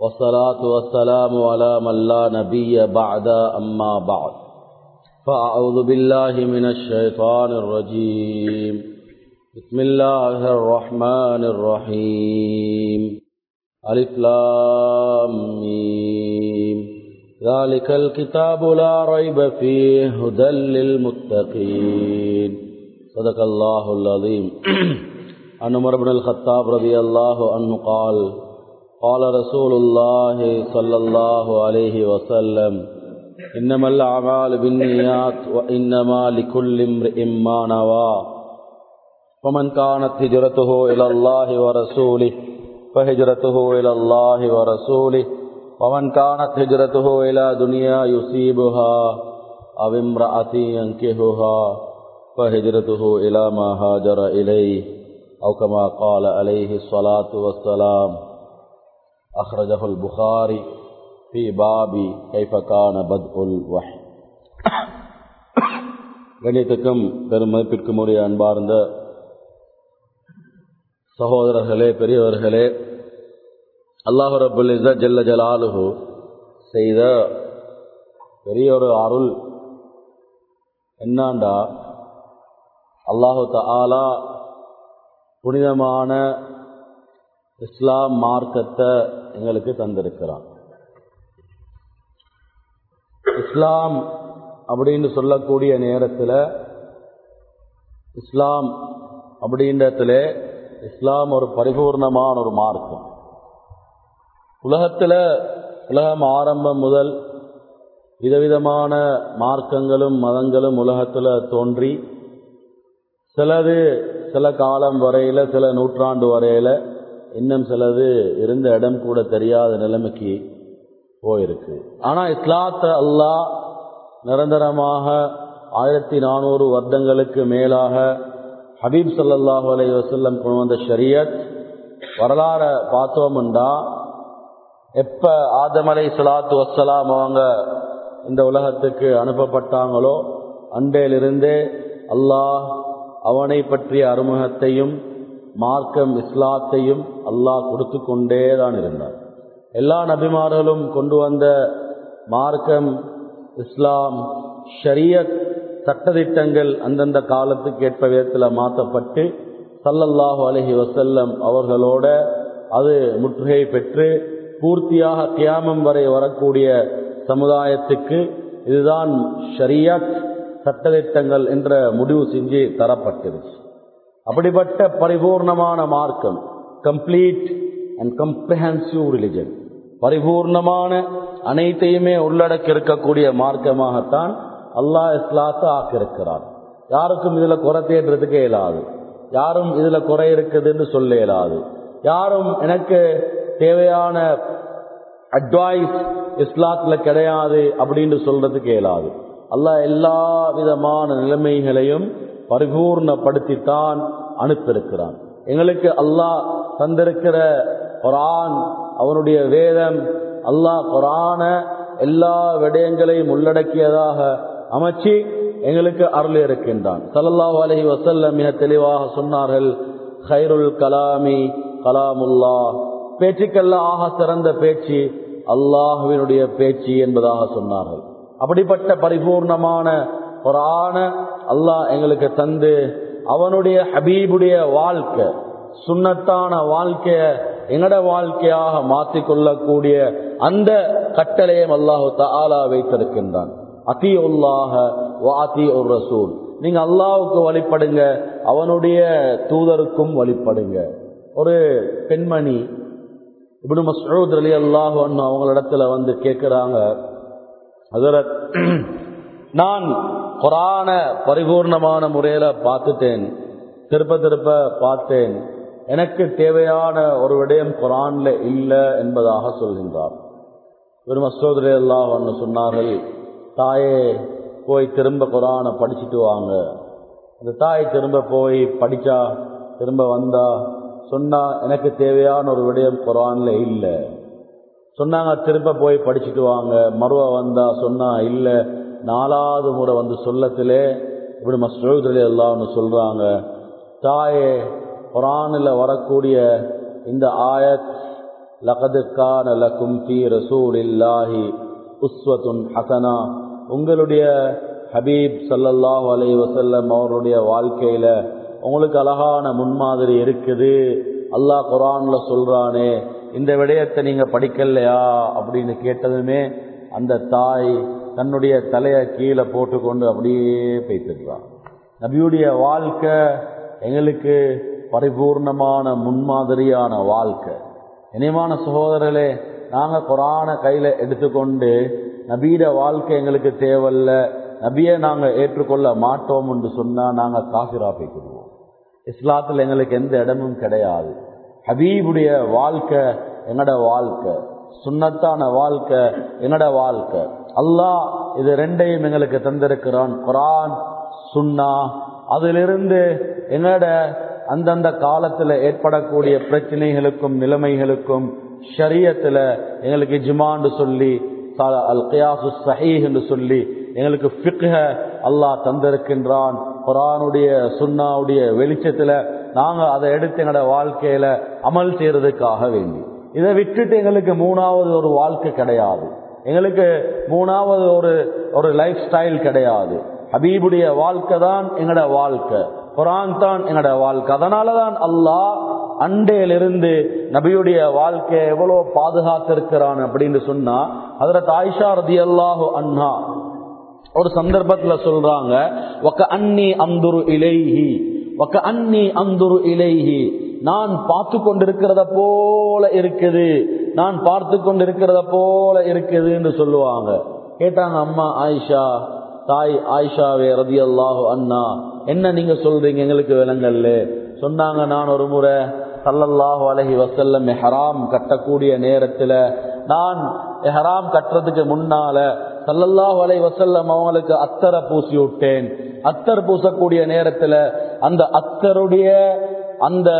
والصلاة والسلام على من لا نبي بعد، أما بعد. فأعوذ بالله من الشيطان الرجيم. بسم الله الرحمن الرحيم. ألف لام ميم. ذلك الكتاب لا ريب فيه، هدى للمتقين. صدق الله العظيم. عن عمر بن الخطاب رضي الله عنه قال قال رسول الله صلى الله عليه وسلم، إنما الأعمال بالنيات وإنما لكل امرئ ما نوى. ومن كانت هجرته إلى الله ورسوله، فهجرته إلى الله ورسوله. ومن كانت هجرته إلى دنيا يصيبها أو امرأة ينكهها فهجرته إلى ما هاجر إليه. أو كما قال عليه الصلاة والسلام أخرجه البخاري في باب كيف كان بدء الوحي கணியத்துக்கும் பெரும் மதிப்பிற்கும் உரிய அன்பார்ந்த சகோதரர்களே பெரியவர்களே அல்லாஹு ரபுல் இசா ஜல்ல ஜலாலுஹு செய்த பெரிய ஒரு அருள் என்னாண்டா அல்லாஹு தாலா புனிதமான இஸ்லாம் மார்க்கத்தை எங்களுக்கு தந்திருக்கிறான். இஸ்லாம் அப்படின்னு சொல்லக்கூடிய நேரத்தில் இஸ்லாம் அப்படின்றதுல இஸ்லாம் ஒரு பரிபூர்ணமான ஒரு மார்க்கம் உலகத்தில் உலகம் ஆரம்பம் முதல் விதவிதமான மார்க்கங்களும் மதங்களும் உலகத்தில் தோன்றி சிலது சில காலம் வரையில் சில நூற்றாண்டு வரையில் இன்னும் சிலது இருந்த இடம் கூட தெரியாத நிலைமைக்கு போயிருக்கு. ஆனால் இஸ்லாத்த அல்லாஹ் நிரந்தரமாக ஆயிரத்தி நானூறு வருடங்களுக்கு மேலாக ஹபீப் சல்லாஹூ அலை வசல்லம் கொண்டு வந்த ஷரியத் வரலாற பார்த்தோம்டா எப்ப ஆதமலை சலாத்து வசலாம் அவங்க இந்த உலகத்துக்கு அனுப்பப்பட்டாங்களோ அண்டையிலிருந்தே அல்லாஹ் அவனை பற்றிய அறிமுகத்தையும் மார்க்கம் இஸ்லாத்தையும் அல்லாஹ் கொடுத்து கொண்டே தான் இருந்தார் எல்லா நபிமார்களும் கொண்டு வந்த மார்க்கம் இஸ்லாம் ஷரியத் சட்டதிட்டங்கள் அந்தந்த காலத்துக்கு ஏற்ப விதத்தில் மாற்றப்பட்டு சல்லல்லாஹு அலஹி வசல்லம் அவர்களோட அது முற்றுகை பெற்று பூர்த்தியாக தியாமம் வரை வரக்கூடிய சமுதாயத்துக்கு இதுதான் ஷரியத் சட்டதிட்டங்கள் என்ற முடிவு செஞ்சு தரப்பட்டிருச்சு. அப்படிப்பட்ட பரிபூர்ணமான மார்க்கம் கம்ப்ளீட் அண்ட் கம்ப்ரஹென்சிவ் ரிலிஜன் பரிபூர்ணமான அனைத்தையுமே உள்ளடக்கி இருக்கக்கூடிய மார்க்கமாகத்தான் அல்லாஹ் இஸ்லாத்தை ஆக்கியிருக்கிறார் யாருக்கும் இதுல குறை தேடுறதுக்கே இயலாது. யாரும் இதுல குறை இருக்குதுன்னு சொல்ல இயலாது. யாரும் எனக்கு தேவையான அட்வைஸ் இஸ்லாத்துல கிடையாது அப்படின்னு சொல்றதுக்கு இயலாது. அல்லாஹ் எல்லா விதமான நிலைமைகளையும் பரிபூர்ணப்படுத்தித்தான் அனுப்பியிருக்கிறான். எங்களுக்கு அல்லாஹ் தந்திருக்கிற குரான் அவனுடைய வேதம் அல்லாஹ் குரான எல்லா விடயங்களையும் உள்ளடக்கியதாக அமைச்சு எங்களுக்கு அருள் இருக்கின்றான் சல்லல்லாஹு அலஹி வசல்லம் மிக தெளிவாக சொன்னார்கள் ஹைருல் கலாமி கலாமுல்லா பேச்சுக்கெல்லாம் ஆக சிறந்த பேச்சு அல்லாஹுவினுடைய பேச்சு என்பதாக சொன்னார்கள். அப்படிப்பட்ட பரிபூர்ணமான குரான அல்லாஹ் எங்களுக்கு தந்து அவனுடைய ஹபீபுடைய வாழ்க்கை சுண்ணத்தான வாழ்க்கைய எங்கட வாழ்க்கையாக மாற்றிக்கொள்ளக்கூடிய அந்த கட்டளையும் அல்லாஹு தாலா வைத்திருக்கின்றான். அதி உல்லாக வாதி ஒரு ரசூல். நீங்க அல்லாவுக்கு வழிபடுங்க அவனுடைய தூதருக்கும் வழிபடுங்க. ஒரு பெண்மணி இப்படி மசூத் அலி அல்லாஹ் அவங்களிடத்துல வந்து கேட்கிறாங்க அதரத் நான் குரான பரிபூர்ணமான முறையில பார்த்துட்டேன். திருப்ப திருப்ப பார்த்தேன். எனக்கு தேவையான ஒரு விடயம் குரான்ல இல்லை என்பதாக சொல்கின்றார். ஒரு மசோதரி எல்லாம் சொன்னார்கள் தாயே போய் திரும்ப குரானை படிச்சுட்டு வாங்க. அந்த தாய் திரும்ப போய் படிச்சா திரும்ப வந்தா சொன்னா எனக்கு தேவையான ஒரு விடயம் குரான்ல இல்லை. சொன்னாங்க திரும்ப போய் படிச்சுட்டு வாங்க. மறுவ வந்தா சொன்னா இல்லை. நாலாவது முறை வந்து சொல்லத்திலே இப்படி மஸ்ரூதுல அல்லாஹ்னு சொல்கிறாங்க தாயே குரானில் வரக்கூடிய இந்த ஆயத் லகது லக்கும் தீ ரசூல் இல்லாஹி உஸ்வத்துன் ஹசனா. உங்களுடைய ஹபீப் சல்லல்லாஹ் அலைஹி வசல்லம் அவருடைய வாழ்க்கையில் உங்களுக்கு அழகான முன்மாதிரி இருக்குது. அல்லாஹ் குரானில் சொல்கிறானே இந்த விடயத்தை நீங்கள் படிக்கலையா? அப்படின்னு கேட்டதுமே அந்த தாய் தன்னுடைய தலையை கீழே போட்டுக்கொண்டு அப்படியே பேசிடுறான் நபியுடைய வாழ்க்கை எங்களுக்கு பரிபூர்ணமான முன்மாதிரியான வாழ்க்கை. இனிமான சகோதரர்களே நாங்கள் குரான கையில் எடுத்துக்கொண்டு நபீட வாழ்க்கை எங்களுக்கு தேவையில்ல. நபியை நாங்கள் ஏற்றுக்கொள்ள மாட்டோம் என்று சொன்னால் நாங்கள் காசிரா போய்க்கிடுவோம் இஸ்லாத்தில் எங்களுக்கு எந்த இடமும் கிடையாது. ஹபீபுடைய வாழ்க்கை என்னோட வாழ்க்கை. சுண்ணத்தான வாழ்க்கை என்னோட வாழ்க்கை. அல்லாஹ் இது ரெண்டையும் எங்களுக்கு தந்திருக்கிறான். குரான் சுன்னா அதிலிருந்து எங்களோட அந்தந்த காலத்தில் ஏற்படக்கூடிய பிரச்சனைகளுக்கும் நிலைமைகளுக்கும் ஷரியத்தில் எங்களுக்கு ஜிமான்னு சொல்லி அல் கியாசு சஹீஹ் என்று சொல்லி எங்களுக்கு ஃபிக்ஹ அல்லாஹ் தந்திருக்கின்றான். குரானுடைய சுன்னாவுடைய வெளிச்சத்தில் நாங்கள் அதை எடுத்து எங்களோட வாழ்க்கையில் அமல் செய்யறதுக்காக வேண்டி. இதை விட்டுட்டு எங்களுக்கு மூணாவது ஒரு வாழ்க்கை கிடையாது. எங்களுக்கு மூணாவது ஒரு ஒரு லைஃப் ஸ்டைல் கிடையாது. ஹபீபுடைய வாழ்க்கை தான் எங்களோட வாழ்க்கை. குரான் தான் எங்களோட வாழ்க்கை. அதனாலதான் அல்லாஹ் அண்டையிலிருந்து நபியுடைய வாழ்க்கையை எவ்வளவு பாதுகாத்திருக்கிறான் அப்படின்னு சொன்னா அதுல தாய்ஷா ரதி அல்லாஹு அண்ணா ஒரு சந்தர்ப்பத்துல சொல்றாங்க ஒக்க அன்னி அந்துரு இலைஹி ஒக்க அன்னி அந்துரு இலைஹி. நான் பார்த்து கொண்டிருக்கிறத போல இருக்குது. நான் பார்த்து கொண்டிருக்கிறத போல இருக்குதுன்னு சொல்லுவாங்க. கேட்டாங்க அம்மா ஆயிஷா தாய் ஆயிஷாவே ரதி அல்லாஹு அண்ணா என்ன நீங்க சொல்றீங்க எங்களுக்கு விலங்கல்ல? சொன்னாங்க நான் ஒரு முறை சல்லல்லாஹு அலஹி வசல்லம் மெஹராம் கட்டக்கூடிய நேரத்துல நான் ஹராம் கட்டுறதுக்கு முன்னால சல்லல்லாஹு அலை வசல்லம் அவங்களுக்கு அத்தரை பூசி விட்டேன். அத்தர் பூசக்கூடிய நேரத்துல அந்த அத்தருடைய அந்த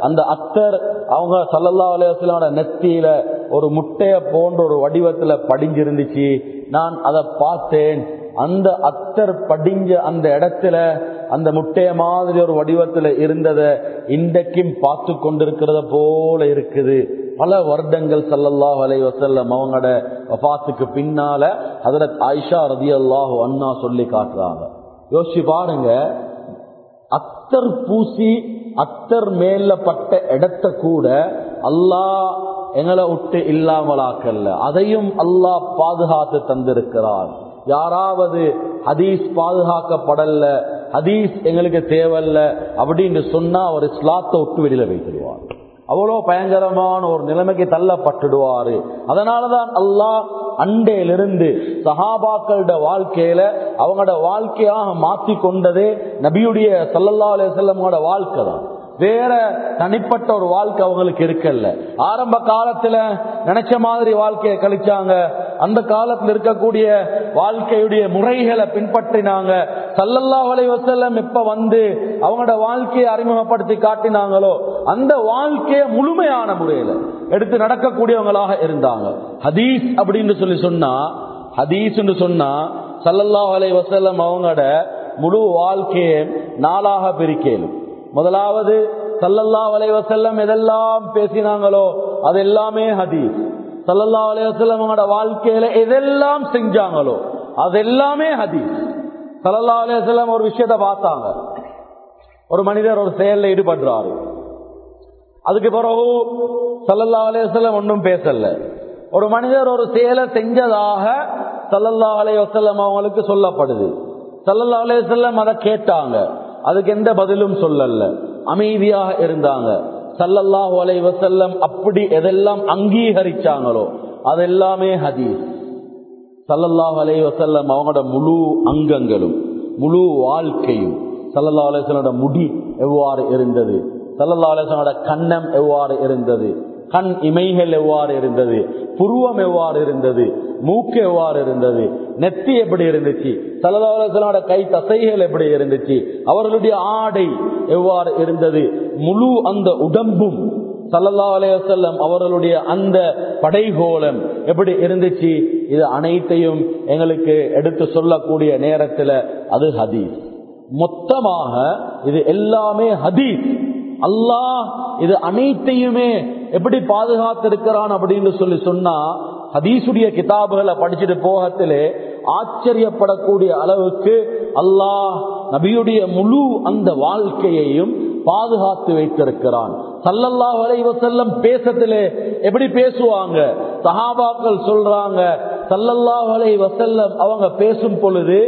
அந்த அத்தர் அவங்க சல்லல்லா அலையோட நெத்தியில ஒரு முட்டைய போன்ற ஒரு வடிவத்துல படிஞ்சிருந்துச்சு. நான் அதை பார்த்தேன். அந்த அத்தர் படிஞ்ச அந்த இடத்துல அந்த முட்டைய மாதிரி ஒரு வடிவத்துல இருந்தத இன்றைக்கும் பார்த்து கொண்டிருக்கிறத போல இருக்குது. பல வருடங்கள் சல்லல்லாஹ் அலை வசல்லம் அவங்களோட வபாத்துக்கு பின்னால அதுல ஆயிஷா ரதி அல்லாஹு அண்ணா சொல்லி காட்டுறாங்க. யோசிச்சு பாருங்க. அத்தர் பூசி அத்தர் மேல பட்ட இடத்த கூட அல்லாஹ் எங்களை விட்டு இல்லாமலாக்கல்ல. அதையும் அல்லாஹ் பாதுகாத்து தந்திருக்கிறார் யாராவது ஹதீஸ் பாதுகாக்கப்படல ஹதீஸ் எங்களுக்கு தேவையில்ல அப்படின்னு சொன்னா அவர் இஸ்லாத்தை விட்டு வெளியில வைத்திருவார். அவ்வளோ பயங்கரமான ஒரு நிலைமைக்கு தள்ளப்பட்டுடுவாரு. அதனாலதான் அல்லாஹ் அண்டையிலிருந்து சஹாபாக்களோட வாழ்க்கையில அவங்களோட வாழ்க்கையாக மாத்தி கொண்டதே நபியுடைய சல்லல்லா அலிசல்லமோட வாழ்க்கை தான் வேற தனிப்பட்ட ஒரு வாழ்க்கை அவங்களுக்கு இருக்கல்ல. ஆரம்ப காலத்துல நினைச்ச மாதிரி வாழ்க்கையை கழிச்சாங்க. அந்த காலத்துல இருக்கக்கூடிய வாழ்க்கையுடைய முறைகளை பின்பற்றினாங்க. சல்லல்லா வலை வசல்லம் எப்ப வந்து அவங்களோட வாழ்க்கையை அறிமுகப்படுத்தி காட்டினாங்களோ அந்த வாழ்க்கையை முழுமையான முறையில எடுத்து நடக்கக்கூடியவங்களாக இருந்தாங்க. ஹதீஸ் அப்படின்னு சொல்லி சொன்னா ஹதீஸ் சொன்னா சல்லல்லா வலை வசல்லம் அவங்களோட முழு வாழ்க்கையை நாளாக பிரிக்கலும். முதலாவது சல்லல்லா வலைவசல்லம் எதெல்லாம் பேசினாங்களோ அது எல்லாமே ஹதீஸ் சல்லல்லா வலைவசல்லம் அவங்களோட வாழ்க்கையில எதெல்லாம் செஞ்சாங்களோ அது எல்லாமே ஹதீஸ் சல்லல்லா அலையம் ஒரு விஷயத்த பார்த்தாங்க. ஒரு மனிதர் ஒரு செயல்ல ஈடுபடுறாரு. அதுக்கு பிறகு சல்லல்லா அலையம் ஒன்றும் பேசல. ஒரு மனிதர் ஒரு செயலை செஞ்சதாக சல்லல்லா அலைவசல்லம் அவங்களுக்கு சொல்லப்படுது. சல்லல்லா அலையம் அதை கேட்டாங்க. அதுக்கு எந்த பதிலும் சொல்லல. அமைதியாக இருந்தாங்க. சல்லல்லாஹு அலை வசல்லம் அப்படி எதெல்லாம் அங்கீகரிச்சாங்களோ அதெல்லாமே ஹதீஸ். சல்லல்லாஹு அலை வசல்லம் அவங்களோட முழு அங்கங்களும் முழு வாழ்க்கையும் சல்லல்லா அலைவசலோட முடி எவ்வாறு இருந்தது? சல்லல்லா அலைவசலோட கண்ணம் எவ்வாறு இருந்தது? கண் இமைகள் எவ்வாறு இருந்தது? புருவம் எவ்வாறு இருந்தது? மூக்கு எவ்வாறு இருந்தது? நெத்தி எப்படி இருந்துச்சு? சலதாலோட கை தசைகள் எப்படி இருந்துச்சு? அவர்களுடைய ஆடை எவ்வாறு இருந்தது? முழு அந்த உடம்பும் சல்லல்லா அவர்களுடைய அந்த படைகோலம் எப்படி இருந்துச்சு? இது அனைத்தையும் எங்களுக்கு எடுத்து சொல்லக்கூடிய நேரத்தில் அது ஹதீஸ். மொத்தமாக இது எல்லாமே ஹதீஸ். அல்லாஹ் இது அனைத்தையுமே எப்படி பாதுகாத்திருக்கிறான் அப்படின்னு சொல்லி சொன்னா ஹதீசுடைய கிதாபுகளை படிச்சுட்டு போகத்திலே ஆச்சரியப்படக்கூடிய அளவுக்கு அல்லாஹ் நபியுடைய முழு அந்த வாழ்க்கையையும் பாதுகாத்து வைத்திருக்கிறான். சல்லல்லாஹ் அலைவசல்லம் பேசத்திலே எப்படி பேசுவாங்க? சஹாபாக்கள் சொல்றாங்க சல்லல்லாஹ் அலை வசல்லம் அவங்க பேசும் பொழுது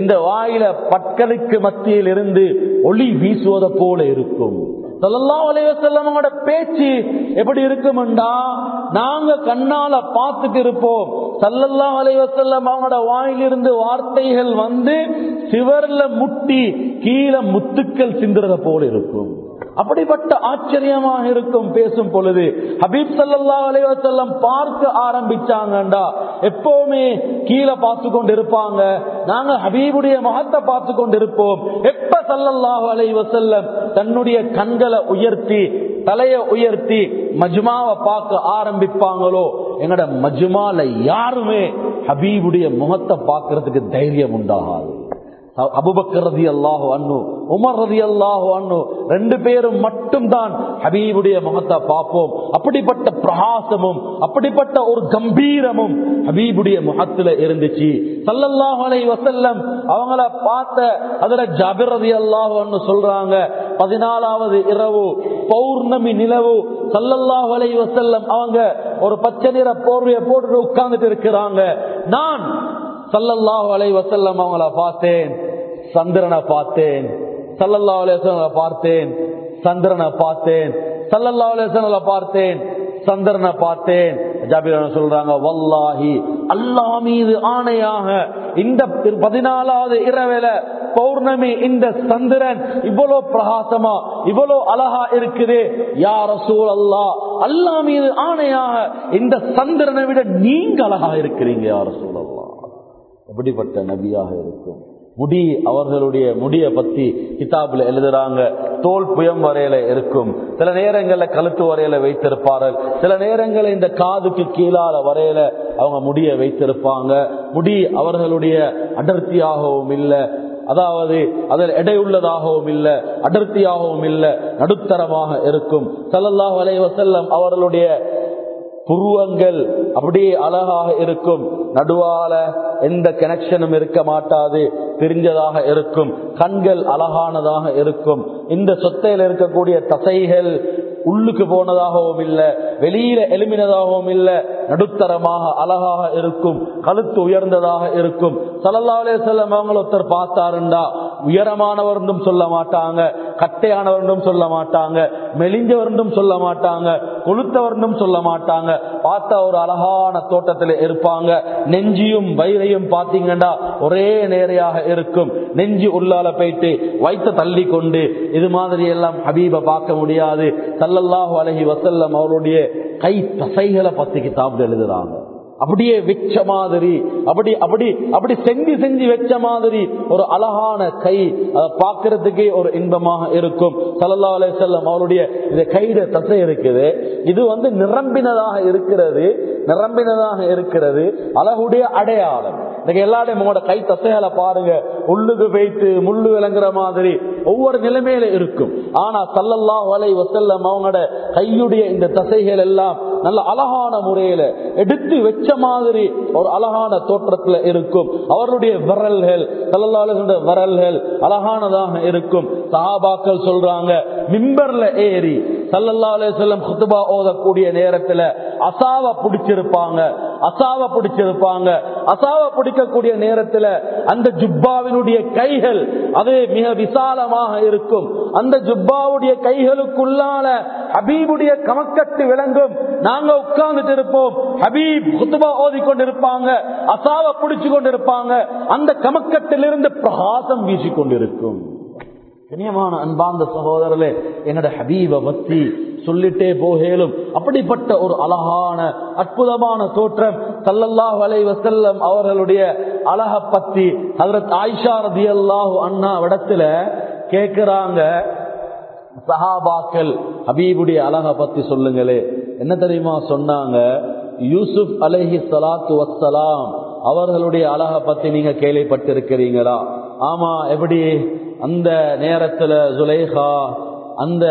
இந்த வாயில பற்களுக்கு மத்தியில் இருந்து ஒளி வீசுவதை போல இருக்கும். சல்லல்லா அலைவசல்லமோட பேச்சு எப்படி இருக்கும்டா நாங்க கண்ணால பார்த்துட்டு இருப்போம். சல்லல்லா அலைவசல்லம் அவங்களோட வாயிலிருந்து வார்த்தைகள் வந்து சிவர்ல முட்டி கீழே முத்துக்கள் சிந்துறத போல இருக்கும். அப்படிப்பட்ட ஆச்சரியமாக இருக்கும் பேசும் பொழுது ஹபீப் சல்லா அலைவசல்லம் பார்க்க ஆரம்பிச்சாங்கண்டா. எப்பவுமே கீழே பார்த்து கொண்டு இருப்பாங்க நாங்க ஹபீபுடைய முகத்தை பார்த்து கொண்டு இருப்போம் எப்ப சல்லல்லாஹு அலைவசல்லம் தன்னுடைய கண்களை உயர்த்தி தலையை உயர்த்தி மஜ்மாவை பார்க்க ஆரம்பிப்பாங்களோ? எங்கட மஜ்மால யாருமே ஹபீபுடைய முகத்தை பார்க்கறதுக்கு தைரியம் உண்டாகாது. அபுபக்கர் ரதி அல்லாஹோ அண்ணு உமர் ரதி அல்லாஹோ அண்ணு ரெண்டு பேரும் மட்டும்தான் ஹபீபுடைய முகத்தை பார்ப்போம். அப்படிப்பட்ட பிரகாசமும் அப்படிப்பட்ட ஒரு கம்பீரமும் ஹபீபுடைய முகத்துல இருந்துச்சு. சல்லல்லாஹ் அலை வசல்லம் அவங்கள பார்த்த அதுல ஜபிர் ரதி அல்லாஹோ சொல்றாங்க பதினாலாவது இரவு பௌர்ணமி நிலவு சல்லல்லாஹ் அலை வசல்லம் அவங்க ஒரு பச்சை நிற போர்வையை போட்டு உட்கார்ந்துட்டு இருக்கிறாங்க. நான் சல்லல்லாஹு அலை வசல்லம் அவங்கள பார்த்தேன். சந்திரனை பார்த்தேன். சல்லல்லா அலேசங்களை பார்த்தேன். சந்திரனை பார்த்தேன். சல்லல்லா அலேசங்களை பார்த்தேன். சந்திரனை பார்த்தேன். ஜாபீர் சொல்றாங்க? வல்லாஹி அல்லா மீது ஆணையாக இந்த பதினாலாவது இரவேல பௌர்ணமி இந்த சந்திரன் இவ்வளவு பிரகாசமா இவ்வளவு அழகா இருக்குது. யார சூழ் அல்லா அல்லா மீது ஆணையாக இந்த சந்திரனை விட நீங்க அழகா இருக்கிறீங்க யார சூழல் அல்லா நபியாக இருக்கும். முடி அவர்களுடைய முடிய பத்தி கிதாபில் எழுதுறாங்க. தோல் புயம் வரையில இருக்கும். சில நேரங்கள்ல கழுத்து வரையில வைத்திருப்பார்கள். சில நேரங்கள்ல இந்த காதுக்கு கீழால வரையில அவங்க முடிய வைத்திருப்பாங்க. முடி அவர்களுடைய அடர்த்தியாகவும் இல்லை. அதாவது அதில் எடையுள்ளதாகவும் இல்லை. அடர்த்தியாகவும் இல்லை. நடுத்தரமாக இருக்கும். சல்லல்லாஹ் அலைவசல்லம் அவர்களுடைய புருவங்கள் அப்படியே அழகாக இருக்கும். நடுவால எந்த கனெக்ஷனும் இருக்க மாட்டாது. தெரிஞ்சதாக இருக்கும். கண்கள் அழகானதாக இருக்கும். இந்த சொத்தையில் இருக்கக்கூடிய தசைகள் உள்ளுக்கு போனதாகவும் இல்லை வெளியில எழுமினதாகவும் இல்லை நடுத்தரமாக அழகாக இருக்கும் கழுத்து உயர்ந்ததாக இருக்கும். சல்லல்லாலே செல்லம் அவங்க ஒருத்தர் பார்த்தாருண்டா உயரமானவர் சொல்ல மாட்டாங்க கட்டையானவர் சொல்ல மாட்டாங்க மெலிஞ்சவர் சொல்ல மாட்டாங்க கொளுத்தவர் சொல்ல மாட்டாங்க. பார்த்தா ஒரு அழகான தோட்டத்தில் இருப்பாங்க நெஞ்சியும் வயிறையும் பார்த்தீங்கன்னா ஒரே நேரையாக இருக்கும். நெஞ்சு உள்ளால போயிட்டு வைத்த தள்ளி கொண்டு இது மாதிரி எல்லாம் ஹபீப பார்க்க முடியாது. சல்லல்லாஹு அலஹி வசல்லம் அவருடைய கை தசைகளை பத்தி கிதாப் எழுதுறாங்க. அப்படியே வச்ச மாதிரி அப்படி அப்படி அப்படி செஞ்சு செஞ்சு வச்ச மாதிரி ஒரு அழகான கை அதை பார்க்கறதுக்கே ஒரு இன்பமாக இருக்கும். சல்லா அலே செல்லம் அவருடைய இந்த கையில தசை இருக்குது. இது வந்து நிரம்பினதாக இருக்கிறது நிரம்பினதாக இருக்கிறது. அழகுடைய அடையாளம். நீங்க எல்லாரும் உங்களோட கை தசைகளை பாருங்க. உள்ளுக்கு போயிட்டு முள்ளு விளங்குற மாதிரி ஒவ்வொரு நிலைமையில இருக்கும். ஆனா சல்லல்லா வலை வசல்லம் அவங்களோட கையுடைய இந்த தசைகள் எல்லாம் நல்ல அழகான முறையில எடுத்து வச்ச மாதிரி ஒரு அழகான தோற்றத்துல இருக்கும். அவருடைய விரல்கள் சல்லல்லாஹுடைய விரல்கள் அழகானதாக இருக்கும். சஹாபாக்கள் சொல்றாங்க மிம்பர்ல ஏறி சல்லல்லா அலுவலம் குத்துபா ஓதக்கூடிய நேரத்துல அசாவ பிடிச்சிருப்பாங்க அசாவ பிடிச்சிருப்பாங்க அசாவ இருக்கக்கூடிய நேரத்துல அந்த ஜுப்பாவினுடைய கைகள் அது மிக விசாலமாக இருக்கும். அந்த ஜுப்பாவுடைய கைகளுக்குள்ளால ஹபீபுடைய கமக்கட்டு விளங்கும். நாங்க உட்கார்ந்துட்டு இருப்போம். ஹபீப் குத்துபா ஓதி கொண்டிருப்பாங்க அசாவ பிடிச்சு கொண்டிருப்பாங்க அந்த கமக்கட்டிலிருந்து பிரகாசம் வீசிக்கொண்டிருக்கும். கொண்டிருக்கும் கனியமான அன்பார்ந்த சகோதரர்களே என்னோட ஹபீப பத்தி சொல்லிட்டே போகலும் அப்படிப்பட்ட ஒரு அழகான அற்புதமான தோற்றம் சல்லல்லாஹு வலை வசல்லம் அவர்களுடைய அழக பத்தி அதற்கு ஆயிஷா ரதி அல்லாஹு அண்ணா இடத்துல கேக்குறாங்க. சஹாபாக்கள் ஹபீபுடைய அழக பத்தி சொல்லுங்களே. என்ன தெரியுமா சொன்னாங்க? யூசுப் அலஹி சலாத்து வசலாம் அவர்களுடைய அழக பத்தி நீங்க கேள்விப்பட்டிருக்கிறீங்களா? ஆமா எப்படி? அந்த நேரத்துல ஜுலேஹா அந்த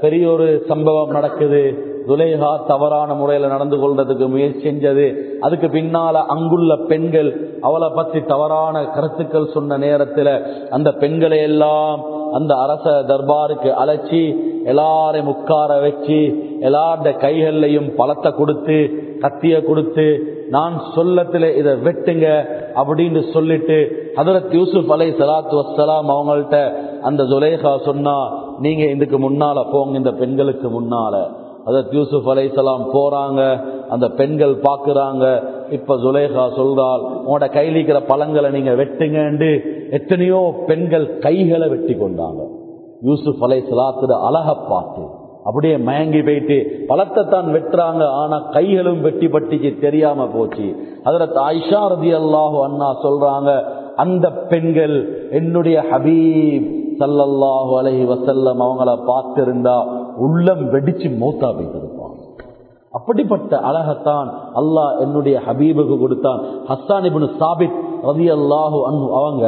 பெரிய ஒரு சம்பவம் நடக்குது. துலேஹா தவறான முறையில நடந்து கொள்றதுக்கு முயற்சி செஞ்சது. அதுக்கு பின்னால அங்குள்ள பெண்கள் அவளை பத்தி தவறான கருத்துக்கள் சொன்ன நேரத்துல அந்த பெண்களை எல்லாம் அந்த அரச தர்பாருக்கு அழைச்சி எல்லாரையும் உட்கார வச்சு எல்லாருடைய கைகள்லையும் பழத்தை கொடுத்து கத்திய கொடுத்து நான் சொல்லத்துல இதை வெட்டுங்க அப்படின்னு சொல்லிட்டு ஹதரத் யூசுப் அலை சலாத்து வசலாம் அவங்கள்ட்ட அந்த ஜுலேஹா சொன்னா நீங்க இதுக்கு முன்னால போங்க இந்த பெண்களுக்கு முன்னால. அதற்கு யூசுப் அலைசலாம் போறாங்க அந்த பெண்கள் பாக்குறாங்க. இப்ப ஜுலேஹா சொல்றால் உங்களோட கையில் இருக்கிற பழங்களை நீங்க வெட்டுங்கன்னு எத்தனையோ பெண்கள் கைகளை வெட்டி கொண்டாங்க. யூசுப் அலைசலாத்துல அழக பார்த்து அப்படியே மயங்கி போயிட்டு பழத்தை தான் வெட்டுறாங்க. ஆனா கைகளும் வெட்டி பட்டுச்சு தெரியாம போச்சு. அதுல ஆயிஷா ரதி அல்லாஹு அண்ணா சொல்றாங்க அந்த பெண்கள் என்னுடைய ஹபீப் சல்லல்லாஹு அலஹி வசல்லம் அவங்கள பார்த்திருந்தா உள்ளம் வெடிச்சு மூத்தா போய்த்திருப்பாங்க அப்படிப்பட்ட அழகத்தான் அல்லாஹ் என்னுடைய ஹபீபுக்கு கொடுத்தான். ஹஸ்ஸான் சாபித் ரதி அல்லாஹு அன்னு அவங்க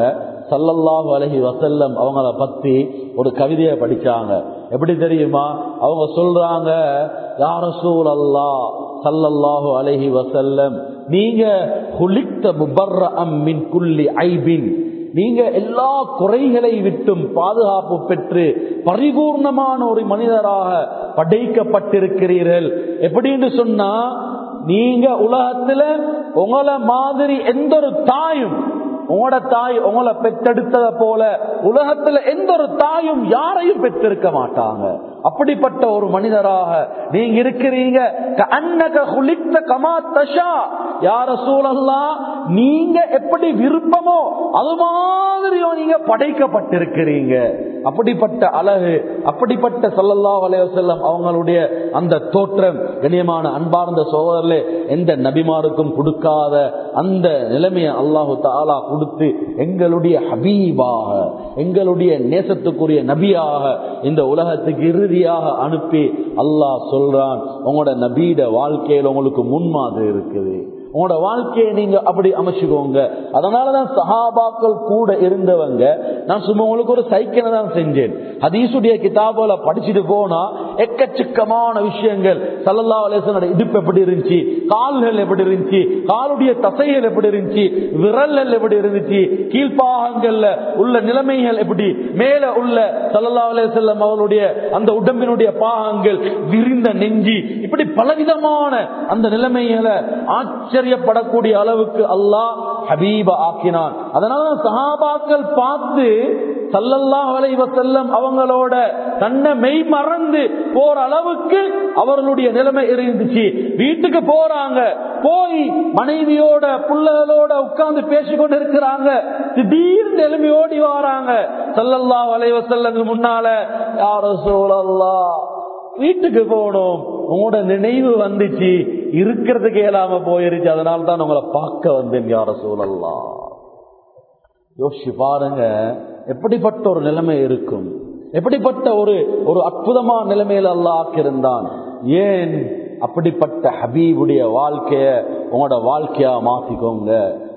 சல்லல்லாஹு அலஹி வசல்லம் அவங்கள பத்தி ஒரு கவிதையை படிச்சாங்க. எப்படி தெரியுமா? அவங்க சொல்றாங்க யார சூழ் அல்லா சல்லல்லாஹு அலஹி வசல்லம் நீங்க குளித்த முபர்ரம் அம்மின் குல்லி ஐபின் நீங்க எல்லா குறைகளை விட்டும் பாதுகாப்பு பெற்று பரிபூர்ணமான ஒரு மனிதராக படைக்கப்பட்டிருக்கிறீர்கள். எப்படின்னு சொன்னா நீங்க உலகத்துல உங்களை மாதிரி எந்த ஒரு தாயும் உங்களோட தாய் உங்களை பெற்றெடுத்தத போல உலகத்துல எந்த ஒரு தாயும் யாரையும் பெற்றிருக்க மாட்டாங்க. அப்படிப்பட்ட ஒரு மனிதராக நீங்க இருக்கிறீங்க. குளித்த யார சூழல்லாம் நீங்க எப்படி விருப்பமோ அது மாதிரியோ நீங்க படைக்கப்பட்டிருக்கிறீங்க. அப்படிப்பட்ட அழகு அப்படிப்பட்ட சல்லல்லா வலைவசல்லம் அவங்களுடைய அந்த தோற்றம் கணியமான அன்பார்ந்த சோதரில் எந்த நபிமாருக்கும் கொடுக்காத அந்த நிலைமையை அல்லாஹு தாலா கொடுத்து எங்களுடைய ஹபீபாக எங்களுடைய நேசத்துக்குரிய நபியாக இந்த உலகத்துக்கு நபியாக அனுப்பி அல்லாஹ் சொல்றான். உங்களோட நபீட வாழ்க்கையில் உங்களுக்கு முன்மாதிரி இருக்குது. உங்களோட வாழ்க்கையை நீங்க அப்படி அமைச்சுக்கோங்க. அதனாலதான் சஹாபாக்கள் கூட இருந்தவங்க நான் சும்மா உங்களுக்கு ஒரு சைக்கிளை தான் செஞ்சேன். ஹதீசுடைய கிதாபுல படிச்சுட்டு போனா எக்கச்சக்கமான விஷயங்கள். சல்லல்லா அலேசனோட இடுப்பு எப்படி இருந்துச்சு? கால்கள் எப்படி இருந்துச்சு? காலுடைய தசைகள் எப்படி இருந்துச்சு? விரல்கள் எப்படி இருந்துச்சு? கீழ்ப்பாகங்கள்ல உள்ள நிலைமைகள் எப்படி? மேல உள்ள சல்லல்லா அலேசல்லம் அவளுடைய அந்த உடம்பினுடைய பாகங்கள் விரிந்த நெஞ்சி. இப்படி பலவிதமான அந்த நிலைமைகளை ஆச்சரியப்படக்கூடிய அளவுக்கு அல்லாஹ் ஹபீப ஆக்கினான். அதனால சஹாபாக்கள் பார்த்து சல்லல்லா வலைவ செல்லம் அவங்களோட தன்னை மெய் மறந்து போற அளவுக்கு அவர்களுடைய நிலைமை இருந்துச்சு. வீட்டுக்கு போறாங்க. போய் மனைவியோட புள்ளகளோட உட்கார்ந்து பேசிக்கொண்டு இருக்கிறாங்க திடீர்னு எழுமி ஓடி வராங்க. சல்லல்லா வளைவ செல்லங்க முன்னால யார சோழல்லா வீட்டுக்கு போனோம் உங்களோட நினைவு வந்துச்சு. இருக்கிறதுக்கு இயலாம போயிருச்சு அதனால தான் உங்களை பார்க்க வந்தேன் யார சூழல்லாம் யோசிச்சு பாருங்க எப்படிப்பட்ட ஒரு நிலைமை இருக்கும்? எப்படிப்பட்ட ஒரு ஒரு அற்புதமான நிலைமையில அல்லாஹ் ஆக்கியிருந்தான்? ஏன் அப்படிப்பட்ட ஹபீபுடைய வாழ்க்கைய உங்களோட வாழ்க்கையா மாத்திக்கோங்க?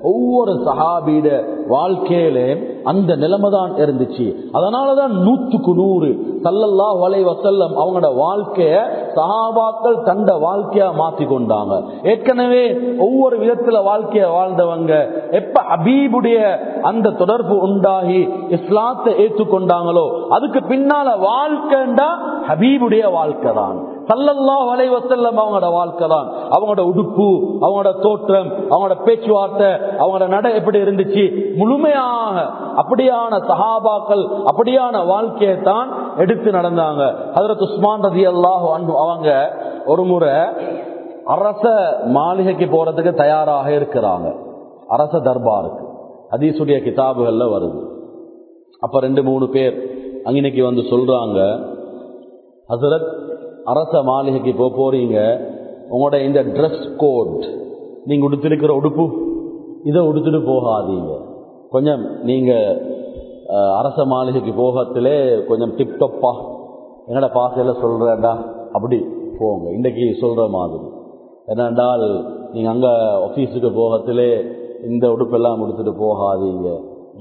ஒவ்வொரு சகாபீட வாழ்க்கையில அந்த நிலைமை தான் இருந்துச்சு. அதனாலதான் நூத்துக்கு நூறு சல்லல்லா வலை வசல்லம் அவங்களோட வாழ்க்கைய சஹாபாக்கள் தண்ட வாழ்க்கையா மாத்தி கொண்டாங்க. ஏற்கனவே ஒவ்வொரு விதத்துல வாழ்க்கைய வாழ்ந்தவங்க எப்ப ஹபீபுடைய அந்த தொடர்பு உண்டாகி இஸ்லாத்தை ஏற்றுக்கொண்டாங்களோ அதுக்கு பின்னால வாழ்க்கைண்டா ஹபீபுடைய வாழ்க்கை தான் சல்லல்லா வலைவசல்லம் அவங்களோட வாழ்க்கை தான். அவங்களோட உடுப்பு அவங்களோட தோற்றம் அவங்களோட பேச்சுவார்த்தை அவங்களோட நட எப்படி இருந்துச்சு? முழுமையாக அப்படியான சஹாபாக்கள் அப்படியான வாழ்க்கையை தான் எடுத்து நடந்தாங்க. ஹதரத் உஸ்மான் ரதி அல்லாஹ் அவங்க ஒரு முறை அரச மாளிகைக்கு போறதுக்கு தயாராக இருக்கிறாங்க. அரச தர்பாருக்கு. அதீசுடைய கிதாபுகள்ல வருது. அப்ப ரெண்டு மூணு பேர் அங்கினைக்கு வந்து சொல்றாங்க ஹசரத் அரச மாளிகைக்கு போக போறீங்க. உங்களோட இந்த ட்ரெஸ் கோட் நீங்க உடுத்திருக்கிற உடுப்பு இதை உடுத்துட்டு போகாதீங்க. கொஞ்சம் நீங்க அரச மாளிகைக்கு போகத்திலே கொஞ்சம் டிப்டப்பா என்னோட பாசையில சொல்றேன்டா அப்படி போங்க. இன்னைக்கு சொல்ற மாதிரி. என்னென்றால் நீங்க அங்க ஆபீஸுக்கு போகத்திலே இந்த உடுப்பெல்லாம் உடுத்துட்டு போகாதீங்க.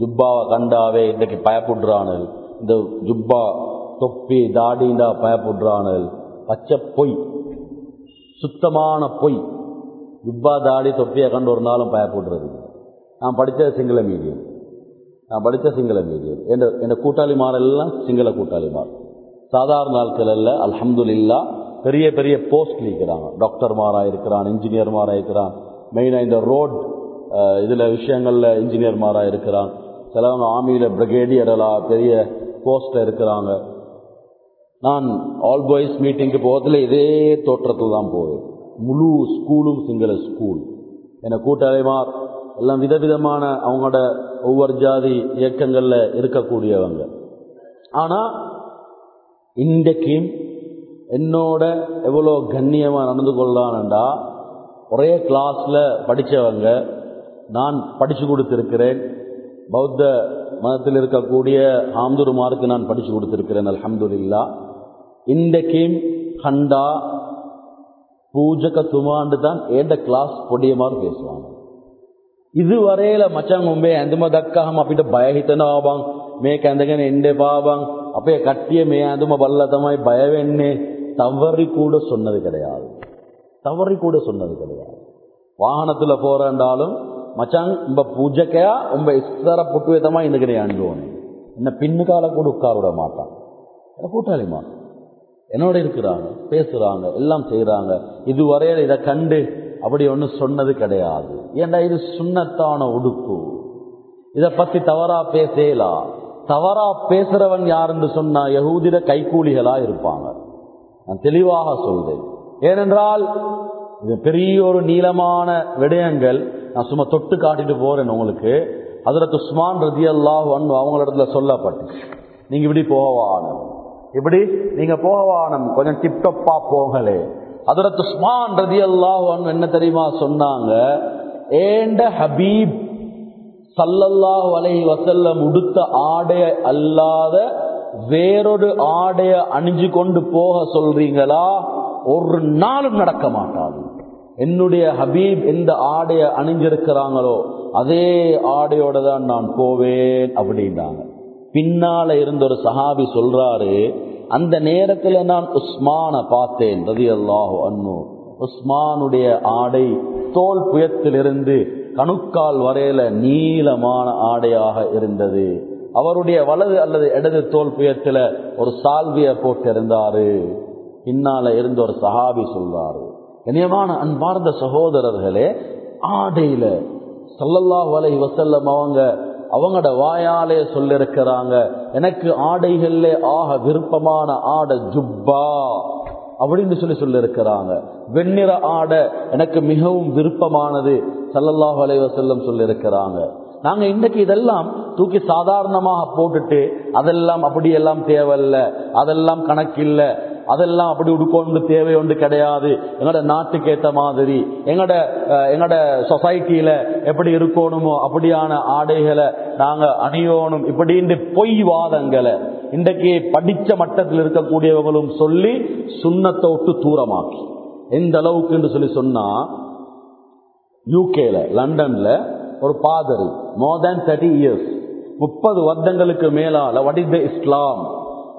ஜுப்பாவை கண்டாவே இன்றைக்கு பயப்படுறானு. இந்த ஜுப்பா தொப்பி தாடிண்டா பயப்படுறானல் பச்சை பொய் சுத்தமான பொய். ஜுப்பா தாடி தொப்பியை கண்டு ஒரு நாளும் பயப்படுறது நான் படித்த சிங்கள மீடியம். நான் படித்த சிங்கள மீடியம். என் என் கூட்டாளிமாரெல்லாம் சிங்கள கூட்டாளிமார். சாதாரண நாட்கள் அல்ல பெரிய பெரிய போஸ்ட் இருக்கிறாங்க டாக்டர்மாராக இருக்கிறான் இன்ஜினியர்மாராக இருக்கிறான். மெயினாக இந்த ரோட் இதில் விஷயங்களில் இன்ஜினியர்மாராக இருக்கிறான். சிலவங்க ஆர்மியில் பிரிகேடியரெல்லாம் பெரிய போஸ்ட்டில் இருக்கிறாங்க. நான் ஆல் பாய்ஸ் மீட்டிங்க்கு போகிறதுல இதே தோற்றத்தில் தான் போவேன். முழு ஸ்கூலும் சிங்கள ஸ்கூல் என கூட்டாளிமார் எல்லாம் விதவிதமான அவங்களோட ஒவ்வொரு ஜாதி இயக்கங்களில் இருக்கக்கூடியவங்க. ஆனால் இன்றைக்கும் என்னோட எவ்வளோ கண்ணியமாக நடந்து கொள்ளலான்டா ஒரே கிளாஸில் படித்தவங்க நான் படித்து கொடுத்துருக்கிறேன். பௌத்த மதத்தில் இருக்கக்கூடிய ஆம்துருமாருக்கு நான் படித்து கொடுத்துருக்கிறேன் அலமதுல்லா இன்றைக்கும் கண்டா பூஜக துமாண்டு தான் ஏண்ட கிளாஸ் பொடியமாறு பேசுவாங்க ඉදිවරේල මචං උඹේ ඇඳුම දැක්කහම අපිට බය හිතනවා බං මේක ඇඳගෙන එන්න එපා බං අපේ කට්ටිය මේ ඇඳුම බලලා තමයි බය වෙන්නේ தவறி கூட சொன்னது கிடையாது தவறி கூட சொன்னது கிடையாது வாகனத்துல போறேன்டாலும் மச்சான் உம்ப பூஜைக்கையா உம்ப இஸ்தர புட்டுவே தமா இந்த அண்டுவோம் என்ன பின்னுக்கால கூட உட்கார விட மாட்டான் கூட்டாளிமா என்னோட இருக்கிறாங்க பேசுறாங்க எல்லாம் செய்யறாங்க இதுவரையில இதை கண்டு அப்படி ஒன்றும் சொன்னது கிடையாது. ஏண்டா இது சுண்ணத்தான உடுப்பு? இதை பத்தி தவறா பேசலாம் தவறா பேசுறவன் யாருன்னு சொன்னா யகூதிர கைகூலிகளா இருப்பாங்க. நான் தெளிவாக சொல்றேன். ஏனென்றால் இது பெரிய ஒரு நீளமான விடயங்கள். நான் சும்மா தொட்டு காட்டிட்டு போறேன் உங்களுக்கு. அதில் துஸ்மான் ரதி அல்லாஹ் அவங்களிடத்துல சொல்லப்பட்டு நீங்க இப்படி போகவானம் இப்படி நீங்க போகவானம் கொஞ்சம் டிப்டப்பா போகலே அதோட உஸ்மான் ரதி அல்லாஹ் என்ன தெரியுமா சொன்னாங்க? ஏண்ட ஹபீப் சல்லல்லாஹ் வலை வசல்லம் உடுத்த ஆடைய அல்லாத வேறொரு ஆடைய அணிஞ்சு கொண்டு போக சொல்றீங்களா? ஒரு நாளும் நடக்க மாட்டாது. என்னுடைய ஹபீப் எந்த ஆடைய அணிஞ்சிருக்கிறாங்களோ அதே ஆடையோட தான் நான் போவேன் அப்படின்னாங்க. பின்னால இருந்த ஒரு சஹாபி சொல்றாரு அந்த நேரத்துல நான் உஸ்மான பார்த்தேன் ரதி அல்லாஹு அன்னு உஸ்மானுடைய ஆடை தோல் புயத்திலிருந்து கணுக்கால் வரையில நீளமான ஆடையாக இருந்தது. அவருடைய வலது அல்லது இடது தோல் புயத்துல ஒரு சால்விய போட்டிருந்தாரு. பின்னால இருந்த ஒரு சஹாபி சொல்றாரு. இனியமான அன்பார்ந்த சகோதரர்களே ஆடையில சல்லல்லா வலை வசல்லம் அவங்க அவங்களோட வாயாலே சொல்லிருக்கிறாங்க. எனக்கு ஆடைகள்ல ஆக விருப்பமான ஆடை ஜுப்பா அப்படின்னு சொல்லி சொல்லியிருக்கிறாங்க வெண்ணிற ஆடை எனக்கு மிகவும் விருப்பமானது சல்லல்லாஹ் அலைவ செல்லம் சொல்லியிருக்கிறாங்க நாங்க இன்றைக்கு இதெல்லாம் தூக்கி சாதாரணமாக போட்டுட்டு அதெல்லாம் அப்படியெல்லாம் தேவையில்ல அதெல்லாம் கணக்கில்லை அதெல்லாம் அப்படி உடுக்கொண்டு தேவை ஒன்று கிடையாது. எங்களோட நாட்டுக்கு ஏற்ற மாதிரி எங்களோட எங்களோட சொசைட்டியில எப்படி இருக்கணுமோ அப்படியான ஆடைகளை நாங்க அணியோணும். இப்படின்னு பொய் வாதங்களை இன்றைக்கு படிச்ச மட்டத்தில் இருக்கக்கூடியவர்களும் சொல்லி சுண்ணத்தை விட்டு தூரமாக்கி. எந்த அளவுக்கு என்று சொல்லி சொன்னா யூகேல லண்டன்ல ஒரு பாதரி மோர் தேன் தேர்ட்டி இயர்ஸ் முப்பது வருடங்களுக்கு மேலால வட் இஸ் த இஸ்லாம்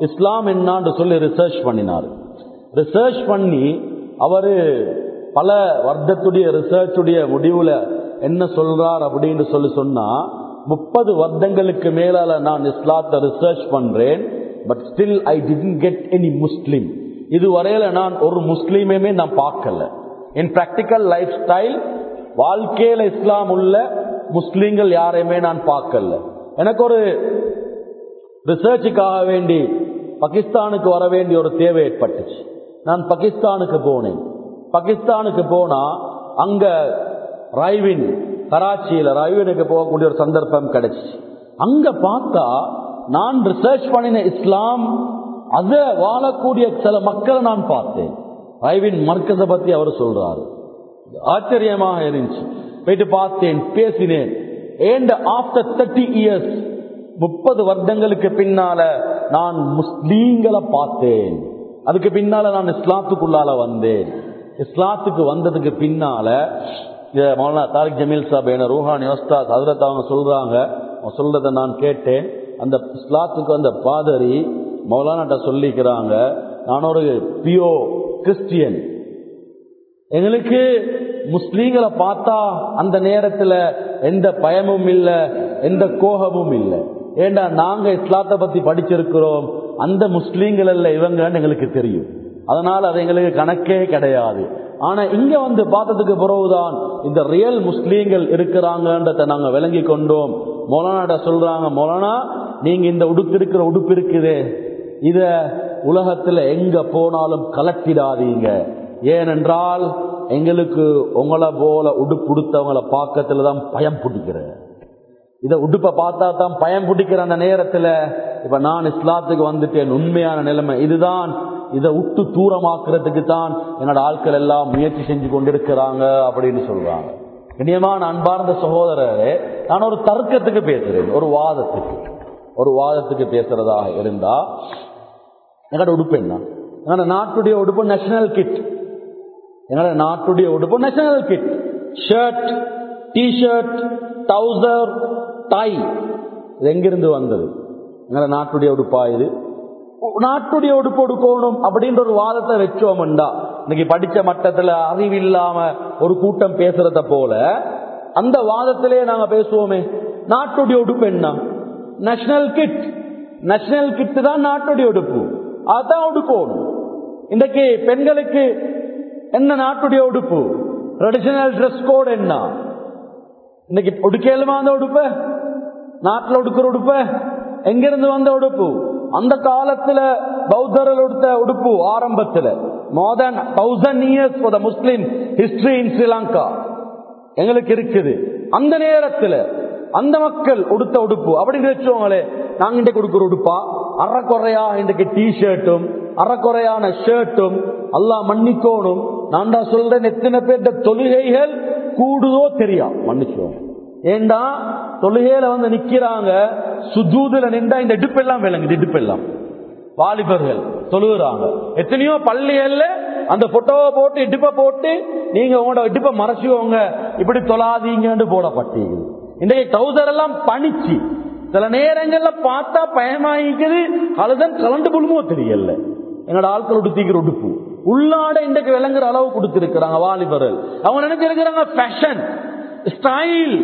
இஸ்லாம் என்னான்னு சொல்லி ரிசர்ச் பண்ணினார். ரிசர்ச் பண்ணி அவர் பல வருடத்துடைய ரிசர்ச்சுடைய முடிவுல என்ன சொல்றார் அப்படின்னு சொல்லி சொன்னா முப்பது வருடங்களுக்கு மேலால நான் இஸ்லாத்தை ரிசர்ச் பண்றேன் but still I didn't get any Muslim இதுவரையில நான் ஒரு முஸ்லீமே நான் பார்க்கல. என் பிராக்டிக்கல் லைஃப் ஸ்டைல் வாழ்க்கையில இஸ்லாம் உள்ள முஸ்லீம்கள் யாரையுமே நான் பார்க்கல. எனக்கு ஒரு ரிசர்ச்சுக்காக வேண்டி பாகிஸ்தானுக்கு வர வேண்டிய ஒரு தேவை ஏற்பட்டுச்சு. நான் பாகிஸ்தானுக்கு போனேன். பாகிஸ்தானுக்கு போனா அங்க ரைவின் கராச்சியில ரைவினுக்கு போகக்கூடிய ஒரு சந்தர்ப்பம் கிடைச்சிச்சு. அங்க பார்த்தா நான் ரிசர்ச் பண்ணின இஸ்லாம் அத வாழக்கூடிய சில மக்களை நான் பார்த்தேன். ரைவின் மர்க்கத்தை பத்தி அவர் சொல்றாரு. ஆச்சரியமாக இருந்துச்சு. போயிட்டு பார்த்தேன் பேசினேன். ஏண்ட் ஆஃப்டர் தேர்ட்டி இயர்ஸ் முப்பது வருடங்களுக்கு பின்னால நான் முஸ்லீம்களை பார்த்தேன். அதுக்கு பின்னால நான் இஸ்லாத்துக்குள்ளால வந்தேன். இஸ்லாத்துக்கு வந்ததுக்கு பின்னால மௌலானா தாரிக் ஜமீல் சாப் என ரூஹானி ஒஸ்தாத் அதிரத் அவங்க சொல்றாங்க. அவன் சொல்றதை நான் கேட்டேன். அந்த இஸ்லாத்துக்கு அந்த பாதரி மௌலானாட்ட சொல்லிக்கிறாங்க நான் ஒரு பியோ கிறிஸ்டியன். எங்களுக்கு முஸ்லீம்களை பார்த்தா அந்த நேரத்துல எந்த பயமும் இல்லை எந்த கோபமும் இல்லை. ஏண்டா நாங்க இஸ்லாத்தை பத்தி படிச்சிருக்கிறோம்? அந்த முஸ்லீம்கள் அல்ல இவங்கன்னு எங்களுக்கு தெரியும். அதனால் அது எங்களுக்கு கணக்கே கிடையாது. ஆனா இங்க வந்து பார்த்ததுக்கு பிறகுதான் இந்த ரியல் முஸ்லீம்கள் இருக்கிறாங்கன்றத நாங்க விளங்கி கொண்டோம். மொலானாட சொல்றாங்க மொலானா நீங்க இந்த உடுப்பு இருக்கிற உடுப்பு இருக்குது. இத உலகத்துல எங்க போனாலும் கலட்டிடாதீங்க ஏனென்றால் எங்களுக்கு உங்களை போல உடுப்பு உடுத்தவங்களை பார்க்கறதுல தான் பயம் பிடிக்கிறேன். இதை உடுப்பை பார்த்தா தான் பயம் பிடிக்கிற அந்த நேரத்துல இப்ப நான் இஸ்லாத்துக்கு வந்துட்டேன் உண்மையான நிலைமை இதுதான். இதை விட்டு தூரமாக்குறதுக்கு தான் என்னோட ஆட்கள் எல்லாம் முயற்சி செஞ்சு கொண்டிருக்கிறாங்க அப்படின்னு சொல்றாங்க. இனியமான அன்பார்ந்த சகோதரரே நான் ஒரு தர்க்கத்துக்கு பேசுறேன் ஒரு வாதத்துக்கு. ஒரு வாதத்துக்கு பேசுறதாக இருந்தா எங்களோட உடுப்பு என்ன? எங்களோட நாட்டுடைய உடுப்பு நேஷனல் கிட் எங்களோட நாட்டுடைய உடுப்பு நேஷனல் கிட் ஷர்ட் டிஷர்ட் டவுசர் தாய். இது எங்கிருந்து வந்தது? எங்களை நாட்டுடைய உடுப்பா இது. நாட்டுடைய உடுப்பு உடுக்கணும் அப்படின்ற ஒரு வாதத்தை வச்சோம்டா. இன்னைக்கு படிச்ச மட்டத்துல அறிவில்லாம ஒரு கூட்டம் பேசுறத போல அந்த வாதத்திலேயே நாங்க பேசுவோமே. நாட்டுடைய உடுப்பு என்ன? நேஷனல் கிட் நேஷனல் கிட் தான் நாட்டுடைய உடுப்பு. அதான் உடுக்கணும் இன்றைக்கு பெண்களுக்கு என்ன நாட்டுடைய உடுப்பு? ட்ரெடிஷனல் ட்ரெஸ் கோட் என்ன? இன்னைக்கு உடுக்கலுமா அந்த உடுப்பை? நாட்டில் உடுக்கிற உடுப்ப எங்கிருந்து வந்த உடுப்பு அந்த காலத்துல பௌத்தர்கள் உடுத்த உடுப்பு ஆரம்பத்துல more than thousand years for the Muslim history in Sri Lanka எங்களுக்கு இருக்குது அந்த நேரத்துல அந்த மக்கள் உடுத்த உடுப்பு அப்படின்னு வச்சோங்களே நாங்க இன்றைக்கு கொடுக்குற உடுப்பா அறக்குறையா இன்றைக்கு டி ஷர்ட்டும் அறக்குறையான ஷர்ட்டும் எல்லாம் மன்னிக்கோணும் நான் தான் சொல்றேன் எத்தனை பேர்த்த தொழுகைகள் கூடுதோ தெரியா மன்னிச்சோம் ஏண்டா? தொழுகையில வந்து நிக்கிறாங்க. சுஜூதுல நின்றா இந்த இடுப்பெல்லாம் விளங்குது இடுப்பெல்லாம். வாலிபர்கள் தொழுகிறாங்க. எத்தனையோ பள்ளிகள்ல அந்த போட்டோவை போட்டு இடுப்பை போட்டு நீங்க உங்களோட இடுப்பை மறைச்சுக்கோங்க. இப்படி தொழாதீங்கன்னு போடப்பட்டீங்க இன்றைக்கு டவுசர் எல்லாம் பணிச்சு சில நேரங்கள்ல பார்த்தா பயமாயிக்குது. அதுதான் கலண்டு புழுமோ தெரியல. எங்களோட ஆட்கள் உடுத்திக்கிற உடுப்பு. உள்ளாட இன்றைக்கு விளங்குற அளவு கொடுத்திருக்கிறாங்க வாலிபர்கள். அவங்க நினைச்சிருக்கிறாங்க ஃபேஷன் ஸ்டைல்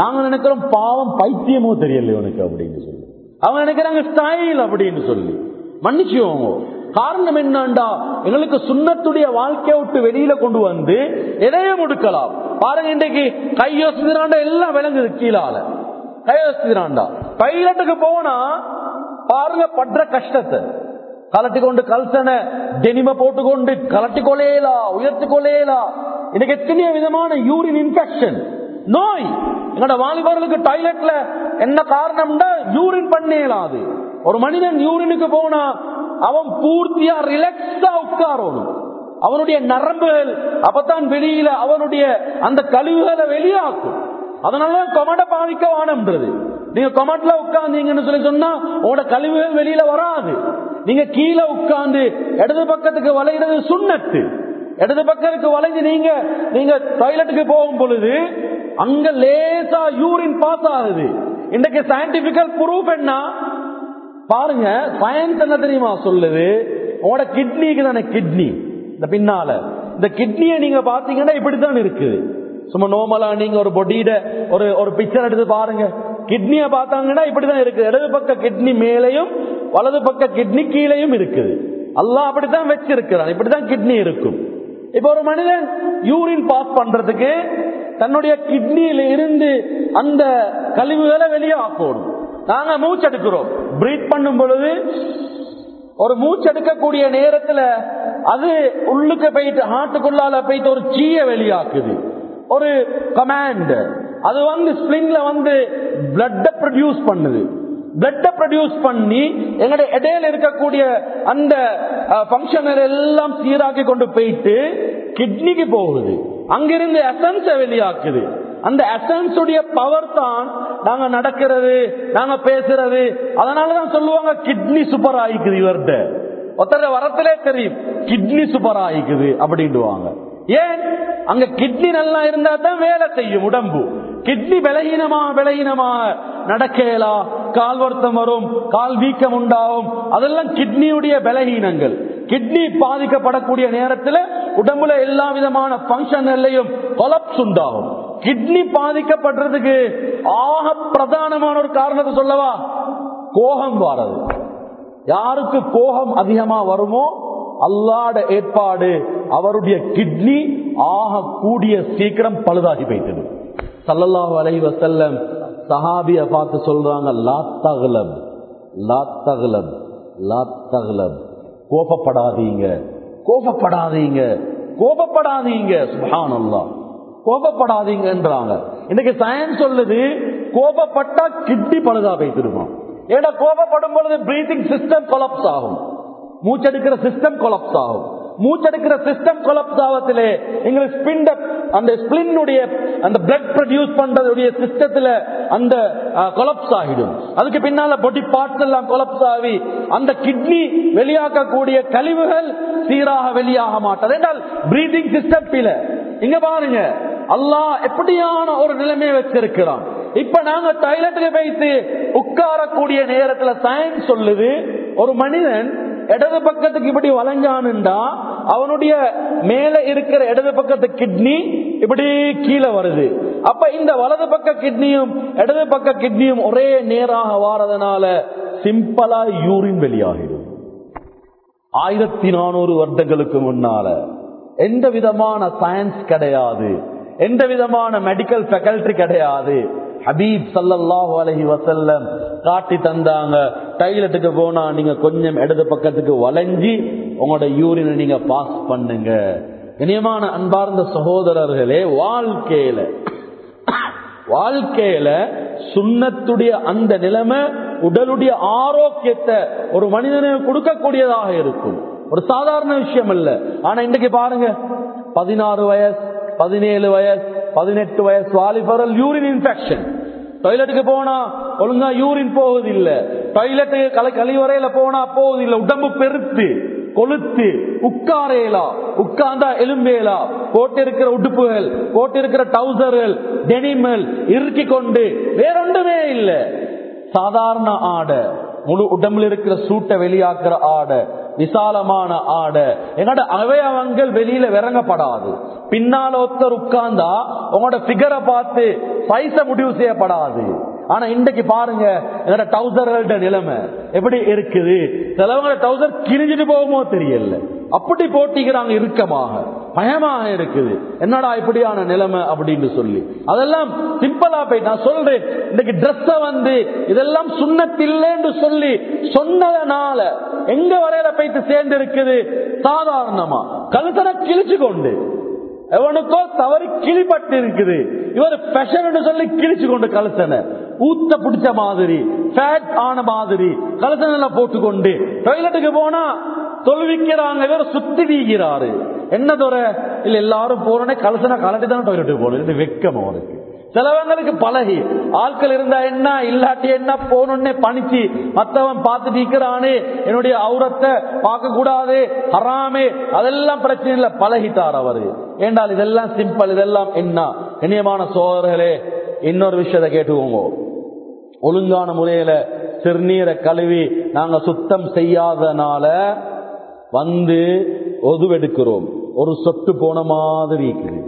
நாங்க நினைக்கிறோம் பாவம் பைத்தியமோ தெரியல உனக்கு அப்படின்னு சொல்லி. அவங்க நினைக்கிறாங்க ஸ்டைல் அப்படின்னு சொல்லி. மன்னிச்சுவோங்க காரணம் என்னண்டா? எங்களுக்கு சுண்ணத்துடைய வாழ்க்கையை விட்டு வெளியில கொண்டு வந்து எதையும் முடுக்கலாம் பாருங்க இன்றைக்கு கையோசுதிராண்டா எல்லாம் விளங்குது கீழால. கையோசுதிராண்டா பைலட்டுக்கு போனா பாருங்க படுற கஷ்டத்தை. கலட்டி கொண்டு கல்சனை டெனிம போட்டுக்கொண்டு கலட்டி கொலையலா உயர்த்தி கொலையலா இன்னைக்கு எத்தனையோ விதமான யூரின் இன்ஃபெக்ஷன் நோய். எங்களோட வாலிபர்களுக்கு டாய்லெட்ல என்ன காரணம்னா யூரின் பண்ணேலாது ஒரு மனிதன் யூரினுக்கு போனா அவன் பூர்த்தியா ரிலாக்ஸா உட்காரணும். அவனுடைய நரம்புகள் அப்பத்தான் வெளியில அவனுடைய அந்த கழிவுகளை வெளியாக்கும். அதனால கொமட பாவிக்க வானம்ன்றது. நீங்க கொமட்ல உட்கார்ந்தீங்கன்னு சொல்லி சொன்னா உங்களோட கழிவுகள் வெளியில வராது. நீங்க கீழே உட்கார்ந்து இடது பக்கத்துக்கு வளைகிறது சுண்ணத்து. இடது பக்கத்துக்கு வளைஞ்சு நீங்க நீங்க டாய்லெட்டுக்கு போகும் பொழுது அங்க லேசா யூரின் பாஸ் ஆகுது. இன்றைக்கு சயின்டிபிக்கல் ப்ரூஃப் என்ன? பாருங்க சயின்ஸ் என்ன தெரியுமா சொல்லுது? உங்களோட கிட்னிக்கு தானே கிட்னி இந்த பின்னால. இந்த கிட்னியை நீங்க பாத்தீங்கன்னா இப்படித்தான் இருக்குது. சும்மா நோமலா நீங்க ஒரு பொடியிட ஒரு ஒரு பிக்சர் எடுத்து பாருங்க. கிட்னியை பார்த்தாங்கன்னா இப்படிதான் இருக்குது. இடது பக்க கிட்னி மேலையும் வலது பக்க கிட்னி கீழையும் இருக்குது. அல்லாஹ் அப்படித்தான் வச்சிருக்கிறான். இப்படித்தான் கிட்னி இருக்கும். இப்ப ஒரு மனிதன் யூரின் பாஸ் பண்றதுக்கு தன்னுடைய கிட்னியில இருந்து அந்த கழிவுகளை வெளியே ஆக்கணும் நாங்க மூச்செடுக்கிறோம் பிரீத் பண்ணும் பொழுது ஒரு மூச்செடுக்கக்கூடிய நேரத்துல அது உள்ளுக்கு போயிட்டு ஹார்ட்டுக்குள்ளால போயிட்டு ஒரு சீய வெளியாக்குது. ஒரு கமாண்ட் அது வந்து ஸ்பிளிங்ல வந்து பிளட்ட ப்ரொடியூஸ் பண்ணுது. பிளட்ட ப்ரொடியூஸ் பண்ணி எங்களுடைய இடையில இருக்கக்கூடிய அந்த பங்கன் எல்லாம் சீராக்கி கொண்டு போயிட்டு கிட்னிக்கு போகுது. அங்கிருந்து அசன்ஸை வெளியாக்குது. அந்த எசன்ஸ் உடைய பவர் தான் நாங்க நடக்கிறது நாங்க பேசுறது. அதனாலதான் சொல்லுவாங்க கிட்னி சூப்பர் ஆயிக்குது இவர்கிட்ட. ஒருத்தர வரத்திலே தெரியும் கிட்னி சூப்பர் ஆயிக்குது அப்படின்டுவாங்க ஏன்? அங்க கிட்னி நல்லா இருந்தா தான் வேலை செய்யும் உடம்பு. கிட்னி பலகீனமா பலகீனமா நடக்கலா? கால் வருத்தம் வரும் கால் வீக்கம் உண்டாகும். அதெல்லாம் கிட்னியுடைய பலகீனங்கள். கிட்னி பாதிக்கப்படக்கூடிய நேரத்தில் உடம்புல எல்லா விதமான பங்கன்கள்லையும் கொலப்ஸ் உண்டாகும். கிட்னி பாதிக்கப்படுறதுக்கு ஆக பிரதானமான ஒரு காரணத்தை சொல்லவா? கோகம் வாரது. யாருக்கு கோகம் அதிகமா வருமோ? அல்லாட ஏற்பாடு அவருடைய கிட்னி ஆக கூடிய சீக்கிரம் பழுதாகி போயிட்டது. சல்லல்லாஹு அலைவசல்லம் சஹாபிய பார்த்து சொல்றாங்க லா தகுலப் லா லா கோபப்படாதீங்க கோபப்படாதீங்க கோபப்படாதீங்க சுபானல்லா கோபப்படாதீங்கன்றாங்க இன்னைக்கு சயின்ஸ் சொல்லுது கோபப்பட்டா கிட்னி பழுதா போய்த்திருமா ஏன்னா கோபப்படும் பொழுது பிரீத்திங் சிஸ்டம் கொலப்ஸ் ஆகும். மூச்செடுக்கிற சிஸ்டம் கொலப்ஸ் ஆகும். மூச்செடுக்கிற சிஸ்டம் கொலப்ஸ் ஆகத்திலே எங்களுக்கு ஸ்பின் அந்த ஸ்பிளினுடைய அந்த பிளட் ப்ரொடியூஸ் பண்றதுடைய சிஸ்டத்துல அந்த கொலப்ஸ் ஆகிடும். அதுக்கு பின்னால பொடி பார்ட்ஸ் எல்லாம் கொலப்ஸ் ஆகி அந்த கிட்னி வெளியாக்கக்கூடிய கழிவுகள் சீராக வெளியாக மாட்டது. என்றால் பிரீதிங் சிஸ்டம் இங்க பாருங்க அல்லாஹ் எப்படியான ஒரு நிலைமையை வச்சிருக்கிறான். இப்ப நாங்க டாய்லெட்டுக்கு வைத்து உட்காரக்கூடிய நேரத்துல சயின்ஸ் சொல்லுது ஒரு மனிதன் இடது பக்கத்துக்கு இப்படி வளைஞ்சானுண்டா அவனுடைய மேல இருக்கிற இடது பக்கத்து கிட்னி இப்படி கீழே வருது. அப்ப இந்த வலது பக்க கிட்னியும் இடது பக்க கிட்னியும் ஒரே நேராக வாரதுனால சிம்பிளா யூரின் வெளியாகிடும். ஆயிரத்தி நானூறு வருடங்களுக்கு முன்னால எந்த விதமான சயின்ஸ் கிடையாது. எந்த விதமான மெடிக்கல் ஃபெக்கல்டி கிடையாது. ஹபீப் சல்லல்லாஹு அலஹி வசல்லம் காட்டி தந்தாங்க. டைலெட்டுக்கு போனா நீங்க கொஞ்சம் இடது பக்கத்துக்கு வளைஞ்சி உங்களோட யூரினை நீங்க பாஸ் பண்ணுங்க. இனியமான அன்பார்ந்த சகோதரர்களே வாழ்க்கையில வாழ்க்கையில சுண்ணத்துடைய அந்த நிலைமை உடலுடைய ஆரோக்கியத்தை ஒரு மனிதனுக்கு கொடுக்கக்கூடியதாக இருக்கும். ஒரு சாதாரண விஷயம் இல்ல. ஆனா இன்னைக்கு பாருங்க பதினாறு வயசு பதினேழு வயசு பதினெட்டு வயசு வாலிபரல் யூரின் இன்ஃபெக்ஷன் டாய்லெட்டுக்கு போனா ஒழுங்கா யூரின் போகுது இல்ல டாய்லெட்டு கலை கழிவறையில போனா போகுது இல்ல உடம்பு பெருத்து கொளுத்து உட்காரேலா. உட்கார்ந்தா எலும்பேலா. போட்டிருக்கிற உடுப்புகள் போட்டிருக்கிற டவுசர்கள் டெனிமல் இறுக்கி கொண்டு வேறொன்றுமே இல்லை. சாதாரண ஆடை முழு உடம்புல இருக்கிற சூட்டை வெளியாக்குற ஆடை விசாலமான ஆடை. என்னோட அவயவங்கள் வெளியில விறங்கப்படாது பின்னால ஒருத்தர் உட்கார்ந்தா உங்களோட பிகரை பார்த்து சைஸ முடிவு செய்யப்படாது. ஆனா இன்றைக்கு பாருங்க என்னோட டவுசர்கள்ட நிலைமை எப்படி இருக்குது? சிலவங்க டவுசர் கிழிஞ்சிட்டு போகுமோ தெரியல. அப்படி போட்டிக்கிறாங்க இறுக்கமாக. பயமாக இருக்குது. என்னடா இப்படியான நிலைமை அப்படின்னு சொல்லி. அதெல்லாம் சிம்பிளா போய் நான் சொல்றேன். இன்னைக்கு ட்ரெஸ்ஸ வந்து இதெல்லாம் சுண்ணத்தில்லைன்னு சொல்லி சொன்னதனால எங்க வரையில போயிட்டு சேர்ந்து இருக்குது சாதாரணமா. கழுத்தனை கிழிச்சு கொண்டு. எவனுக்கோ தவறு கிளிப்பட்டு இருக்குது இவர் பெஷன் சொல்லி கிழிச்சு கொண்டு கழுத்தனை. ஊத்த பிடிச்ச மாதிரி ஃபேட் ஆன மாதிரி கலசனை போட்டுக்கொண்டு டாய்லெட்டுக்கு போனா தொல்விக்கிறாங்க இவர் சுத்தி வீகிறாரு. என்ன துறை? இல்ல எல்லாரும் போறோன்னே கலசனை கலட்டி தானே டாய்லெட்டுக்கு போகணும். இது வெக்கம் அவருக்கு சிலவங்களுக்கு பழகி. ஆட்கள் இருந்தா என்ன இல்லாட்டி என்ன போகணும்னு பணிச்சு மத்தவன் பார்த்துட்டு இருக்கிறானே என்னுடைய அவுரத்தை பார்க்க கூடாது ஹராமே அதெல்லாம் பிரச்சனை இல்லை பழகிட்டார் அவரு. ஏண்டால் இதெல்லாம் சிம்பிள் இதெல்லாம் என்ன? இனியமான சோதர்களே இன்னொரு விஷயத்தை கேட்டுக்கோங்க. ஒழுங்கான முறையில சிறுநீரை கழுவி நாங்க சுத்தம் செய்யாதனால வந்து ஒதுவெடுக்கிறோம். ஒரு சொட்டு போன மாதிரி இருக்குது.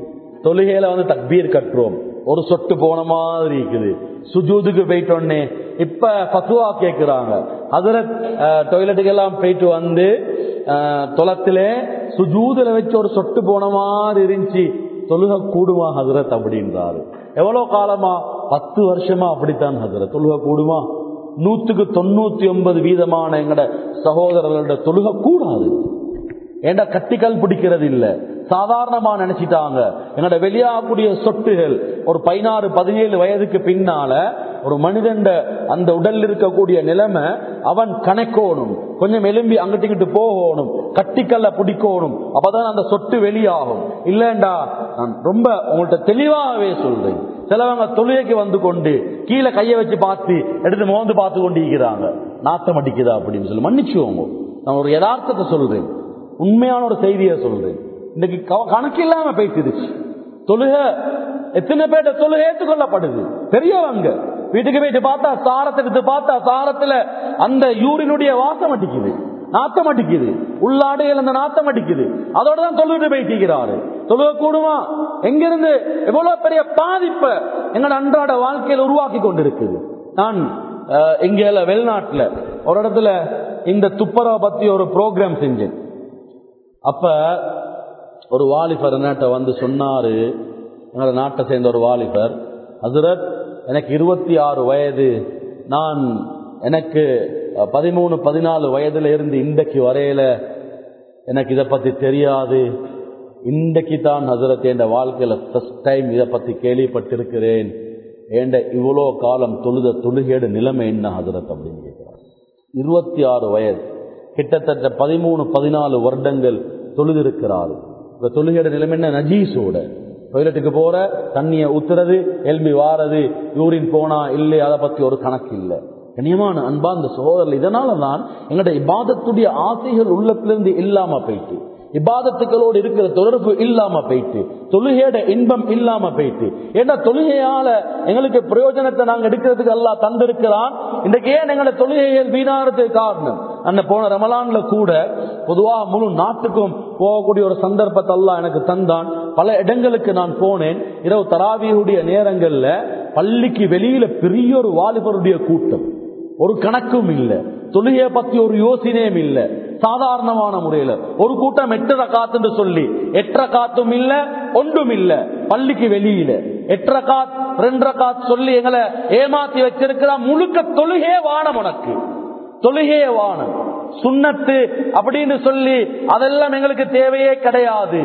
தொழுகையில வந்து தக்பீர் கட்டுறோம். ஒரு சொட்டு போன மாதிரி இருக்குது. சுஜூதுக்கு போயிட்டோன்னே இப்ப பசுவா கேட்கிறாங்க அதுல டாய்லெட்டுக்கு எல்லாம் போயிட்டு வந்து தொலத்துல சுஜூதுல வச்சு ஒரு சொட்டு போன மாதிரி இருந்துச்சு. தொழுக கூடுமா ஹசரத் அப்படின்றாரு. எவ்வளவு காலமா? பத்து வருஷமா அப்படித்தான் ஹசரத் தொழுக கூடுமா? நூத்துக்கு தொண்ணூத்தி ஒன்பது வீதமான எங்கட சகோதரர்களோட தொழுக கூடாது. ஏண்டா கட்டிக்கல் பிடிக்கிறது இல்லை? சாதாரணமா நினைச்சிட்டாங்க. என்னோட வெளியாகக்கூடிய சொட்டுகள் ஒரு பதினாறு பதினேழு வயதுக்கு பின்னால ஒரு மனிதண்ட அந்த உடல் இருக்கக்கூடிய நிலைமை அவன் கணக்கோணும் கொஞ்சம் எலும்பி அங்கிட்டு போகணும். கட்டிக்கல்ல பிடிக்கணும். அப்பதான் அந்த சொட்டு வெளியாகும். இல்லண்டா நான் ரொம்ப உங்கள்கிட்ட தெளிவாகவே சொல்றேன். சிலவங்க தொழுகைக்கு வந்து கொண்டு கீழே கையை வச்சு பார்த்து எடுத்து மோந்து பார்த்து கொண்டு இருக்கிறாங்க நாத்தம் அடிக்குதா அப்படின்னு சொல்லி மன்னிச்சுவோங்க நான் ஒரு யதார்த்தத்தை சொல்றேன். உண்மையான ஒரு செய்தியை சொல்றேன். இன்னைக்கு கணக்கு இல்லாம பேசிடுச்சு தொழுக எத்தனை பேர்ட்ட தொழுகை ஏற்றுக்கொள்ளப்படுது? பெரியவங்க. வீட்டுக்கு போயிட்டு பார்த்தா சாரத்தை எடுத்து பார்த்தா சாரத்துல அந்த யூரினுடைய வாசம் அடிக்குது. நாத்தம் அடிக்குது. உள்ளாடையில் அந்த நாத்தம் அடிக்குது. அதோட தான் தொழுது போயிட்டிருக்கிறாரு தொழுக கூடுமா? எங்கிருந்து? எவ்வளவு பெரிய பாதிப்பை எங்களோட அன்றாட வாழ்க்கையில் உருவாக்கி கொண்டிருக்குது. நான் அஹ், வெளிநாட்டில் ஒரு இடத்துல இந்த துப்பரவை பத்தி ஒரு ப்ரோக்ராம் செஞ்சேன். அப்ப ஒரு வாலிபர் நாட்டை வந்து சொன்னாரு. எங்களோட நாட்டை சேர்ந்த ஒரு வாலிபர். ஹசரத் எனக்கு இருபத்தி ஆறு வயது. நான் எனக்கு பதிமூணு பதினாலு வயதுல இருந்து இன்றைக்கு வரையில எனக்கு இதை பத்தி தெரியாது. இன்றைக்கு தான் ஹசரத் என் வாழ்க்கையில ஃபர்ஸ்ட் டைம் இதை பத்தி கேள்விப்பட்டிருக்கிறேன். ஏண்ட இவ்வளோ காலம் தொழுத தொழுகேடு நிலைமை என்ன ஹசரத் அப்படின்னு கேட்கிறார். இருபத்தி ஆறு வயது. கிட்டத்தட்ட பதிமூணு பதினாலு வருடங்கள் தொழுதிருக்கிறார். இந்த தொழுகேடு நிலைமை என்ன? நஜீஸோட. டொய்லெட்டுக்கு போற தண்ணியை ஊத்துறது எல்பி வாரது யூரின் போனா இல்லை அதை பத்தி ஒரு கணக்கு இல்லை. கண்ணியமான அன்பார்ந்த சகோதரர்கள் இதனால தான் எங்களுடைய இபாதத்துடைய ஆசைகள் உள்ளத்திலிருந்து இல்லாம போயிட்டு இபாதத்துக்களோடு இருக்கிற தொடர்பு இல்லாம போயிட்டு தொழுகையோட இன்பம் இல்லாம போயிட்டு ஏன்னா தொழுகையால எங்களுக்கு பிரயோஜனத்தை நாங்க எடுக்கிறதுக்கு எல்லாம் தந்திருக்கிறான்? இன்றைக்கு ஏன் எங்களை தொழுகைகள் வீணாகிறதுக்கு காரணம்? அந்த போன ரமலான்ல கூட பொதுவாக முழு நாட்டுக்கும் போகக்கூடிய ஒரு சந்தர்ப்பத்தை எல்லாம் எனக்கு தந்தான். பல இடங்களுக்கு நான் போனேன். இரவு தராவியுடைய நேரங்கள்ல பள்ளிக்கு வெளியில பெரிய ஒரு வாலிபருடைய கூட்டம். ஒரு கணக்கும் இல்லை. தொழுகையை பத்தி ஒரு யோசனையும் இல்லை. சாதாரணமான முறையில. ஒரு கூட்டம் எட்டரை காத்துன்னு சொல்லி எட்டரை காத்தும் இல்ல ஒன்றும் இல்ல. பள்ளிக்கு வெளியில. எட்டரை காத் ரெண்டரை காத் சொல்லி எங்களை ஏமாத்தி வச்சிருக்கிற முழுக்க தொழுகே வானம் உனக்கு. தொழுகையே வானம். சுண்ணத்து அப்படின்னு சொல்லி அதெல்லாம் எங்களுக்கு தேவையே கிடையாது.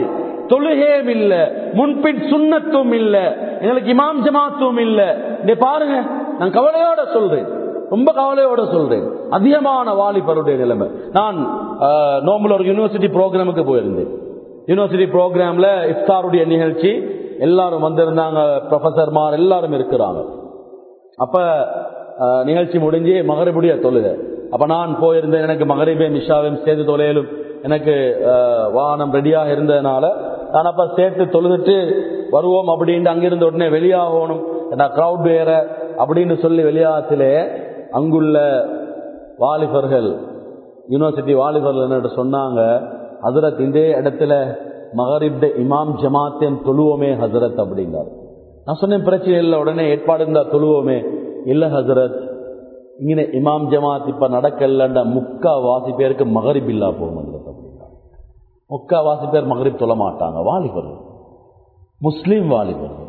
தொழுகையும் இல்ல. முன்பின் சுண்ணத்தும் இல்ல. எங்களுக்கு இமாம் ஜமாத்தும் இல்ல. பாருங்க நான் கவலையோட சொல்றேன். ரொம்ப கவலையோட சொல்றேன். அதிகமான வாலிபருடைய நிலைமை. நான் நோம்புல ஒரு யூனிவர்சிட்டி ப்ரோக்ராமுக்கு போயிருந்தேன். யூனிவர்சிட்டி ப்ரோக்ராம்ல இஃப்தாருடைய நிகழ்ச்சி எல்லாரும் வந்திருந்தாங்க ப்ரொஃபசர்மார் எல்லாரும் இருக்கிறாங்க. அப்ப நிகழ்ச்சி முடிஞ்சு மகரிபுடைய தொழுகை. அப்ப நான் போயிருந்தேன் எனக்கு மகரிபையும் நிஷாவையும் சேர்த்து தொலையிலும் எனக்கு வாகனம் ரெடியாக இருந்ததுனால நான் அப்ப சேர்த்து தொழுதுட்டு வருவோம் அப்படின்ட்டு அங்கிருந்து உடனே வெளியாகணும். ஏன்னா க்ரௌட் வேற அப்படின்னு சொல்லி வெளியாகத்திலே அங்குள்ள வாலிபர்கள் யூனிவர்சிட்டி வாலிபர்கள் என்ன சொன்னாங்க ஹசரத் இதே இடத்துல மகரிப்ட இமாம் ஜமாத்தியம் தொழுவோமே ஹசரத் அப்படிங்கிறார் நான் சொன்னேன் பிரச்சனை இல்லை உடனே ஏற்பாடு இருந்தா தொழுவோமே. இல்ல ஹசரத் இங்கே இமாம் ஜமாத் இப்ப நடக்கலன்ற முக்கா வாசி பேருக்கு மகரிப் இல்லா போகும் ஹசரத் அப்படிங்கிறார் முக்கா வாசி பேர் மகரிப் தொழ மாட்டாங்க வாலிபர்கள். முஸ்லீம் வாலிபர்கள்.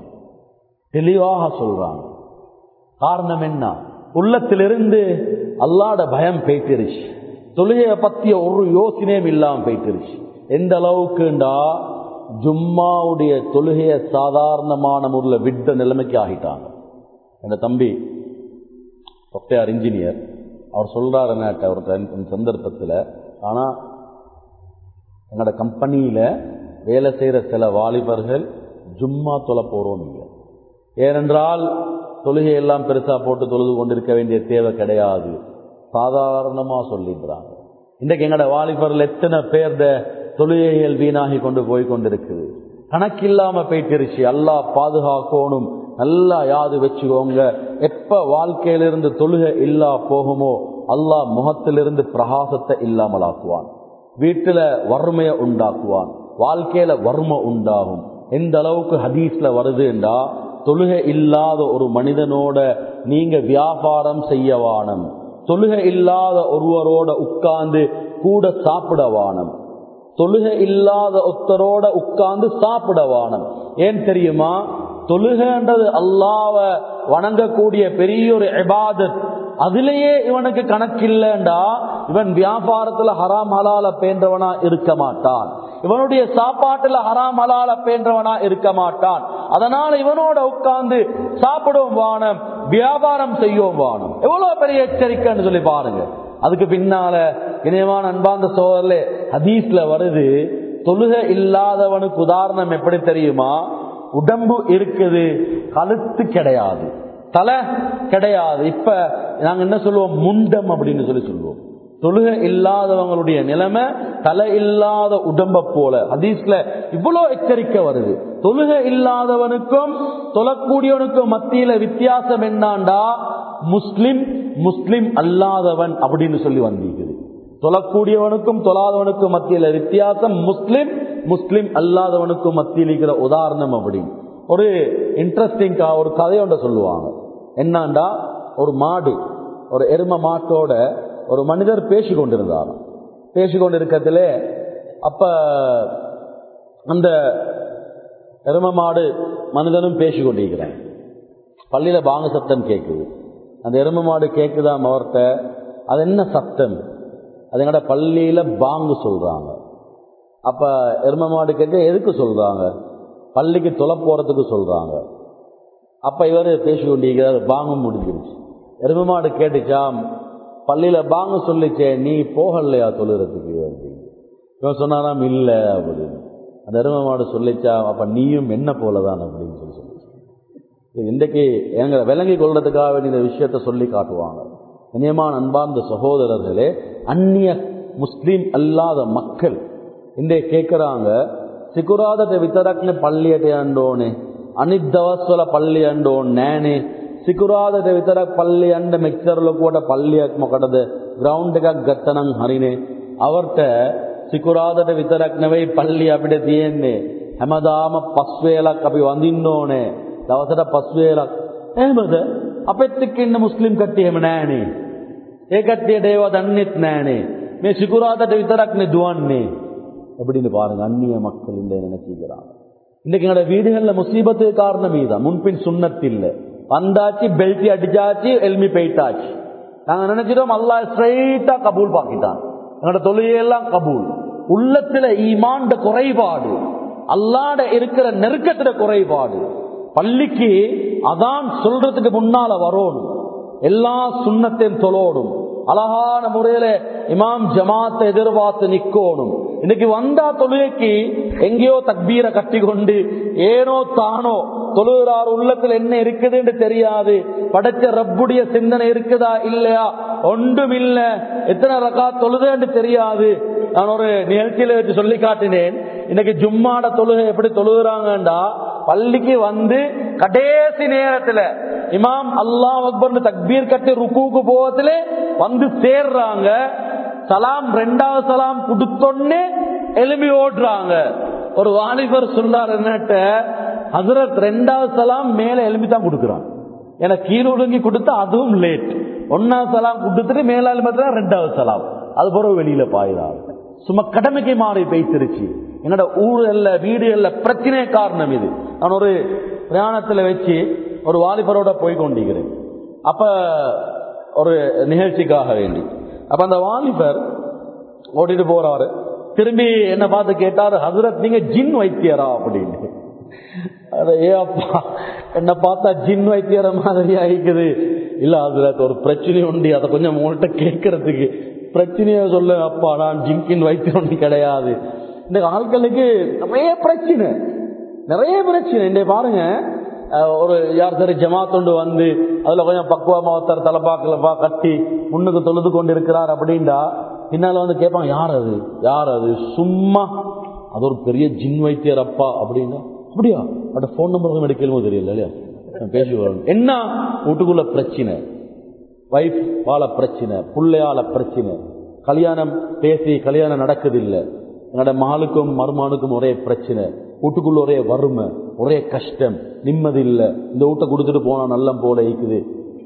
தெளிவாக சொல்றாங்க. காரணம் என்ன? உள்ளத்திலிருந்து அல்லாட பயம் போயிட்டுருச்சு தொழுகையை பத்திய ஒரு யோசனையும் இல்லாமல் போயிட்டுருச்சு எந்த அளவுக்குண்டா? ஜும்மாவுடைய தொழுகையை சாதாரணமான முறையில் விட்ட நிலைமைக்கு ஆகிட்டாங்க. என் தம்பி சொத்தையார் இன்ஜினியர் அவர் சொல்றாரு என்னாட்ட ஒரு சந்தர்ப்பத்தில் ஆனால் எங்களோட கம்பெனியில் வேலை செய்கிற சில வாலிபர்கள் ஜும்மா தொலை போகிறோம் இல்லை ஏனென்றால் தொழுகை எல்லாம் பெருசா போட்டு தொழுது கொண்டிருக்க வேண்டிய தேவை கிடையாது. சாதாரணமா சொல்லிடுறாங்க. இன்றைக்கு எங்களோட வாலிபர்கள் எத்தனை பேர் தொழுகைகள் வீணாகி கொண்டு போய் கொண்டிருக்குது. கணக்கில்லாம போயிட்டிருச்சு. எல்லா பாதுகாக்கணும். நல்லா யாது வச்சுக்கோங்க. எப்ப வாழ்க்கையிலிருந்து தொழுகை இல்லா போகுமோ அல்லாஹ் முகத்திலிருந்து பிரகாசத்தை இல்லாமல் ஆக்குவான் வீட்டுல வறுமையை உண்டாக்குவான். வாழ்க்கையில வறுமை உண்டாகும். எந்த அளவுக்கு ஹதீஸ்ல வருதுண்டா தொழுகை இல்லாத ஒரு மனிதனோட நீங்க வியாபாரம் செய்யவானம் தொழுகை இல்லாத ஒருவரோட உட்கார்ந்து கூட சாப்பிடவானம் தொழுகை இல்லாத ஒருத்தரோட உட்கார்ந்து சாப்பிடவானம் ஏன் தெரியுமா? தொழுகன்றது அல்லாவ வணங்கக்கூடிய பெரிய ஒரு எபாதத் அதிலேயே இவனுக்கு கணக்கில்லைண்டா. இவன் வியாபாரத்துல ஹராம் ஹலால பேண்டவனா இருக்க மாட்டான். இவனுடைய சாப்பாட்டுல ஹராம் ஹலால பேன்றவனா இருக்க மாட்டான். அதனால இவனோட உட்கார்ந்து சாப்பிடும் வானம் வியாபாரம் செய்யும் வானம். எவ்வளவு பெரிய எச்சரிக்கைன்னு சொல்லி பாருங்க. அதுக்கு பின்னால இணையமான அன்பாந்த சோதரில் ஹதீஸ்ல வருது தொழுகை இல்லாதவனுக்கு உதாரணம் எப்படி தெரியுமா? உடம்பு இருக்குது கழுத்து கிடையாது தலை கிடையாது. இப்ப நாங்க என்ன சொல்லுவோம்? முண்டம் அப்படின்னு சொல்லி சொல்லுவோம். தொழுகை இல்லாதவங்களுடைய நிலைமை தலை இல்லாத உடம்ப போல. ஹதீஸ்ல இவ்வளவு எச்சரிக்கை வருது. தொழுகை இல்லாதவனுக்கும் தொழக்கூடியவனுக்கும் மத்தியில வித்தியாசம் என்னாண்டா? முஸ்லிம் முஸ்லிம் அல்லாதவன் அப்படின்னு சொல்லி வந்திருக்குது. தொழக்கூடியவனுக்கும் தொழாதவனுக்கும் மத்தியில வித்தியாசம் முஸ்லிம் முஸ்லிம் அல்லாதவனுக்கும் மத்தியில் இருக்கிற உதாரணம் அப்படின்னு ஒரு இன்ட்ரெஸ்டிங்கா ஒரு கதையோட சொல்லுவாங்க. என்னாண்டா? ஒரு மாடு ஒரு எரும மாட்டோட ஒரு மனிதர் பேசி கொண்டிருந்தார் பேசி கொண்டிருக்கிறதுல அப்ப அந்த எரும மாடு மனிதனும் பேசி கொண்டிருக்கிறேன் பள்ளியில பாங்க சத்தம் கேட்குது. அந்த எரும மாடு கேட்குதா மவர்த்த அது என்ன சத்தம்? அது எங்கட பள்ளியில பாங்கு சொல்றாங்க. அப்ப எரும மாடு கேட்க எதுக்கு சொல்றாங்க? பள்ளிக்கு தொலை போறதுக்கு சொல்றாங்க. அப்ப இவர் பேசி கொண்டிருக்கிறார் பாங்கும் முடிஞ்சிருச்சு. எரும மாடு கேட்டுச்சாம் பள்ளியில பாங்க சொல்லிச்சே நீ போகலையா தொழுறதுக்கு அப்படின்னு இவன் சொன்னாராம் இல்ல அப்படின்னு அந்த எரும மாடு சொல்லிச்சா அப்ப நீயும் என்ன போலதான் அப்படின்னு சொல்லி சொல்லிச்சு இன்றைக்கு எங்க விளங்கி கொள்றதுக்காக வேண்டிய இந்த விஷயத்த சொல்லி காட்டுவாங்க கண்ணியமான அன்பார்ந்த சகோதரர்களே அந்நிய முஸ்லீம் அல்லாத மக்கள் இன்றைய கேட்கிறாங்க ಸಿಕುರಾದಟ ವಿತರಕ್ನೆ ಪಳ್ಳಿಯಟೆ ಅಂಡೋಣೆ ಅನಿದ್ದವಸ್ವಲ ಪಳ್ಳಿ ಅಂಡೋಣ್ සිකුරාදට විතරක් පල්ලේ යන්න මෙච්චර ලොකුවට පල්ලියක් මොකටද ග්‍රවුන්ඩ් එකක් ගත්තනම් හරිනේ අවර්ට සිකුරාදට විතරක් නෙවෙයි පල්ලිය අපිට තියෙන්නේ හැමදාම පස් වේලක් අපි වඳින්න ඕනේ දවසට පස් වේලක් එහෙමද අපෙත් එක්ක ඉන්න මුස්ලිම් කට්ටිය එහෙම නෑනේ ඒ කට්ටියට ඒවා දන්නෙත් නෑනේ මේ සිකුරාදට විතරක් නේ දුවන්නේ எப்படின்னு பாருங்க அந்நிய மக்கள் இந்த என்ன செய்கிறாங்க இன்றைக்கு எங்களோட வீடுகளில் முசீபத்து காரணம் மீதான் முன்பின் சுண்ணத்தில்லை வந்தாச்சு பெல்ட்டி அடிச்சாச்சு எல்மி போயிட்டாச்சு நாங்க நினைச்சிட்டோம் அல்லா ஸ்ட்ரைட்டா கபூல் பாக்கிட்டான் எங்களோட தொழிலெல்லாம் கபூல் உள்ளத்துல ஈமாண்ட குறைபாடு அல்லாட இருக்கிற நெருக்கத்துல குறைபாடு பள்ளிக்கு அதான் சொல்றதுக்கு முன்னால வரணும் எல்லா சுண்ணத்தையும் தொழோடும் அழகான முறையில இமாம் ஜமாத்தை எதிர்பார்த்து நிக்கணும் இன்னைக்கு வந்தா தொழுகைக்கு எங்கேயோ தக்பீரை கட்டி கொண்டு ஏனோ தானோ தொழுகிறார் உள்ளத்தில் என்ன இருக்குதுன்னு தெரியாது. படைச்ச ரப்புடைய சிந்தனை இருக்குதா? இல்லையா? ஒன்றும் இல்ல எத்தனை ரகா தொழுதுன்னு தெரியாது. நான் ஒரு நிகழ்ச்சியில வச்சு சொல்லி காட்டினேன். இன்னைக்கு ஜும்மாட தொழுகை எப்படி தொழுகிறாங்கண்டா? பள்ளிக்கு வந்து கடைசி நேரத்துல இமாம் அல்லாஹ் அக்பர் தக்பீர் கட்டி ருக்கூக்கு போகத்துல வந்து சேர்றாங்க. சலாம் ரெண்டாவது சலாம் கொடுத்தோன்னே எலும்பி ஓடுறாங்க ஒரு வாலிபர் சொன்னார் என்னட்ட ஹசரத் ரெண்டாவது சலாம் மேல எலும்பி தான் கொடுக்குறான். ஏன்னா கீழே ஒழுங்கி கொடுத்தா அதுவும் லேட் ஒன்னாவது சலாம் கொடுத்துட்டு மேல எலும்பி ரெண்டாவது சலாம். அது பிறகு வெளியில பாயிறாங்க சும்மா கடமைக்கு மாறி பேசிருச்சு. என்னோட ஊழல்ல வீடுகள்ல பிரச்சனை காரணம் இது. நான் ஒரு பிரயாணத்துல வச்சு ஒரு வாலிபரோட போய் கொண்டிருக்கிறேன். அப்ப ஒரு நிகழ்ச்சிக்காக வேண்டி. அப்ப அந்த வாலிபர் ஓட்டிட்டு போறாரு. திரும்பி என்ன பார்த்து கேட்டாரு ஹசரத் நீங்க ஜின் வைத்தியரா? அப்படின்னு. என்ன பார்த்தா ஜின் வைத்தியர மாதிரி ஆகிக்குது இல்ல அதில் ஒரு பிரச்சனை உண்டு அதை கொஞ்சம் உங்கள்கிட்ட கேட்கறதுக்கு. பிரச்சனைய சொல்ல அப்பா நான் ஜிங்கின் வைத்தியம் ஒன்று கிடையாது. இந்த ஆட்களுக்கு நிறைய பிரச்சனை. நிறைய பிரச்சனை. இன்றைய பாருங்க ஒரு யார் சரி ஜமாத்தொண்டு வந்து அதுல கொஞ்சம் பக்குவமா ஒருத்தர் தலைப்பாக்கலப்பா கட்டி முன்னுக்கு தொழுது கொண்டு இருக்கிறார் அப்படின்டா பின்னால வந்து கேட்பாங்க யார் அது? யார் அது? சும்மா அது ஒரு பெரிய ஜின் வைத்தியர் அப்பா அப்படின்னா அப்படியா? அட போன் நம்பர் எடுக்கலுமோ தெரியல இல்லையா? பேசி என்ன? வீட்டுக்குள்ள பிரச்சனை. வைஃப் வாழ பிரச்சனை பிள்ளையால பிரச்சனை. கல்யாணம் பேசி கல்யாணம் நடக்குதில்லை. என்னோட மகளுக்கும் மருமானுக்கும் ஒரே பிரச்சனை. வீட்டுக்குள்ள ஒரே வறுமை ஒரே கஷ்டம் நிம்மதி இல்லை இந்த வீட்டை கொடுத்துட்டு போனா நல்ல போல இருக்குது.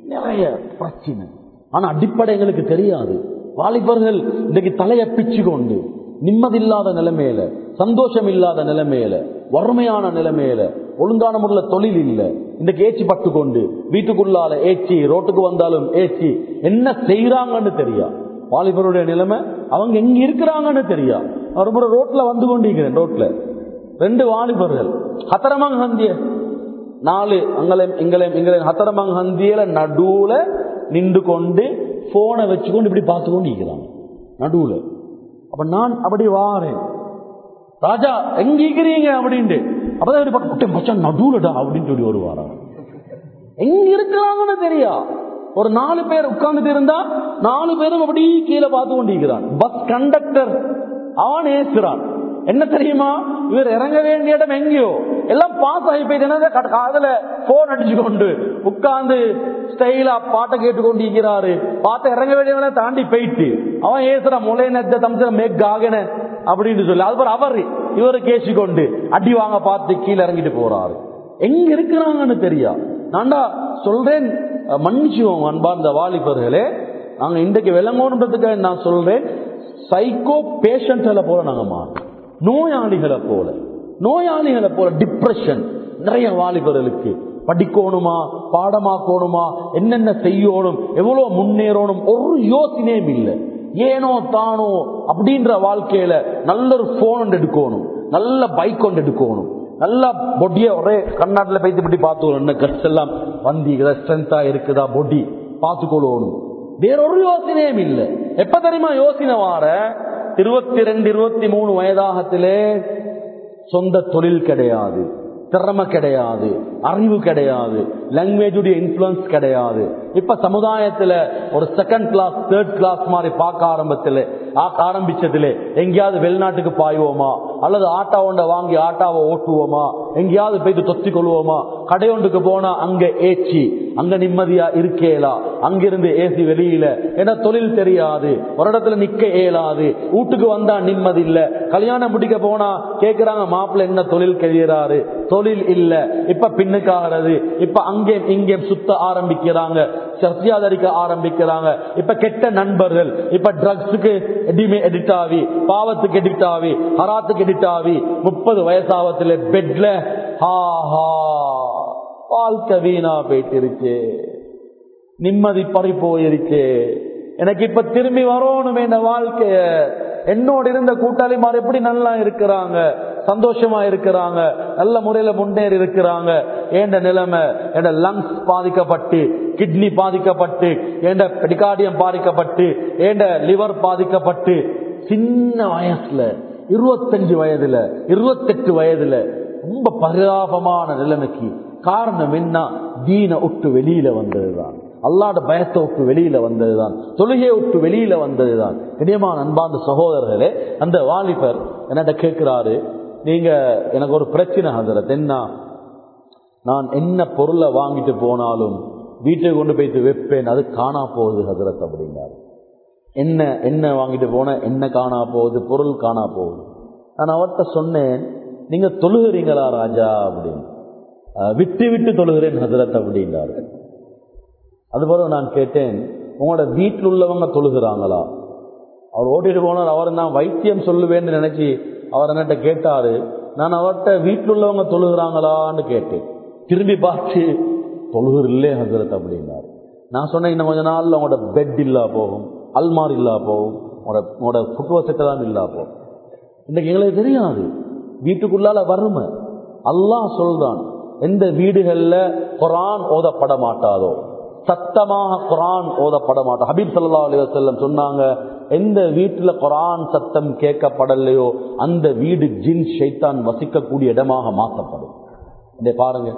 நிறைய பிரச்சனை. ஆனா அடிப்படை எங்களுக்கு தெரியாது. வாலிபர்கள் இன்னைக்கு தலையை பிச்சு கொண்டு நிம்மதி இல்லாத நிலைமையில சந்தோஷம் இல்லாத நிலைமையில வறுமையான நிலைமையில ஒழுங்கான முறையில் தொழில் இல்லை. இன்னைக்கு ஏச்சி பட்டு கொண்டு வீட்டுக்குள்ளால ஏச்சி ரோட்டுக்கு வந்தாலும் ஏச்சி என்ன செய்யறாங்கன்னு தெரியா? வாலிபருடைய நிலைமை அவங்க எங்க இருக்கிறாங்கன்னு தெரியா? ஒரு முறை ரோட்ல வந்து கொண்டிருக்கிறேன் ரோட்ல. ரெண்டு வாலிபர்கள் ஹத்தரமங் ஹந்திய. நாலு அங்களையும் எங்களையும் எங்களையும் ஹத்தரமங் ஹந்தியில நடுவுல நின்று கொண்டு போனை வச்சுக்கொண்டு இப்படி பார்த்து கொண்டு இருக்கிறாங்க. நடுவுல. அப்ப நான் அப்படி வாரேன். ராஜா எங்க இருக்கிறீங்க அப்படின்ட்டு. அப்பதான் இப்படி மச்சான் நடுவுலடா அப்படின்னு சொல்லி வருவாரா எங்க இருக்கிறாங்கன்னு தெரியா? ஒரு நாலு பேர் உட்கார்ந்துட்டு இருந்தா நாலு பேரும் அப்படி கீழே பார்த்து கொண்டிருக்கிறான் பஸ் கண்டக்டர் அவன் ஏசுறான் என்ன தெரியுமா? இவர் இறங்க வேண்டிய இடம் எங்கேயோ? எல்லாம் பாஸ் ஆகி போயிட்டு காதல போன் அடிச்சு கொண்டு உட்கார்ந்து ஸ்டைலா பாட்டை கேட்டுக்கொண்டு இருக்கிறாரு பார்த்து இறங்க வேண்டியவன தாண்டி போயிட்டு அவன் ஏசுற முளை நெத்த தம்ச மேக் ஆகன அப்படின்னு சொல்லி. அது அவர் இவரு கேசி கொண்டு அடி வாங்க பார்த்து கீழே இறங்கிட்டு போறாரு. எங்க இருக்கிறாங்கன்னு தெரியா? நான்டா சொல்றேன் மன்னிச்சுவோம் அன்பார்ந்த வாலிபர்களே. நாங்க இன்றைக்கு விளங்கணுன்றதுக்காக நான் சொல்றேன் சைக்கோ பேஷண்ட்ல போல நாங்க மாறோம் நோயாளிகளை போல. நோயாளிகளை போல டிப்ரெஷன் நிறைய வாலிபர்களுக்கு. படிக்கணுமா? பாடமாக்கணுமா? என்னென்ன செய்யணும்? எவ்வளவு முன்னேறணும்? ஒரு யோசனையும் இல்லை. ஏனோ தானோ அப்படின்ற வாழ்க்கையில நல்ல ஒரு போன் ஒன்று எடுக்கணும். நல்ல பைக் ஒன்று எடுக்கணும். நல்லா பொடிய ஒரே கண்ணாட்டில் பைத்து இப்படி பார்த்துக்கணும் கட்ஸ் எல்லாம் வந்திக்குதா ஸ்ட்ரென்த்தா இருக்குதா பொடி பார்த்துக்கொள்ளணும் வேறொரு யோசனையும் இல்லை. எப்ப தெரியுமா யோசனை வார? இருபத்தி ரெண்டு இருபத்தி மூணு வயதாகத்திலே சொந்த தொழில் கிடையாது. திறமை கிடையாது. அறிவு கிடையாது. லாங்குவேஜுடைய இன்ஃபுளுன்ஸ் கிடையாது. இப்ப சமுதாயத்துல ஒரு செகண்ட் கிளாஸ் தேர்ட் கிளாஸ் மாதிரி பார்க்க ஆரம்பத்தில் ஆரம்பிச்சதுல எங்கேயாவது வெளிநாட்டுக்கு பாய்வோமா? அல்லது ஆட்டா ஒண்ட வாங்கி ஆட்டாவை ஓட்டுவோமா? எங்கேயாவது போயிட்டு தொத்தி கொள்வோமா? கடையொண்டுக்கு போனா அங்க ஏச்சி அங்க நிம்மதியா இருக்கேலா? அங்கிருந்து ஏசி வெளியில. ஏன்னா தொழில் தெரியாது. ஒரு இடத்துல நிக்க இயலாது. வீட்டுக்கு வந்தா நிம்மதி இல்ல. கல்யாணம் முடிக்க போனா கேக்குறாங்க மாப்பிள்ள என்ன தொழில் கழியறாரு தொழில் இல்ல. இப்ப பின்னுக்காகிறது இப்ப அங்கே இங்கே சுத்த ஆரம்பிக்கிறாங்க. சசியாதரிக்க ஆரம்பிக்கிறாங்க. இப்ப கெட்ட நண்பர்கள் இப்ப ட்ரக்ஸுக்கு எடிட் ஆகி பாவத்துக்கு எடிட் ஆகி ஹராத்துக்கு எடிட் ஆகி முப்பது வயசாவத்துல பெட்ல ஹாஹா வாழ்க்கை வீணா போயிட்டு நிம்மதி பறி போயிருக்கு எனக்கு இப்ப திரும்பி வரணும் இந்த வாழ்க்கைய. என்னோடு இருந்த கூட்டாளிமார் எப்படி நல்லா இருக்கிறாங்க சந்தோஷமா இருக்கிறாங்க நல்ல முறையில முன்னேறி இருக்கிறாங்க ஏண்ட நிலைமை? என் லங்ஸ் பாதிக்கப்பட்டு கிட்னி பாதிக்கப்பட்டு ஏண்ட பெடிகார்டியம் பாதிக்கப்பட்டு ஏண்ட லிவர் பாதிக்கப்பட்டு சின்ன வயசுல இருபத்தஞ்சு வயதுல இருபத்தெட்டு வயதுல ரொம்ப பரிதாபமான நிலைமைக்கு காரணம் என்ன? தீன விட்டு வெளியில வந்ததுதான். அல்லாட பயத்தை விட்டு வெளியில வந்ததுதான். தொழுகையை விட்டு வெளியில வந்ததுதான். கனியமான அன்பாந்த சகோதரர்களே அந்த வாலிபர் என்னட்ட கேட்கிறாரு நீங்க எனக்கு ஒரு பிரச்சனை ஹசரத் என்ன? நான் என்ன பொருளை வாங்கிட்டு போனாலும் வீட்டை கொண்டு போயிட்டு வைப்பேன் அது காணா போகுது ஹசரத் அப்படிங்கிறார். என்ன என்ன வாங்கிட்டு போன என்ன காணா போகுது பொருள் காணா போகுது? நான் அவர்கிட்ட சொன்னேன் நீங்க தொழுகிறீங்களா ராஜா? அப்படின்னு. விட்டு விட்டு தொழுகிறேன் ஹசரத் அப்படின்னாரு அதுபோல நான் கேட்டேன் உங்களோட வீட்டில் உள்ளவங்க தொழுகிறாங்களா? அவர் ஓட்டிட்டு போனார் அவர் நான் வைத்தியம் சொல்லுவேன்னு நினைச்சு அவர் என்னட்ட கேட்டாரு நான் அவர்கிட்ட வீட்டில் உள்ளவங்க தொழுகிறாங்களான்னு கேட்டேன். திரும்பி பார்த்து தொழுகர் இல்லே ஹசரத் அப்படின்னாரு. நான் சொன்னேன் இன்னும் கொஞ்ச நாள்ல உங்களோட பெட் இல்லா போகும் அல்மார் இல்லா போகும் உங்களோட உங்களோட ஃபுட்வோ செட்டை இல்லா போகும். இன்னைக்கு எங்களுக்கு தெரியாது வீட்டுக்குள்ளால வறுமை. அல்லாஹ் சொல்றான் எந்த வீடுகளில் குரான் ஓதப்பட மாட்டாதோ? சத்தமாக குரான் ஓதப்பட மாட்டோம் ஹபீப் சல்லா அலிவசல்லம் சொன்னாங்க எந்த வீட்டுல குரான் சத்தம் கேட்கப்படலையோ அந்த வீடு ஜின் ஷைத்தான் வசிக்கக்கூடிய இடமாக மாற்றப்படும். இந்த பாருங்க.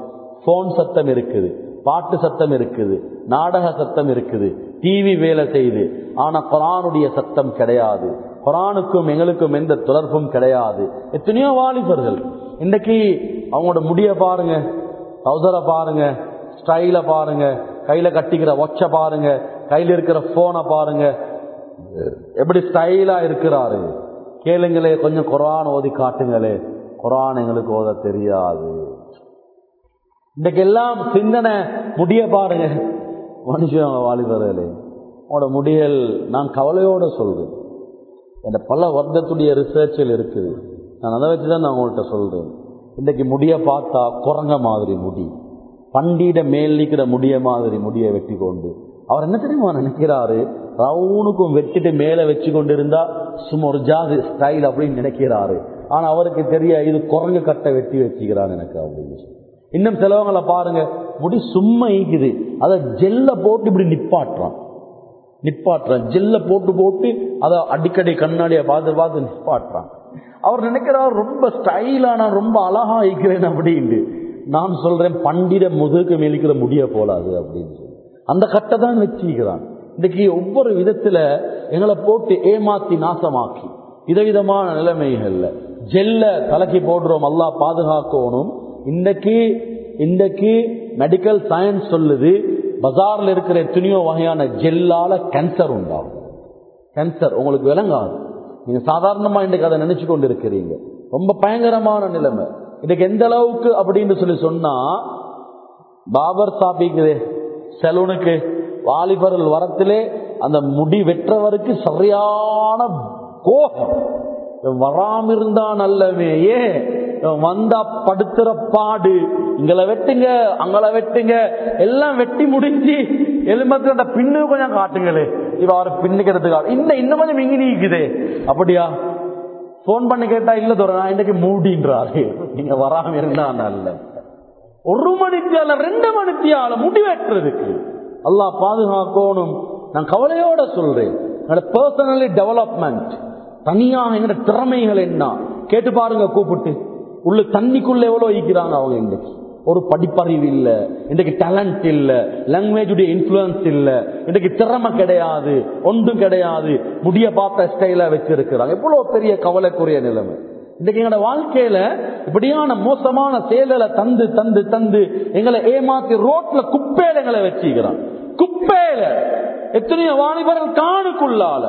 போன் சத்தம் இருக்குது பாட்டு சத்தம் இருக்குது நாடக சத்தம் இருக்குது டிவி வேலை செய்யுது ஆனா குரானுடைய சத்தம் கிடையாது. குரானுக்கும் எங்களுக்கும் எந்த தொடர்பும் கிடையாது. எத்தனையோ வாலிபர்கள் இன்றைக்கு அவங்களோட முடிய பாருங்க டவுசரை பாருங்க ஸ்டைல பாருங்க கையில கட்டிக்கிற ஒச்ச பாருங்க. கையில இருக்கிற போனை பாருங்க. எப்படி ஸ்டைலா இருக்கிறாரு? கேளுங்களே கொஞ்சம் குரான் ஓதி காட்டுங்களே. குரான் எங்களுக்கு ஓத தெரியாது. இன்னைக்கு எல்லாம் சிந்தனை முடிய பாருங்க. மனுஷன் வாலிபர்களே உங்களோட முடியல் நான் கவலையோட சொல்றேன். என் பல வருடத்துடைய ரிசர்ச்சில் இருக்குது. நான் அதை வச்சுதான் நான் உங்கள்கிட்ட சொல்றேன். இன்னைக்கு முடிய பார்த்தா குரங்க மாதிரி முடி. பண்டிட மேல் நிற்கிற முடிய மாதிரி முடிய வெட்டி கொண்டு அவர் என்ன தெரியுமா நினைக்கிறாரு? ரவுனுக்கும் வெட்டிட்டு மேல வச்சு கொண்டு இருந்தா சும்மா ஒரு ஜாது ஸ்டைல் அப்படின்னு நினைக்கிறாரு. ஆனா அவருக்கு தெரிய இது குரங்கு கட்டை வெட்டி வச்சுக்கிறான் எனக்கு அப்படின்னு சொல்லி இன்னும் சிலவங்களை பாருங்க முடி சும்மா ஈக்குது அதை ஜெல்ல போட்டு இப்படி நிப்பாட்டுறான். நிப்பாட்டுறான். ஜெல்ல போட்டு போட்டு அதை அடிக்கடி கண்ணாடியை பார்த்து பார்த்து நிப்பாட்டுறான். அவர் நினைக்கிறார் ரொம்ப ஸ்டைலான ரொம்ப அழகா இருக்கிறேன் அப்படின்னு. நான் சொல்றேன் பண்டித முதுகு மேலிக்கிற முடிய போலாது அப்படின்னு சொல்லி. அந்த கட்டை தான் வச்சுக்கிறான் இன்னைக்கு ஒவ்வொரு விதத்துல எங்களை போட்டு ஏமாத்தி நாசமாக்கி விதவிதமான நிலைமைகள்ல ஜெல்ல தலைக்கு போடுறோம் அல்லா பாதுகாக்கணும். இன்னைக்கு இன்னைக்கு மெடிக்கல் சயின்ஸ் சொல்லுது பஜார்ல இருக்கிற எத்தனையோ வகையான ஜெல்லால கேன்சர் உண்டாகும். கேன்சர் உங்களுக்கு விளங்காது. நீங்க சாதாரணமா இன்னைக்கு அதை நினைச்சு கொண்டு இருக்கிறீங்க ரொம்ப பயங்கரமான நிலைமை. இன்னைக்கு எந்த அளவுக்கு அப்படின்னு சொல்லி சொன்னா பாபர் சாப்பிக்குது செலூனுக்கு வாலிபர்கள் வரத்திலே அந்த முடி வெற்றவருக்கு சரியான கோபம். வராம இருந்தா நல்லவே ஏன் வந்தா படுத்துற பாடு இங்களை வெட்டுங்க அங்களை வெட்டுங்க எல்லாம் வெட்டி முடிஞ்சு எலும்பத்துல அந்த பின்னு கொஞ்சம் காட்டுங்களே இவ அவரை பின்னுக்கு எடுத்துக்காட்டு இன்னும் கொஞ்சம் மிங்கி நீக்குதே. அப்படியா? போன் பண்ணி கேட்டா இல்ல தோற நான் இன்னைக்கு மூடின்றாரு. நீங்க வராம இருந்தா நல்ல ஒரு மணித்தியால ரெண்டு மணித்தியால முடி வெட்டுறதுக்கு அல்லா பாதுகாக்கணும். நான் கவலையோட சொல்றேன். பர்சனலி டெவலப்மெண்ட் தனியாக எங்க திறமைகள் என்ன? கேட்டு பாருங்க கூப்பிட்டு. உள்ள தண்ணிக்குள்ள எவ்வளவு ஈக்கிறாங்க அவங்க இன்னைக்கு? ஒரு படிப்பறிவு இல்லை. இன்றைக்கு டேலண்ட் இல்லை. லாங்குவேஜுடைய இன்ஃபுளுன்ஸ் இல்லை. இன்றைக்கு திறமை கிடையாது. ஒன்றும் கிடையாது. முடிய பார்த்த ஸ்டைலை வச்சிருக்கிறாங்க. எவ்வளோ பெரிய கவலைக்குரிய நிலைமை. இன்றைக்கு எங்களோட வாழ்க்கையில இப்படியான மோசமான செயல்களை தந்து தந்து தந்து எங்களை ஏமாத்தி ரோட்ல குப்பையில எங்களை வச்சுக்கிறான் குப்பையில. எத்தனையோ வாலிபர்கள் காணுக்குள்ளால.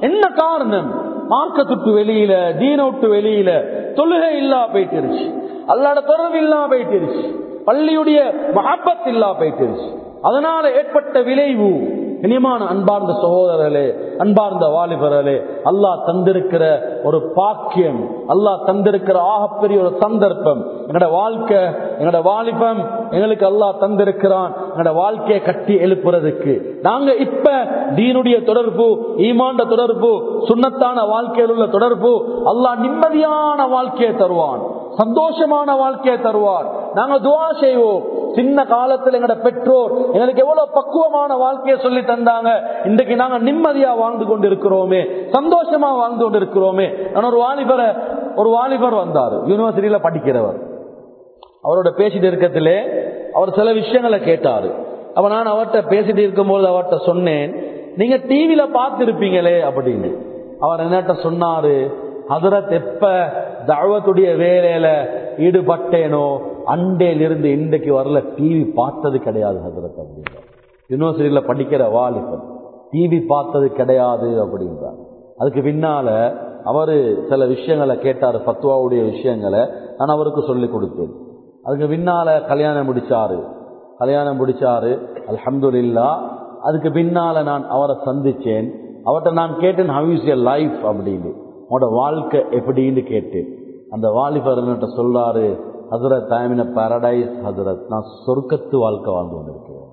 என்ன காரணம்? மார்க்கத்துக்கு வெளியில தீனோட்டு வெளியில. தொழுகை இல்லா போயிட்டுருச்சு. அல்லாட தொடர்பு இல்லா போயிட்டுருச்சு. பள்ளியுடைய மகப்பத் இல்லா போயிட்டுருச்சு. அதனால ஏற்பட்ட விளைவு. இனிமான அன்பார்ந்த சகோதரர்களே அன்பார்ந்த வாலிபர்களே அல்லாஹ் தந்திருக்கிற ஒரு பாக்கியம் அல்லாஹ் தந்திருக்கிற ஆகப்பெரிய ஒரு சந்தர்ப்பம். எங்களோட வாழ்க்கை எங்களோட வாலிபம் எங்களுக்கு அல்லாஹ் தந்திருக்கிறான். எங்களோட வாழ்க்கையை கட்டி எழுப்புறதுக்கு. நாங்க இப்ப தீனுடைய தொடர்பு ஈமாண்ட தொடர்பு சுண்ணத்தான வாழ்க்கையில் உள்ள தொடர்பு அல்லாஹ் நிம்மதியான வாழ்க்கையை தருவான். சந்தோஷமான வாழ்க்கையை தருவார் நாங்க துவா செய்வோம். சின்ன காலத்தில் எங்களோட பெற்றோர் எங்களுக்கு எவ்வளவு பக்குவமான வாழ்க்கையை சொல்லி தந்தாங்க. இன்றைக்கு நாங்க நிம்மதியா வாழ்ந்து கொண்டிருக்கிறோமே. சந்தோஷமா வாழ்ந்து கொண்டிருக்கிறோமே. நான் ஒரு வாலிபரை ஒரு வாலிபர் வந்தார். யூனிவர்சிட்டியில படிக்கிறவர். அவரோட பேசிட்டு இருக்கிறதுலே அவர் சில விஷயங்களை கேட்டாரு. அப்ப நான் அவர்கிட்ட பேசிட்டு இருக்கும்போது அவர்கிட்ட சொன்னேன் நீங்க டிவியில பார்த்திருப்பீங்களே அப்படின்னு. அவர் என்னட்ட சொன்னாரு ஹதரத் எப்ப தழவத்துடைய வேலையில ஈடுபட்டேனோ அண்டேலிருந்து இருந்து இன்றைக்கு வரல டிவி பார்த்தது கிடையாது ஹதரத் அப்படின்னு. யூனிவர்சிட்டியில படிக்கிற வாலிபன் டிவி பார்த்தது கிடையாது அப்படின்றார். அதுக்கு பின்னால அவரு சில விஷயங்களை கேட்டாரு பத்துவாவுடைய விஷயங்களை. நான் அவருக்கு சொல்லி கொடுத்தேன். அதுக்கு பின்னால கல்யாணம் முடிச்சாரு. கல்யாணம் முடிச்சாரு அல்ஹம்துலில்லா. அதுக்கு பின்னால நான் அவரை சந்திச்சேன். அவர்கிட்ட நான் கேட்டேன் ஹவ் இஸ் யர் லைஃப் அப்படின்னு. உங்களோட வாழ்க்கை எப்படின்னு கேட்டேன். அந்த வாலிபர் என்கிட்ட சொல்றாரு ஹசரத் ஐ பாரடைஸ் ஹசரத். நான் சொர்க்கத்து வாழ்க்கை வாழ்ந்து கொண்டிருக்கிறேன்.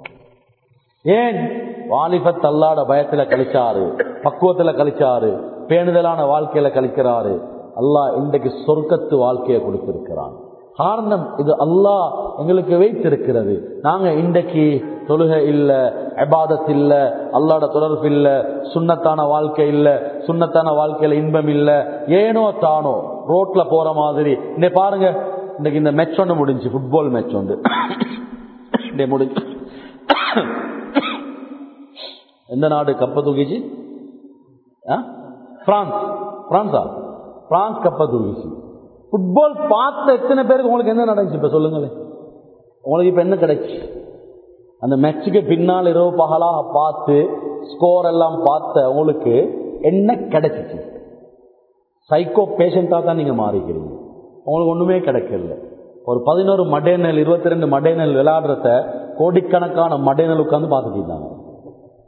ஏன்? வாலிபத் அல்லாட பயத்துல கழிச்சாரு பக்குவத்துல கழிச்சாரு பேணுதலான வாழ்க்கையில கழிக்கிறாரு. அல்லாஹ் இன்றைக்கு சொர்க்கத்து வாழ்க்கையை கொடுத்திருக்கிறான். காரணம் இது அல்லாஹ் எங்களுக்கு வைத்திருக்கிறது. நாங்க இன்றைக்கு தொழுகை இல்ல அபாதத் இல்ல அல்லாட தொடர்பு இல்ல சுண்ணத்தான வாழ்க்கை இல்ல சுண்ணத்தான வாழ்க்கையில இன்பம் இல்ல ஏனோ தானோ ரோட்ல போற மாதிரி. இன்னைக்கு பாருங்க இன்னைக்கு இந்த மேட்ச் ஒன்று முடிஞ்சு ஃபுட்பால் மேட்ச் ஒன்று. முடிஞ்சு. எந்த நாடு கப்ப தூக்கிச்சு பிரான்ஸ் பிரான்ஸா பிரான்ஸ் கப்ப தூக்கிச்சு ஃபுட்பால் பார்த்த எத்தனை பேருக்கு உங்களுக்கு என்ன நடந்துச்சு? இப்போ சொல்லுங்களேன். உங்களுக்கு இப்போ என்ன கிடைச்சு? அந்த மேட்சுக்கு பின்னால் இரவு பகலாக பார்த்து ஸ்கோர் எல்லாம் பார்த்த உங்களுக்கு என்ன கிடைச்சிச்சு? சைக்கோ பேஷண்ட்டாக தான் நீங்கள் மாறிக்கிறீங்க. உங்களுக்கு ஒன்றுமே கிடைக்கல. ஒரு பதினோரு மடைநல் இருபத்தி ரெண்டு மடைநல் விளையாடுறத கோடிக்கணக்கான மடேனல் உட்காந்து பார்த்துட்டு இருந்தாங்க.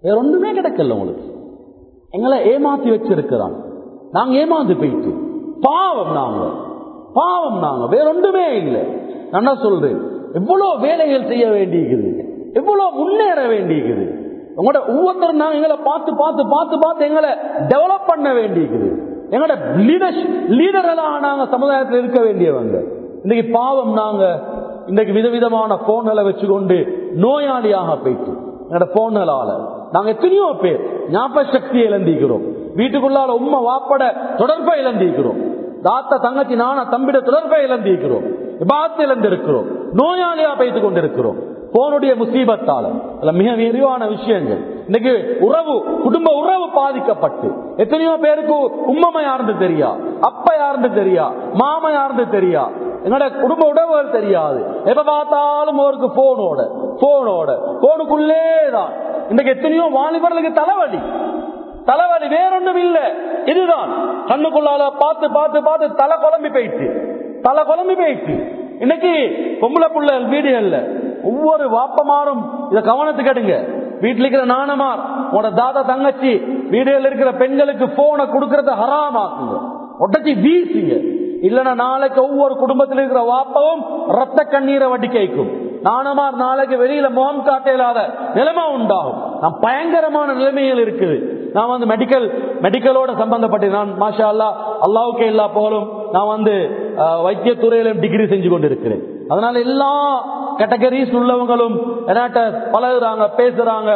வேற ஒண்ணுமே கிடைக்கல உங்களுக்கு. எங்களை ஏமாத்தி வச்சிருக்கிறான். நாங்க ஏமாந்து போயிட்டு பாவம் நாங்க. பாவம் நாங்க. வேற ஒன்றுமே இல்லை. நான் சொல்றேன்? எவ்வளவு வேலைகள் செய்ய வேண்டியிருக்குது. எவ்வளவு முன்னேற வேண்டியிருக்குது. உங்களோட ஒவ்வொருத்தரும் நாங்க எங்களை பார்த்து பார்த்து பார்த்து பார்த்து எங்களை டெவலப் பண்ண வேண்டியிருக்குது. எங்களோட லீடர்ஷிப் லீடர்களாக நாங்க சமுதாயத்தில் இருக்க வேண்டியவங்க. இன்னைக்கு பாவம் நாங்க இன்னைக்கு விதவிதமான போன்களை வச்சுக்கொண்டு நோயாளியாக போயிட்டு எங்களோட போன்களால நாங்க எத்தனையோ பேர் ஞாபக சக்தியை இழந்திக்கிறோம் வீட்டுக்குள்ளால உண்மை வாப்பட தொடர்பை இழந்திருக்கிறோம். தாத்தா தங்கச்சி நானா தம்பிட தொடர்பை இழந்திருக்கிறோம். விபாத்து இழந்திருக்கிறோம். நோயாளியா பேசிக் கொண்டிருக்கிறோம். போனுடைய முசீபத்தால. மிக விரிவான விஷயங்கள். இன்னைக்கு உறவு குடும்ப உறவு பாதிக்கப்பட்டு. எத்தனையோ பேருக்கு உம்மமை யாருன்னு தெரியா? அப்ப யாருன்னு தெரியா? மாமா யாருன்னு தெரியா? என்னோட குடும்ப உடவுகள் தெரியாது. எப்ப பார்த்தாலும் அவருக்கு போனோட போனோட போனுக்குள்ளே தான் இன்னைக்கு எத்தனையோ வாலிபர்களுக்கு தலைவலி. தலைவலி வேறொன்றும் இல்ல. இதுதான். கண்ணுக்குள்ளால பார்த்து பார்த்து பார்த்து தலை குழம்பி போயிட்டு தலை குழம்பி போயிட்டு இன்னைக்கு பொம்பளை புள்ள வீடுகள்ல ஒவ்வொரு வாப்பமாரும் இத கவனத்து கேட்டுங்க வீட்டில் இருக்கிற நாணமார் உன்னோட தாத்தா தங்கச்சி வீடுகள் இருக்கிற பெண்களுக்கு போனை கொடுக்கறத ஹராமாக்குங்க. ஒட்டச்சி வீசுங்க. இல்லைன்னா நாளைக்கு ஒவ்வொரு குடும்பத்தில் இருக்கிற வாப்பவும் ரத்த கண்ணீரை வட்டி கேட்கும். நானமார் நாளைக்கு வெளியில முகம் காட்ட இல்லாத நிலைமை உண்டாகும். நான் பயங்கரமான நிலைமைகள் இருக்குது. நான் வந்து மெடிக்கல் மெடிக்கலோட சம்பந்தப்பட்டு நான் மாஷா அல்லா அல்லாவுக்கு எல்லா போலும் நான் வந்து வைத்தியத்துறையிலும் டிகிரி செஞ்சு கொண்டு இருக்கிறேன் அதனால எல்லா கேட்டகரிஸ் உள்ளவங்களும் என்னாட்ட பழகுறாங்க பேசுறாங்க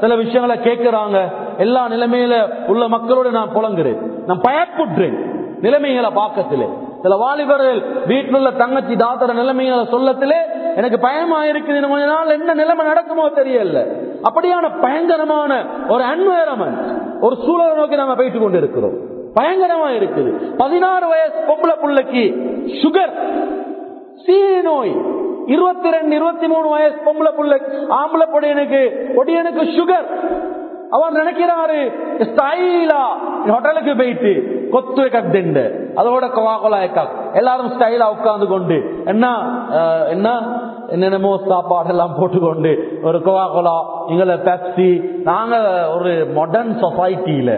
சில விஷயங்களை கேட்கிறாங்க. எல்லா நிலைமையில உள்ள மக்களோட நான் புலங்குறேன். நான் பயப்புற்றேன் நிலைமைகளை பார்க்கத்திலே சில வாலிபர்கள் வீட்டில் உள்ள தங்கச்சி தாத்தர நிலைமையில சொல்லத்திலே எனக்கு பயமா இருக்குது கொஞ்ச நாள் என்ன நிலைமை நடக்குமோ தெரியல. அப்படியான பயங்கரமான ஒரு என்வாயரமெண்ட் ஒரு சூழலை நோக்கி நாம போயிட்டு கொண்டு இருக்கிறோம் பயங்கரமா இருக்குது பதினாறு வயசு பொம்பளை புள்ளைக்கு சுகர் சீனி நோய். இருபத்தி ரெண்டு இருபத்தி மூணு வயசு பொம்பளை புள்ளை ஆம்பளை பொடியனுக்கு பொடியனுக்கு சுகர் அவர் நினைக்கிறாரு ஸ்டைலா ஹோட்டலுக்கு போயிட்டு கொத்து கட்டுண்டு அதோட கொலா எல்லாரும் ஸ்டைலா உட்கார்ந்து கொண்டு என்ன என்ன என்னென்னமோ சாப்பாடு எல்லாம் போட்டுக்கொண்டு ஒரு கோவா கோலா எங்களை பெப்சி நாங்க ஒரு மாடர்ன் சொசைட்டியில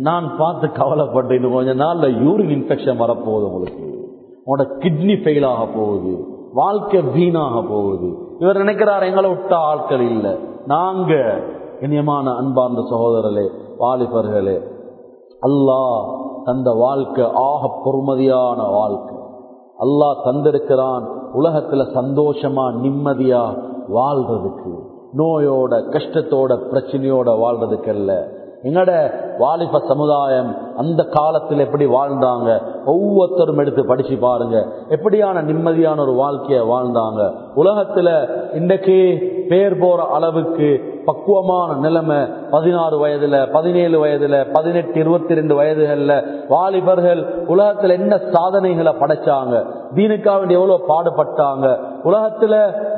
நான் பார்த்து கவலைப்பட்டு இன்னும் கொஞ்ச நாள்ல யூரின் இன்ஃபெக்ஷன் வரப்போகுது உங்களுக்கு உங்களோட கிட்னி ஃபெயில் ஆக போகுது வாழ்க்கை வீணாக போகுது இவர் நினைக்கிறார் எங்களை விட்ட ஆட்கள் இல்லை நாங்க இனியமான அன்பார்ந்த சகோதரர்களே வாலிபர்களே அல்லாஹ் தந்த வாழ்க்கை ஆக பொறுமதியான வாழ்க்கை. அல்லாஹ் தந்திருக்கிறான் உலகத்துல சந்தோஷமா நிம்மதியா வாழ்றதுக்கு. நோயோட கஷ்டத்தோட பிரச்சனையோட வாழ்றதுக்கு அல்ல. எங்கட வாலிப சமுதாயம் அந்த காலத்தில் எப்படி வாழ்ந்தாங்க? ஒவ்வொருத்தரும் எடுத்து படிச்சு பாருங்க. எப்படியான நிம்மதியான ஒரு வாழ்க்கைய வாழ்ந்தாங்க? உலகத்துல இன்றைக்கு பேர் போற அளவுக்கு பக்குவமான நிலைமை பதினாறு வயதுல பதினேழு வயதுல பதினெட்டு இருபத்தி ரெண்டு வயதுகள்ல வாலிபர்கள் உலகத்துல என்ன சாதனைகளை படைச்சாங்க? தீனுக்காக வேண்டி எவ்வளவு பாடுபட்டாங்க? உலகத்துல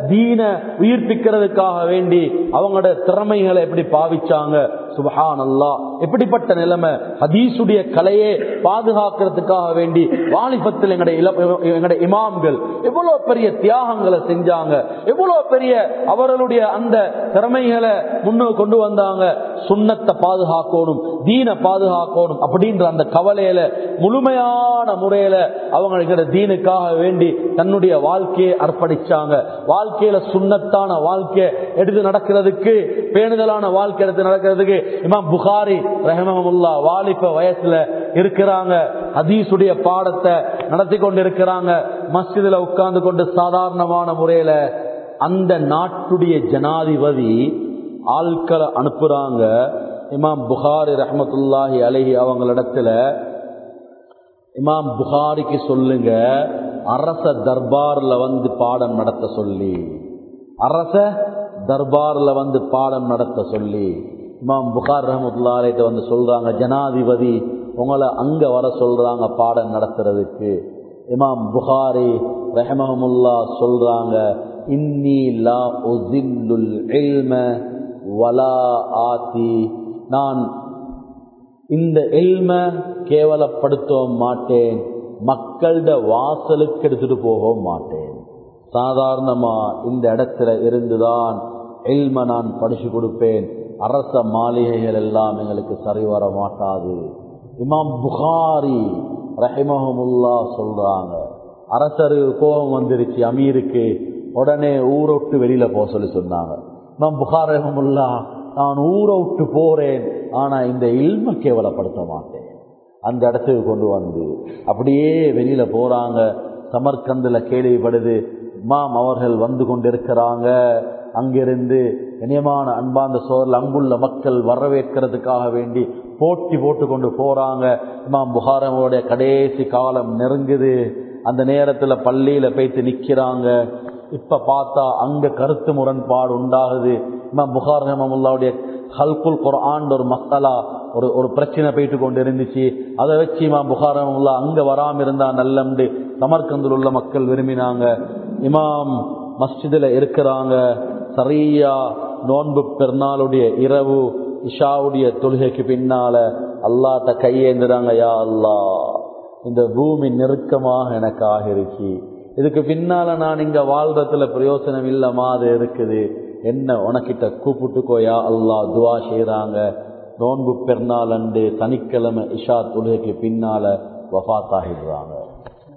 தீன உயிர்ப்பிக்கிறதுக்காக வேண்டி அவங்களோட திறமைகளை எப்படி பாவிச்சாங்க? சுபஹான் அல்லா எப்படிப்பட்ட நிலைமை? ஹதீசுடைய கலையே பாதுகாக்கிறதுக்காக வேண்டி வாலிபத்தில் எங்களுடைய எங்களுடைய இமாம்கள் எவ்வளவு பெரிய தியாகங்களை செஞ்சாங்க? எவ்வளவு பெரிய அவர்களுடைய அந்த திறமைகளை முன்னு கொண்டு வந்தாங்க? சுண்ணத்தை பாதுகாக்கணும் தீன பாதுகாக்கணும் அப்படின்ற அந்த கவலையில முழுமையான முறையில அவங்க தீனுக்காக வேண்டி தன்னுடைய வாழ்க்கையை அர்ப்பணிச்சாங்க. வாழ்க்கையில சுண்ணத்தான வாழ்க்கை எடுத்து நடக்கிறதுக்கு பேணுதலான வாழ்க்கை எடுத்து நடக்கிறதுக்கு இமாம் புகாரி ரஹமமுல்லா வாலிப வயசுல இருக்கிறாங்க. ஹதீசுடைய பாடத்தை நடத்தி கொண்டு இருக்கிறாங்க மஸ்ஜிதுல உட்கார்ந்து கொண்டு சாதாரணமான முறையில அந்த நாட்டுடைய ஜனாதிபதி ஆட்களை அனுப்புறாங்க. இமாம் புகாரி ரஹமத்துல்லாஹி அலஹி அவங்களிடத்துல இமாம் புகாரிக்கு சொல்லுங்க அரச தர்பார்ல வந்து பாடம் நடத்த சொல்லி. அரச தர்பார்ல வந்து பாடம் நடத்த சொல்லி. இமாம் புகார் ரஹமத்துல்லாஹிட்ட வந்து சொல்றாங்க ஜனாதிபதி உங்களை அங்க வர சொல்றாங்க பாடம் நடத்துறதுக்கு. இமாம் புகாரி ரஹமஹமுல்லா சொல்றாங்க இன்னி லா உசில்லுல் வலா ஆத்தி நான் இந்த எல்ம கேவலப்படுத்தவும் மாட்டேன். மக்களோட வாசலுக்கு எடுத்துட்டு போகவும் மாட்டேன். சாதாரணமா இந்த இடத்துல இருந்துதான் எல்ம நான் படிச்சு கொடுப்பேன். அரச மாளிகைகள் எல்லாம் எங்களுக்கு சரி வர மாட்டாது. இமாம் புகாரி ரஹிமஹமுல்லா சொல்றாங்க. அரசரு கோபம் வந்துருச்சு அமீருக்கு. உடனே ஊரை விட்டு வெளியில போக சொல்லி சொன்னாங்க. இமாம் புகார் ரஹமுல்லா நான் ஊரை விட்டு போறேன். ஆனால் இந்த இல்மை கேவலப்படுத்த மாட்டேன். அந்த இடத்துக்கு கொண்டு வந்து அப்படியே வெளியில் போகிறாங்க சமர்கந்தில் கேள்விப்படுது மாம் அவர்கள் வந்து கொண்டிருக்கிறாங்க. அங்கிருந்து இனியமான அன்பாந்த சோழர் அங்குள்ள மக்கள் வரவேற்கிறதுக்காக வேண்டி போட்டி போட்டு கொண்டு போகிறாங்க இமாம் புகாரமோடைய கடைசி காலம் நெருங்குது. அந்த நேரத்தில் பள்ளியில் போய்த்து நிற்கிறாங்க இப்போ பார்த்தா அங்கே கருத்து முரண்பாடு உண்டாகுது. இமாம் புகார் ரஹமமுல்லாவுடைய ஹல்குல் குர்ஆன் ஒரு மசாலா ஒரு ஒரு பிரச்சனை போயிட்டு கொண்டு இருந்துச்சு அதை வச்சு இமாம் புகார் ரஹமமுல்லா அங்க வராம இருந்தா நல்லம்ண்டு சமர்கந்தில் உள்ள மக்கள் விரும்பினாங்க. இமாம் மஸ்ஜிதில் இருக்கிறாங்க. சரியா நோன்பு பெருநாளுடைய இரவு இஷாவுடைய தொழுகைக்கு பின்னால அல்லாத்த கையேந்துறாங்க யா அல்லா இந்த பூமி நெருக்கமாக எனக்கு ஆகிருச்சு. இதுக்கு பின்னால நான் இங்க வாழ்றதுல பிரயோசனம் இல்லமா அது இருக்குது. என்ன உனக்கிட்ட கூப்பிட்டுக்கோயா அல்லா துவா செய்கிறாங்க நோன்பு பெருநாள் அண்டு சனிக்கிழமை இஷா தொழுகைக்கு பின்னால வஃத்தாகிடுறாங்க.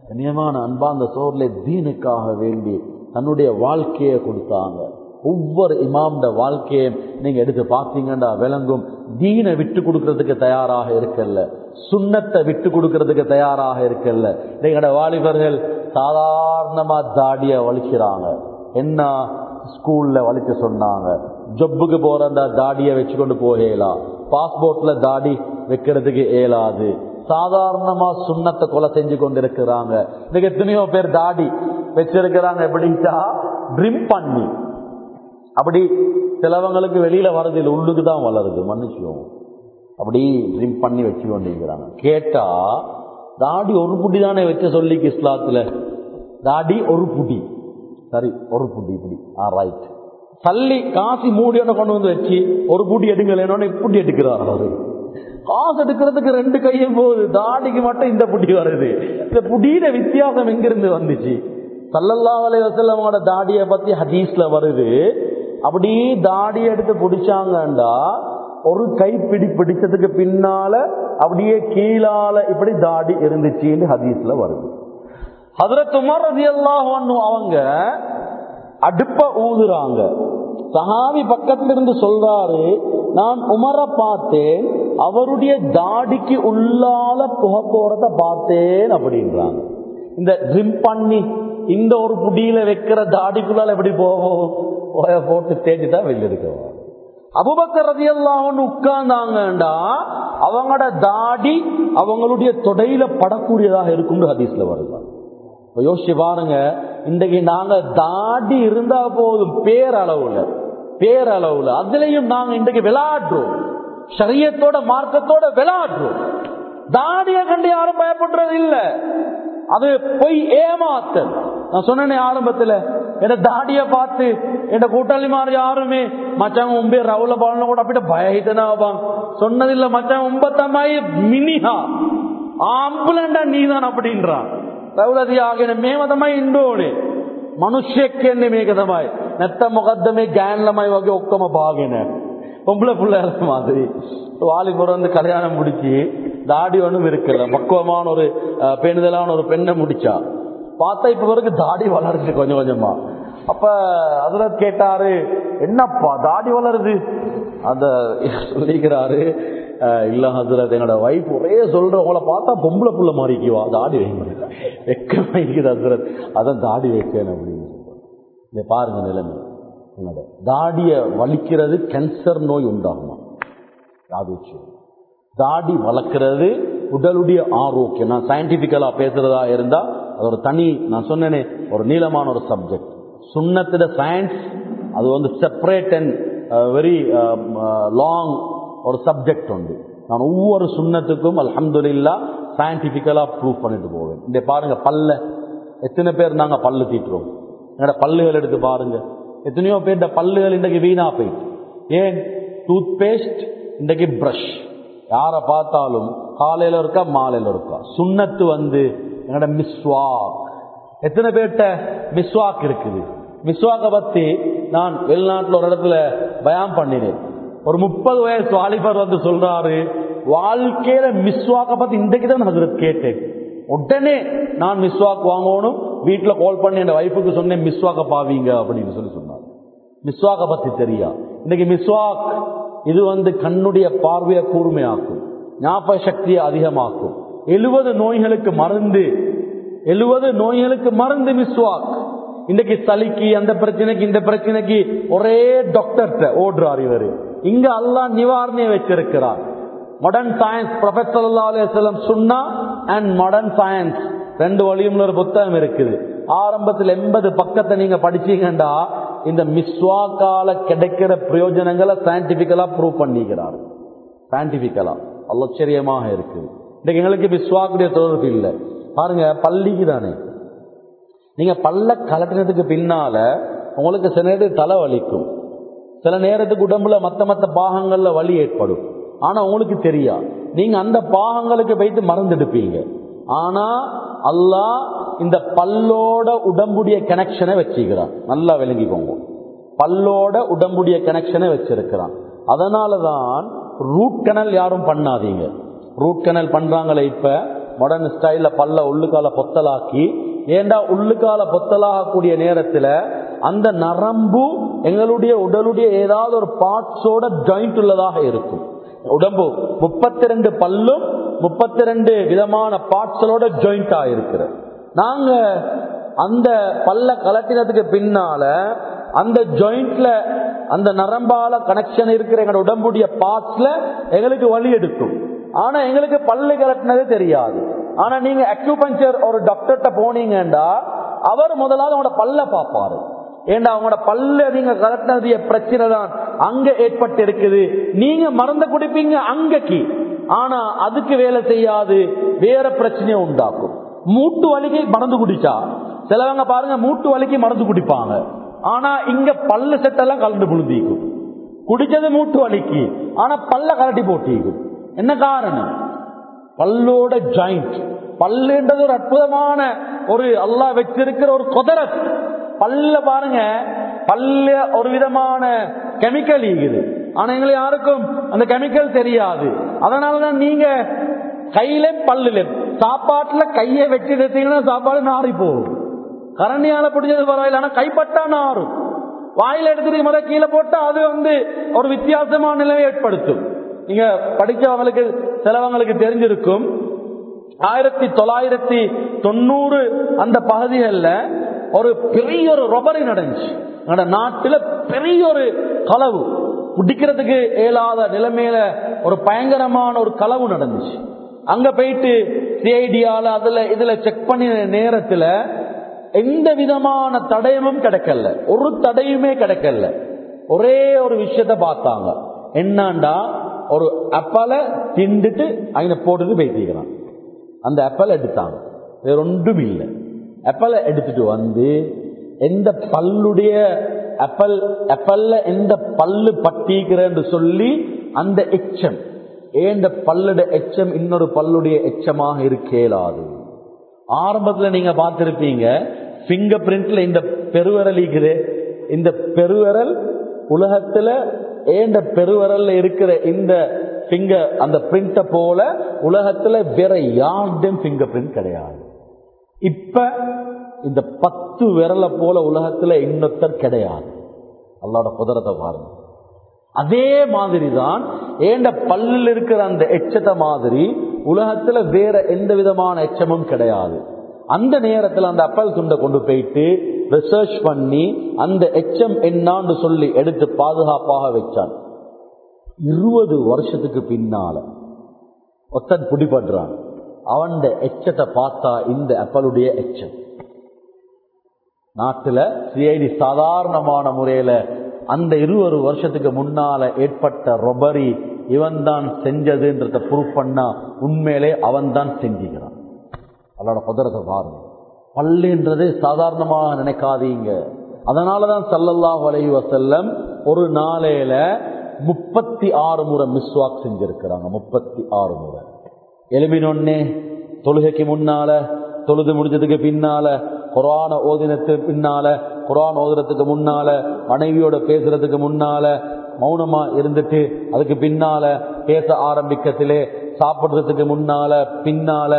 கண்ணியமான அன்பா அந்த சோர்ல தீனுக்காக வேண்டி தன்னுடைய வாழ்க்கையை கொடுத்தாங்க. ஒவ்வொரு இமாம்ட வாழ்க்கையை நீங்க எடுத்து பார்த்தீங்கன்னா விளங்கும். தீனை விட்டு கொடுக்கறதுக்கு தயாராக இருக்கல்ல. சுண்ணத்தை விட்டு கொடுக்கறதுக்கு தயாராக இருக்கல்ல. எங்களோட வாலிபர்கள் சாதாரணமா தாடிய வலிக்கிறாங்க. என்ன? ஸ்கூல்ல வலிக்க சொன்னாங்க. ஜொப்புக்கு போற அந்த தாடியை வச்சுக்கொண்டு போகலாம் பாஸ்போர்ட்ல தாடி வைக்கிறதுக்கு இயலாது சாதாரணமா சுண்ணத்தை கொலை செஞ்சு கொண்டு இருக்கிறாங்க இன்னைக்கு எத்தனையோ பேர் தாடி வச்சிருக்கிறாங்க. எப்படின்னா ட்ரிம் பண்ணி. அப்படி சிலவங்களுக்கு வெளியில இல்லை உள்ளுக்கு தான் வளருது. மன்னிச்சுவோம் அப்படி ட்ரிம் பண்ணி வச்சு கொண்டிருக்கிறாங்க கேட்டா தாடி ஒரு புடி தானே வச்ச சொல்லிக்கு இஸ்லாத்துல தாடி ஒரு புடி சரி ஒரு புடி இப்படி. ஆ ரைட் தள்ளி காசி மூடியோட கொண்டு வந்து வச்சு ஒரு புடி எடுங்களேனோன்னு இப்படி எடுக்கிறார் அவரு. காசு எடுக்கிறதுக்கு ரெண்டு கையும் போகுது. தாடிக்கு மட்டும் இந்த புடி வருது. இந்த புடியில வித்தியாசம் எங்கிருந்து வந்துச்சு? சல்லல்லா அலை வசல்லமோட தாடியை பத்தி ஹதீஸ்ல வருது. அப்படி தாடி எடுத்து பிடிச்சாங்கண்டா ஒரு கைப்பிடி பிடிச்சதுக்கு பின்னால அப்படியே கீழால இப்படி தாடி இருந்துச்சுன்னு ஹதீஸ்ல வருது. ஹதரத் உமர் ரதியல்லாஹு அவங்க அடுப்ப ஊதுறாங்க. சஹாவி பக்கத்திலிருந்து சொல்றாரு நான் உமரை பார்த்தேன் அவருடைய தாடிக்கு உள்ளால புகை போறத பார்த்தேன் அப்படின்றாங்க. இந்த ஜிம் பண்ணி இந்த ஒரு புடியில வைக்கிற தாடிக்குள்ளால எப்படி போவோம் போட்டு தேடி தான் வெளில இருக்கவா? அபுபக்கர் ரதியெல்லாம் உட்கார்ந்தாங்கண்டா அவங்களோட தாடி அவங்களுடைய தொடையில படக்கூடியதாக இருக்கும்னு ஹதீஸ்ல வருவாங்க யோசிச்சு பாருங்க இன்றைக்கு நாங்க தாடி இருந்தா போதும் பேரளவுல பேரளவுல. அதுலயும் நாங்க இன்றைக்கு விளையாடுறோம். சரியத்தோட மார்க்கத்தோட விளையாடுறோம். தாடிய கண்டு யாரும் பயப்படுறது இல்ல. அது பொய் ஏமாத்தல். நான் சொன்னேனே ஆரம்பத்துல என்ன தாடிய பார்த்து என்ன கூட்டாளி மாதிரி யாருமே மச்சாங்க உம்பே ரவுல பாலன கூட அப்படி பயத்தனாவான் சொன்னதில்ல மச்சாங்க உம்பத்தமாய் மினிஹா. ஆம்புலண்டா நீதான் அப்படின்றான். රවුල තියාගෙන මේව තමයි ඉන්න ඕනේ. මිනිස්සෙක් කියන්නේ මේක තමයි. නැත්තම් මොකද්ද මේ ගෑන් ළමයි பொம்பளை பிள்ளையார மாதிரி வாலி பிறந்து கல்யாணம் முடிச்சு தாடி ஒன்றும் இருக்கல பக்குவமான ஒரு பெண்தலான ஒரு பெண்ணை முடிச்சா பார்த்தா இப்போ பிறகு தாடி வளருச்சு கொஞ்சம் கொஞ்சமா அப்ப அதுல கேட்டாரு என்னப்பா தாடி வளருது அந்த சொல்லிக்கிறாரு இல்ல ஹசரத் என்னோட வைஃப் ஒரே சொல்றவங்கள பார்த்தா பொம்பளை புள்ள மாறிக்குவா தாடி வைக்க வெக்க வைக்குது ஹசரத். அதான் தாடி வைக்கணும் அப்படின்னு இதை பாருங்க நிலைமை. என்னோட தாடியை வலிக்கிறது கேன்சர் நோய் உண்டாகுமா? தாடி தாடி வளர்க்கிறது உடலுடைய ஆரோக்கியம். நான் சயின்டிபிக்கலா பேசுறதா இருந்தா அது ஒரு தனி நான் சொன்னேனே ஒரு நீளமான ஒரு சப்ஜெக்ட் சுண்ணத்திட சயின்ஸ் அது வந்து செப்பரேட் அண்ட் வெரி லாங் ஒரு சப்ஜெக்ட் உண்டு. நான் ஒவ்வொரு சுண்ணத்துக்கும் அலமதுல்லா சயின்டிஃபிக்கலாக ப்ரூவ் பண்ணிட்டு போவேன். இந்த பாருங்க பல்ல. எத்தனை பேர் நாங்கள் பல்லு தீட்டுறோம் என்னோட பல்லுகள் எடுத்து பாருங்க. எத்தனையோ பேர்ட பல்லுகள் இன்றைக்கு வீணா போயிட்டு. ஏன்? டூத் பேஸ்ட் இன்றைக்கு ப்ரஷ் யாரை பார்த்தாலும் காலையில் இருக்கா மாலையில் இருக்கா? சுண்ணத்து வந்து என்னோட மிஸ்வாக் எத்தனை பேர்கிட்ட மிஸ்வாக் இருக்குது? மிஸ்வாக்கை பற்றி நான் வெளிநாட்டில் ஒரு இடத்துல பயம் பண்ணினேன். ஒரு முப்பது வயசு வாலிபர் வந்து சொல்றாரு வாழ்க்கையில மிஸ்வாக்க பத்தி இன்றைக்கு தான் நான் கேட்டேன். உடனே நான் மிஸ்வாக் வாங்கணும் வீட்டுல கால் பண்ணி என் வைஃபுக்கு சொன்னேன் மிஸ்வாக்க பாவீங்க அப்படின்னு சொல்லி சொன்னார். மிஸ்வாக்க பத்தி தெரியா? இன்னைக்கு மிஸ்வாக் இது வந்து கண்ணுடைய பார்வையை கூர்மையாக்கும் ஞாபக சக்தியை அதிகமாக்கும். எழுபது நோய்களுக்கு மருந்து எழுபது நோய்களுக்கு மருந்து மிஸ்வாக். இன்னைக்கு சளிக்கு அந்த பிரச்சனைக்கு இந்த பிரச்சனைக்கு ஒரே டாக்டர்கிட்ட ஓடுறார் இவரு. இங்க அல்லாஹ் நிவாரணியை வச்சிருக்கிறார். மாடர்ன் சயின்ஸ் ப்ரொஃபசர் அலிஸ்லம் சுன்னா அண்ட் மாடர்ன் சயின்ஸ் ரெண்டு வழியும்ல ஒரு புத்தகம் இருக்குது. ஆரம்பத்தில் எண்பது பக்கத்தை நீங்க படிச்சீங்கண்டா இந்த மிஸ்வாக்கால கிடைக்கிற பிரயோஜனங்களை சயின்டிபிக்கலா ப்ரூவ் பண்ணிக்கிறார். சயின்டிபிக்கலா ஆச்சரியமாக இருக்கு இன்னைக்கு எங்களுக்கு மிஸ்வாக்குடைய தொடர்பு இல்லை. பாருங்க பள்ளிக்கு தானே. நீங்க பல்ல கலட்டினதுக்கு பின்னால உங்களுக்கு சில நேரத்துக்கு தலை வலிக்கும். சில நேரத்துக்கு உடம்புல மத்த மத்த பாகங்கள்ல வலி ஏற்படும். ஆனா உங்களுக்கு தெரியா? நீங்க அந்த பாகங்களுக்கு போயிட்டு மறந்துடுப்பீங்க ஆனா அல்லாஹ் இந்த பல்லோட உடம்புடைய கனெக்ஷனை வச்சுக்கிறான். நல்லா விளங்கிக்கோங்க. பல்லோட உடம்புடைய கனெக்ஷனை வச்சிருக்கிறான். அதனாலதான் ரூட் கனல் யாரும் பண்ணாதீங்க. ரூட் கனல் பண்றாங்களே இப்ப மாடர்ன் ஸ்டைல்ல பல்ல உள்ளுக்கால பொத்தலாக்கி ஏண்டா உள்ளுக்கால பொத்தலாகக்கூடிய நேரத்துல அந்த நரம்பு எங்களுடைய உடலுடைய ஏதாவது ஒரு பார்ட்ஸோட ஜாயிண்ட் உள்ளதாக இருக்கும். உடம்பு முப்பத்தி ரெண்டு பல்லும் முப்பத்தி ரெண்டு விதமான பார்ட்ஸோட ஜாயிண்ட் ஆயிருக்கிற நாங்க அந்த பல்ல கலட்டினதுக்கு பின்னால அந்த ஜாயிண்ட்ல அந்த நரம்பால கனெக்ஷன் இருக்கிற எங்களோட உடம்புடைய பார்ட்ஸ்ல எங்களுக்கு வலி எடுக்கும். ஆனா எங்களுக்கு பல்லு கலட்டினது தெரியாது. ஆனா நீங்க அக்யூபஞ்சர் ஒரு டாக்டர்கிட்ட போனீங்கன்னா அவர் முதலாவது அவங்களோட பல்ல பார்ப்பாரு. ஏண்டா அவங்களோட பல்ல நீங்க கலட்டினது பிரச்சனை தான்? அங்க ஏற்பட்டு இருக்குது நீங்க மறந்து குடிப்பீங்க அங்கக்கு. ஆனா அதுக்கு வேலை செய்யாது. வேற பிரச்சனையை உண்டாக்கும். மூட்டு வலிக்கு மறந்து குடிச்சா. சிலவங்க பாருங்க மூட்டு வலிக்கு மறந்து குடிப்பாங்க. ஆனா இங்க பல்லு செட்டெல்லாம் கலந்து புழுந்திக்கும் குடிச்சது மூட்டு வலிக்கு. ஆனா பல்ல கலட்டி போட்டிக்கும். என்ன காரணம்? பல்லோட ஜாயிண்ட் பல்லுன்றது ஒரு அற்புதமான ஒரு அல்லா வச்சிருக்கிற ஒரு கொதரத். பல்ல பாருங்க பல்ல ஒரு விதமான கெமிக்கல் ஈகுது ஆனா எங்களுக்கு யாருக்கும் அந்த கெமிக்கல் தெரியாது. அதனாலதான் நீங்க கையில பல்லுல சாப்பாட்டுல கையை வச்சு எடுத்தீங்கன்னா சாப்பாடு நாரி போகும். கரண்டியால பிடிச்சது பரவாயில்ல ஆனா கைப்பட்டா நாரும் வாயில எடுத்துட்டு முதல் கீழே போட்டா அது வந்து ஒரு வித்தியாசமான நிலையை ஏற்படுத்தும். நீங்க படிச்சவங்களுக்கு சிலவங்களுக்கு தெரிஞ்சிருக்கும். ஆயிரத்தி தொள்ளாயிரத்தி தொண்ணூறு அந்த பகுதிகளில் ஒரு பெரிய ஒரு ரொபரி நடந்துச்சு. எங்களோட நாட்டில் பெரிய ஒரு களவு. குடிக்கிறதுக்கு இயலாத நிலைமையில ஒரு பயங்கரமான ஒரு களவு நடந்துச்சு. அங்க போயிட்டு சிஐடியால அதுல இதுல செக் பண்ணின நேரத்துல எந்த விதமான தடயமும் கிடைக்கல. ஒரு தடையுமே கிடைக்கல. ஒரே ஒரு விஷயத்த பார்த்தாங்க. என்னண்டா? ஒரு அப்பலை திண்டுட்டு அங்க போட்டுட்டு பேசிக்கிறான் அந்த அப்பலை எடுத்தாங்க வேற ஒன்றும் இல்லை. அப்பலை எடுத்துட்டு வந்து எந்த பல்லுடைய அப்பல் அப்பல்ல எந்த பல்லு பட்டிக்கிறேன்னு சொல்லி அந்த எச்சம். ஏந்த பல்லுடைய எச்சம் இன்னொரு பல்லுடைய எச்சமாக இருக்கேலாது? ஆரம்பத்துல நீங்க பார்த்திருப்பீங்க பிங்கர் பிரிண்ட்ல இந்த பெருவரல் இருக்குது. இந்த பெருவரல் உலகத்துல ஏண்ட பெருவரல்ல இருக்கிற இந்த பிங்கர் அந்த பிரிண்ட போல உலகத்துல வேற யார்டும் பிங்கர் பிரிண்ட் கிடையாது. இப்ப இந்த பத்து விரலை போல உலகத்துல இன்னொத்தர் கிடையாது. அல்லாட குதிரத்தை பாருங்க. அதே மாதிரி தான் ஏண்ட பல்லில் இருக்கிற அந்த எச்சத்தை மாதிரி உலகத்துல வேற எந்த விதமான எச்சமும் கிடையாது. அந்த நேரத்தில் அந்த அப்பல் துண்டை கொண்டு போயிட்டு ரிசர்ச் பண்ணி அந்த எச்சம் என்னான்னு சொல்லி எடுத்து பாதுகாப்பாக வச்சான். இருபது வருஷத்துக்கு பின்னால ஒத்தன் பிடிபடுறான். அவன் எச்சத்தை பார்த்தா இந்த அப்பலுடைய எச்சம். நாட்டுல சிஐடி சாதாரணமான முறையில அந்த இருபது வருஷத்துக்கு முன்னால ஏற்பட்ட ரொபரி இவன் தான் செஞ்சதுன்றத ப்ரூவ் பண்ணா உண்மையிலே அவன் தான் செஞ்சுக்கிறான். அவளோட குதிரத்தை பாருங்க. பள்ளின்றது சாதாரணமாக நினைக்காதீங்க. அதனாலதான் செல்லல்லா அலைஹி வசல்லம் ஒரு நாளையில முப்பத்தி ஆறு முறை மிஸ்வாக் செஞ்சிருக்கிறாங்க. முப்பத்தி ஆறு முறை. எலுமினொன்னே தொழுகைக்கு முன்னால தொழுது முடிஞ்சதுக்கு பின்னால குரான ஓதினத்துக்கு பின்னால குரான் ஓதுறதுக்கு முன்னால மனைவியோட பேசுறதுக்கு முன்னால மௌனமா இருந்துட்டு அதுக்கு பின்னால பேச ஆரம்பிக்கத்திலே சாப்பிடுறதுக்கு முன்னால பின்னால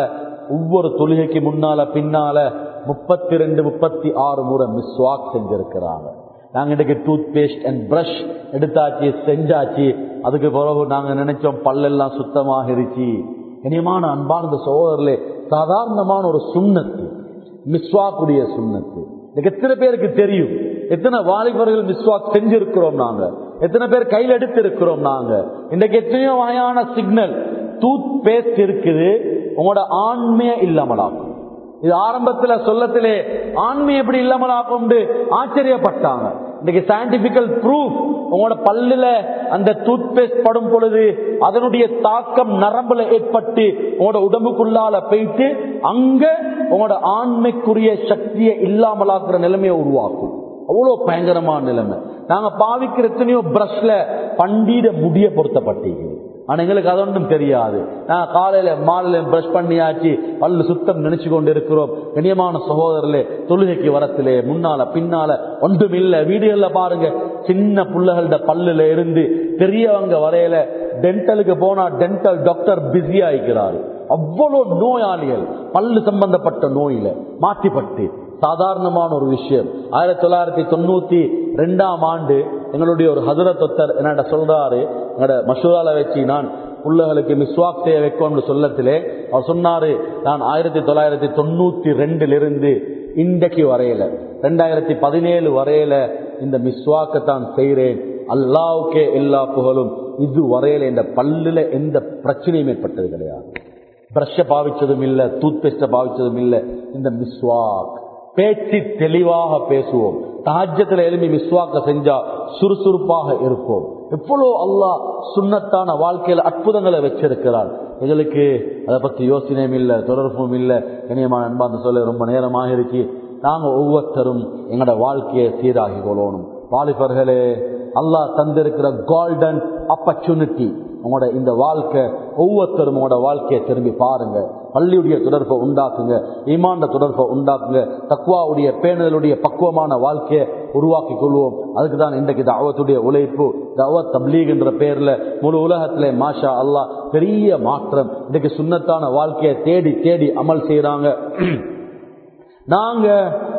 ஒவ்வொரு தொழுகைக்கு முன்னால பின்னால முப்பத்தி ரெண்டு முப்பத்தி ஆறு முறை மிஸ்வாக் செஞ்சிருக்கிறாங்க. நாங்க இன்றைக்கு டூத் பேஸ்ட் அண்ட் பிரஷ் எடுத்தாச்சு செஞ்சாச்சு அதுக்கு பிறகு நாங்க நினைச்சோம் பல்லெல்லாம் சுத்தமாகிருச்சு. இனியமான அன்பார்ந்த சோதரிலே சாதாரணமான ஒரு சுண்ணத்து மிஸ்வாக்குடைய சுண்ணத்து. எத்தனை பேருக்கு தெரியும்? எத்தனை வாலிபர்கள் மிஸ்வாக் செஞ்சிருக்கிறோம் நாங்க? எத்தனை பேர் கையில் எடுத்து இருக்கிறோம் நாங்க? இன்றைக்கு எத்தனையோ வகையான சிக்னல் டூத் பேஸ்ட் இருக்குது உங்களோட ஆண்மைய இல்லாமலாக்கும். இது ஆரம்பத்துல சொல்லத்திலே ஆண்மை எப்படி இல்லாமல் ஆச்சரியப்பட்டாங்க. இன்னைக்கு சயின்டிபிக்கல் ப்ரூஃப் உங்களோட பல்லுல அந்த டூத் பேஸ்ட் படும் பொழுது அதனுடைய தாக்கம் நரம்புல ஏற்பட்டு உங்களோட உடம்புக்குள்ளால போயிட்டு அங்க உங்களோட ஆண்மைக்குரிய சக்தியை இல்லாமலாக்குற நிலைமையை உருவாக்கும். அவ்வளவு பயங்கரமான நிலைமை. நாங்க பாவிக்கிற எத்தனையோ பிரஷ்ல பண்டித முடிய பொருத்தப்பட்டீங்க ஆனா எங்களுக்கு அது ஒன்றும் தெரியாது. நான் காலையில மாலையில பிரஷ் பண்ணியாச்சு பல்லு சுத்தம் நினைச்சு கொண்டு இருக்கிறோம் கண்ணியமான சகோதரர்களே தொழுகைக்கு வரத்திலே முன்னால பின்னால ஒன்றும் இல்லை வீடுகள்ல பாருங்க சின்ன புள்ளைகளோட பல்லுல இருந்து பெரியவங்க வரையில டென்டலுக்கு போனா டென்டல் டாக்டர் பிஸி ஆயிக்கிறாரு. அவ்வளோ நோயாளிகள் பல்லு சம்பந்தப்பட்ட நோயில மாற்றிப்பட்டு. சாதாரணமான ஒரு விஷயம். ஆயிரத்தி தொள்ளாயிரத்தி தொண்ணூத்தி ரெண்டாம் ஆண்டு எங்களுடைய ஒரு ஹதுரத்தொத்தர் என்னோட சொல்றாரு என்னோட மசூதால வச்சு நான் பிள்ளைகளுக்கு மிஸ்வாக் செய்ய வைக்கணும்னு சொல்லத்திலே அவர் சொன்னாரு நான் ஆயிரத்தி தொள்ளாயிரத்தி தொண்ணூத்தி ரெண்டுல இருந்து இன்றைக்கு வரையில ரெண்டாயிரத்தி பதினேழு வரையில இந்த மிஸ்வாக்கை தான் செய்கிறேன் அல்லாவுக்கே எல்லா புகழும். இது வரையில இந்த பல்லுல எந்த பிரச்சனையும் ஏற்பட்டது கிடையாது. பிரஷ பாவிச்சதும் இல்லை டூத் பேஸ்ட பாவிச்சதும் இல்லை. இந்த மிஸ்வாக். பேச்சு தெளிவாக பேசுவோம். தாஜ்யத்துல எழுப்பி மிஸ்வாக்க செஞ்சா சுறுசுறுப்பாக இருப்போம். எவ்வளோ அல்லாஹ் சுண்ணத்தான வாழ்க்கையில் அற்புதங்களை வச்சிருக்கிறார். எங்களுக்கு அதை பற்றி யோசனையும் இல்லை தொடர்பும் இல்லை. இனியமான அந்த சொல்ல ரொம்ப நேரமாக இருக்கு. நாங்கள் ஒவ்வொருத்தரும் எங்களோட வாழ்க்கையை சீராகி கொள்ளணும். வாலிபர்களே அல்லாஹ் தந்திருக்கிற கோல்டன் ஆப்பர்ச்சுனிட்டி உங்களோட இந்த வாழ்க்கை ஒவ்வொருத்தரும் உங்களோட வாழ்க்கையை திரும்பி பாருங்க. பள்ளியுடைய தொடர்பை உண்டாக்குங்க ஈமாண்ட தொடர்பை உண்டாக்குங்க தக்குவாவுடைய பேணுதலுடைய பக்குவமான வாழ்க்கையை உருவாக்கி கொள்வோம். அதுக்கு தான் இன்றைக்கு தாவத்துடைய உழைப்பு தாவத் தப்லீக் என்ற பேர்ல முழு உலகத்திலே மாஷா அல்லாஹ் பெரிய மாற்றம். இன்றைக்கு சுண்ணத்தான வாழ்க்கையை தேடி தேடி அமல் செய்யறாங்க நாங்க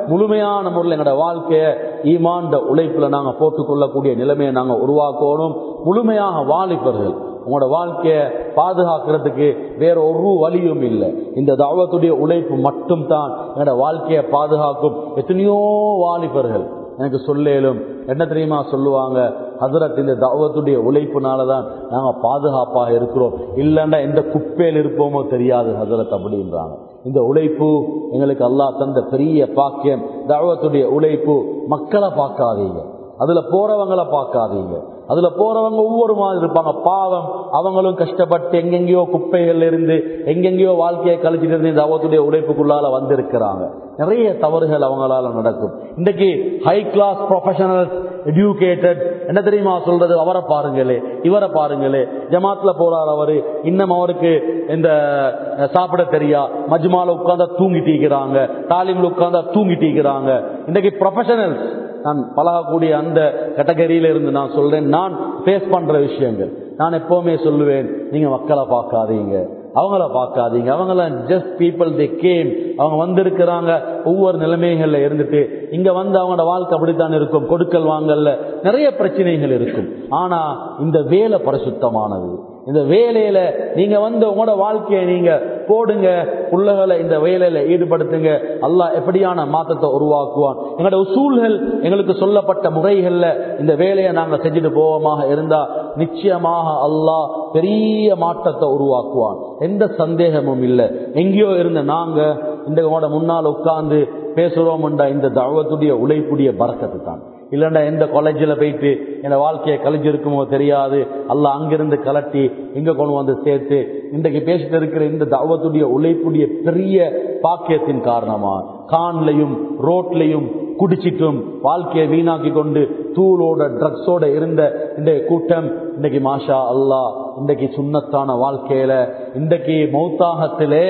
முழுமையான முறையில் எங்களோட வாழ்க்கையை ஈமாண்ட உழைப்புல நாங்கள் போட்டுக்கொள்ளக்கூடிய நிலைமையை நாங்க உருவாக்கணும். முழுமையாக வாலிபர்கள் உங்களோட வாழ்க்கைய பாதுகாக்கிறதுக்கு வேற ஒரு வழியும் இல்லை. இந்த தாவத்துடைய உழைப்பு மட்டும் தான் என்னோட வாழ்க்கையை பாதுகாக்கும். எத்தனையோ வாலிபர்கள் எனக்கு சொல்லேலும் என்ன தெரியுமா சொல்லுவாங்க? ஹசரத் இந்த தாவத்துடைய உழைப்புனாலதான் நாங்கள் பாதுகாப்பாக இருக்கிறோம். இல்லைன்னா எந்த குப்பையில் இருப்போமோ தெரியாது ஹசரத் அப்படின்றாங்க. இந்த உழைப்பு எங்களுக்கு அல்லாஹ் தந்த பெரிய பாக்கியம். தாவத்துடைய உழைப்பு மக்களை பார்க்காதீங்க. அதில் போகிறவங்களை பார்க்காதீங்க. அதுல போறவங்க ஒவ்வொரு மாதிரி இருப்பாங்க. பாவம் அவங்களும் கஷ்டப்பட்டு எங்கெங்கயோ குப்பைகள்ல இருந்து எங்கெங்கயோ வாழ்க்கையை கழிச்சிட்டு இருந்து இந்த அவத்துடைய உழைப்புக்குள்ளால வந்திருக்கிறாங்க. நிறைய தவறுகள் அவங்களால நடக்கும். இன்றைக்கு ஹை கிளாஸ் ப்ரொஃபஷனல் எஜுகேட்டட் என்ன தெரியுமா சொல்றது? அவரை பாருங்களே இவரை பாருங்களே. ஜமாத்துல போறார் அவரு. இன்னும் அவருக்கு இந்த சாப்பிட தெரியா? மஜ்மால உட்கார்ந்தா தூங்கிட்டு இருக்கிறாங்க. தாலிமில் உட்கார்ந்தா தூங்கிட்டு இருக்கிறாங்க. இன்றைக்கு ப்ரொஃபஷனல்ஸ் நான் பழகக்கூடிய அந்த கேட்டகரியில இருந்து நான் சொல்றேன் நான் ஃபேஸ் பண்ற விஷயங்கள். நான் எப்பவுமே சொல்லுவேன் நீங்க மக்களை பார்க்காதீங்க. அவங்கள பார்க்காதீங்க. அவங்கள ஜஸ்ட் பீப்புள் தி கேம் அவங்க வந்திருக்கிறாங்க ஒவ்வொரு நிலைமைகள்ல இருந்துட்டு. இங்க வந்து அவங்களோட வாழ்க்கை அப்படித்தான் இருக்கும். கொடுக்கல் வாங்கல்ல. நிறைய பிரச்சனைகள் இருக்கும். ஆனா இந்த வேலை பரிசுத்தமானது. இந்த வேலையில நீங்க வந்து உங்களோட வாழ்க்கையை நீங்க போடுங்க. பிள்ளைகளை இந்த வேலையில ஈடுபடுத்துங்க. அல்லாஹ் எப்படியான மாற்றத்தை உருவாக்குவான்? எங்களோட உசூல்கள் எங்களுக்கு சொல்லப்பட்ட முறைகள்ல இந்த வேலையை நாங்க செஞ்சுட்டு போவோமாக இருந்தா நிச்சயமாக அல்லாஹ் பெரிய மாற்றத்தை உருவாக்குவான். எந்த சந்தேகமும் இல்லை. எங்கேயோ இருந்த நாங்க இந்த உங்களோட முன்னால் உட்கார்ந்து பேசுறோம்டா இந்த தாவத்துடைய உழைப்புடைய பறக்கத்து தான் இல்லைண்டா எந்த காலேஜில் போயிட்டு என் வாழ்க்கையை கழிஞ்சிருக்குமோ தெரியாது. அல்ல அங்கிருந்து கலட்டி இங்கே கொண்டு வந்து சேர்த்து இன்றைக்கு பேசிட்டு இருக்கிற இந்த தாவத்துடைய உழைப்புடைய பெரிய பாக்கியத்தின் காரணமா? கான்லையும் ரோட்லையும் குடிச்சிட்டும் வாழ்க்கையை வீணாக்கி கொண்டு தூளோட ட்ரக்ஸோட இருந்த இந்த கூட்டம் இன்னைக்கு மாஷா அல்லா இன்றைக்கு சுண்ணத்தான வாழ்க்கையில இன்றைக்கு மௌத்தாகத்திலே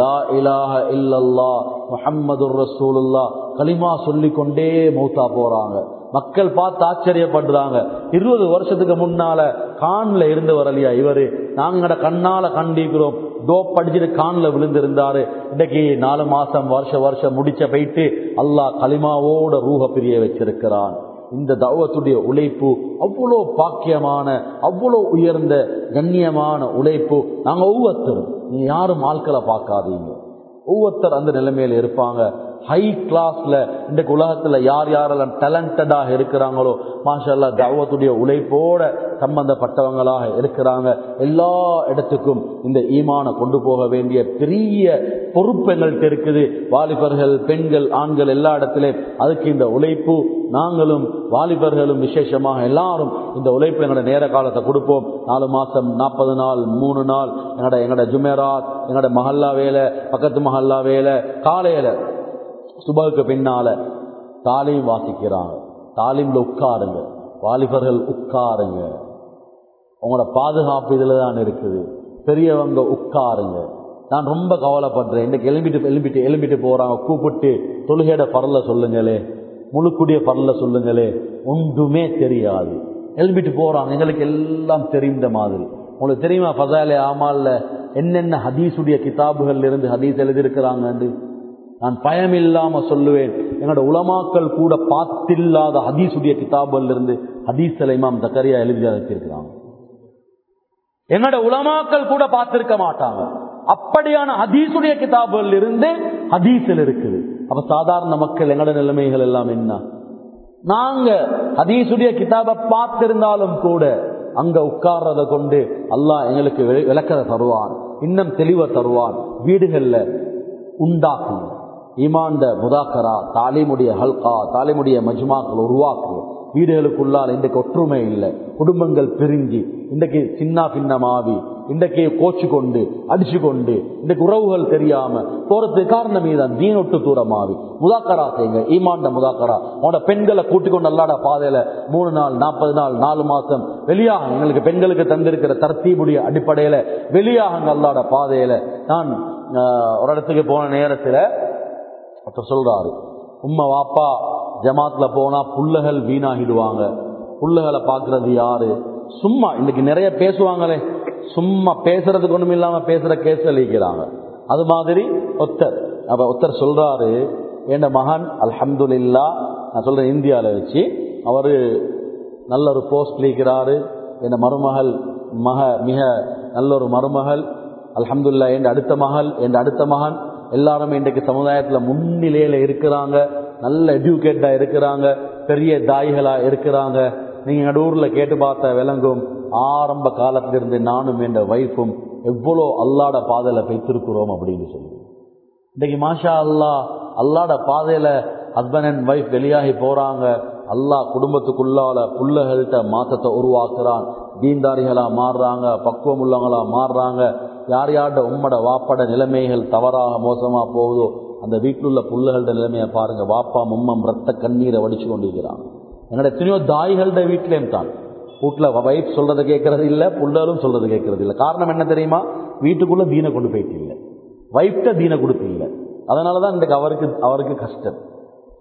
லா இலாஹ இல்லல்லா முஹம்மது ரசூலுல்லா களிமா சொல்லி கொண்டே மௌத்தா போறாங்க. மக்கள் பார்த்து ஆச்சரியப்படுறாங்க. இருபது வருஷத்துக்கு முன்னால கான்ல இருந்து வரலையா இவரு? நாங்க கண்ணால கண்டிக்கிறோம். டோப் படிச்சுட்டு கான்ல விழுந்திருந்தாரு. இன்னைக்கு நாலு மாசம் வருஷ வருஷம் முடிச்ச போயிட்டு அல்லாஹ் களிமாவோட ரூஹ பிரிய வச்சிருக்கிறான். இந்த தௌவத்துடைய உழைப்பு அவ்வளோ பாக்கியமான அவ்வளோ உயர்ந்த கண்ணியமான உழைப்பு. நாங்கள் ஒவ்வொருத்தரும் நீ யாரும் ஆட்களை பார்க்காதீங்க. ஒவ்வொருத்தர் அந்த நிலைமையில இருப்பாங்க. ஹை கிளாஸ்ல இன்றைக்கு உலகத்துல யார் யாரெல்லாம் டேலண்டடாக இருக்கிறாங்களோ மாஷல்லா தாவத்துடைய உழைப்போட சம்பந்தப்பட்டவங்களாக இருக்கிறாங்க. எல்லா இடத்துக்கும் இந்த ஈமான கொண்டு போக வேண்டிய பெரிய பொறுப்பு எங்கள்கிட்ட இருக்குது. வாலிபர்கள் பெண்கள் ஆண்கள் எல்லா இடத்திலே அதுக்கு இந்த உழைப்பு நாங்களும் வாலிபர்களும் விசேஷமாக எல்லாரும் இந்த உழைப்பு எங்களோட நேர காலத்தை கொடுப்போம். நாலு மாசம் நாற்பது நாள் மூணு நாள் எங்களோட எங்களோட ஜுமேராத் எங்களோட மஹல்லா வேலை பக்கத்து மஹல்லா வேலை காலையில சுபகுக்கு பின்னால தாலீம் வாசிக்கிறாங்க. தாலீம்ல உட்காருங்க. வாலிபர்கள் உட்காருங்க. உங்களோட பாதுகாப்பு இதில் தான் இருக்குது. பெரியவங்க உட்காருங்க. நான் ரொம்ப கவலைப்படுறேன். இன்னைக்கு எலும்பிட்டு எலும்பிட்டு எலும்பிட்டு போகிறாங்க கூப்பிட்டு தொழுகையோட பரல சொல்லுங்களே. முழுக்குடிய பரல சொல்லுங்களே. ஒன்றுமே தெரியாது. எலும்பிட்டு போகிறாங்க எங்களுக்கு எல்லாம் தெரிந்த மாதிரி. உங்களுக்கு தெரியுமா? ஃபசாலே ஆமால்ல. என்னென்ன ஹதீஸுடைய கிதாபுகள் இருந்து ஹதீஸ் எழுதியிருக்கிறாங்கன்னு நான் பயமில்லாம சொல்லுவேன். எங்களோட உலமாக்கள் கூட பார்த்தில்லாத ஹதீசுடைய கிதாபுகள் இருந்து ஹதீசலை இமாம் தக்கரியா எழுதி இருக்கிறாங்க எங்களோட உலமாக்கள் கூட பார்த்திருக்க மாட்டாங்க. அப்படியான ஹதீசுடைய கிதாபுகள் இருந்து ஹதீசில் இருக்குது. அப்ப சாதாரண மக்கள் எங்களோட நிலைமைகள் எல்லாம் என்ன? நாங்க ஹதீசுடைய கிதாபை பார்த்திருந்தாலும் கூட அங்க உட்கார்றத கொண்டு அல்லாஹ் எங்களுக்கு விளக்கத தருவான். இன்னும் தெளிவ தருவான். வீடுகள்ல உண்டாக்குங்க ஈமாண்ட முதாக்கரா தாலிமுடைய ஹல்கா தாலிமுடைய மஜ்மாக்கள் உருவாக்குவோம். வீடுகளுக்குள்ளால் இன்றைக்கு ஒற்றுமை இல்லை. குடும்பங்கள் பிரிஞ்சு இன்றைக்கு சின்ன பின்னமாவி இன்றைக்கு கோச்சு கொண்டு அடிச்சு கொண்டு இன்றைக்கு உறவுகள் தெரியாம போறதுக்கு காரணம் இதுதான் தீனொட்டு தூரமாவி. முதாக்கரா செய்யுங்க ஈமாண்ட முதாக்கரா. உன்னோட பெண்களை கூட்டிக் கொண்டு அல்லாட பாதையில மூணு நாள் நாற்பது நாள் நாலு மாசம் வெளியாக எங்களுக்கு பெண்களுக்கு தந்திருக்கிற தர்த்தீபுடைய அடிப்படையில வெளியாக அல்லாட பாதையில நான் ஒரு இடத்துக்கு போன நேரத்துல ஒருத்தர் சொல்றாரு உம்மா வாப்பா ஜமாத்தில் போனா புல்லுகள் வீணாகிடுவாங்க. புல்லுகளை பாக்குறது யாரு? சும்மா இன்னைக்கு நிறைய பேசுவாங்களே சும்மா பேசுறதுக்கு ஒண்ணும் இல்லாம பேசுற கேஸ் அளிக்கிறாங்க அது மாதிரி ஒத்தர் அப்ப ஒத்தர் சொல்றாரு என் மகன் அல்ஹம்துல்லா நான் சொல்றேன் இந்தியாவில் வச்சு அவரு நல்ல ஒரு போஸ்ட் இருக்கிறாரு என் மருமகள் மக மிக நல்ல ஒரு மருமகள் அல்ஹம்துல்லா என் அடுத்த மகள் என் அடுத்த மகன் எல்லாருமே இன்றைக்கு சமுதாயத்தில் முன்னிலையில் இருக்கிறாங்க. நல்ல எஜுகேட்டா இருக்கிறாங்க. பெரிய தாய்களாக இருக்கிறாங்க. நீங்கள் நடுவூரில் கேட்டு பார்த்த விளங்கும் ஆரம்ப காலத்திலிருந்து நானும் என்ற வைஃபும் எவ்வளோ அல்லாட பாதையில் வைத்திருக்கிறோம் அப்படின்னு சொல்லி. இன்றைக்கு மாஷா அல்லா அல்லாட பாதையில் ஹஸ்பண்ட் அண்ட் ஒய்ஃப் வெளியாகி போகிறாங்க அல்லாஹ் குடும்பத்துக்குள்ளால புள்ளகள்கிட்ட மாற்றத்தை உருவாக்குறான். தீன்தாரிகளாக மாறுறாங்க பக்குவம் உள்ளவங்களாக மாறுறாங்க. யார் யார்ட உம்மட வாப்பட நிலைமைகள் தவறாக மோசமாக போகுதோ அந்த வீட்டில் உள்ள புள்ளுகளோட நிலைமையை பாருங்க. வாப்பா மும்மம் ரத்த கண்ணீரை வடிச்சு கொண்டிருக்கிறாங்க. எங்களோட எத்தனையோ தாய்களோட வீட்டிலேயும் தான். வீட்டில் வைஃப் சொல்றதை கேட்கறது இல்லை புள்ளலும் சொல்றது கேட்கறது இல்லை. காரணம் என்ன தெரியுமா? வீட்டுக்குள்ள தீனை கொண்டு போயிட்டு இல்லை. வைஃப்ட தீனை கொடுத்து இல்லை. அதனாலதான் இன்றைக்கு அவருக்கு அவருக்கு கஷ்டம்.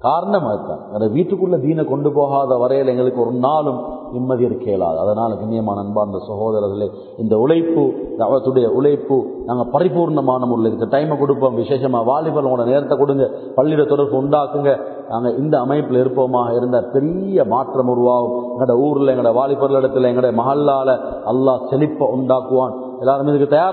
காரணமாக அதுதான் அந்த வீட்டுக்குள்ளே தீனை கொண்டு போகாத வரையில் எங்களுக்கு ஒரு நாளும் நிம்மதி இருக்க இயலாது அதனால் கண்ணியமான அன்பார்ந்த சகோதரர்களே இந்த உழைப்பு அவத்துடைய உழைப்பு நாங்கள் பரிபூர்ணமான முறையில் இருக்க டைமை கொடுப்போம். விசேஷமாக வாலிபர்களோட நேரத்தை கொடுங்க. பள்ளியிட தொடர்பு உண்டாக்குங்க. நாங்கள் இந்த அமைப்பில் இருப்போமாக இருந்த பெரிய மாற்றம் உருவாகும். எங்களோட ஊரில் எங்களோட வாலிபர்கள் இடத்துல எங்களோட மகல்லால அல்லாஹ் செழிப்பை உண்டாக்குவான். எல்லாருமே இதுக்கு தயாராக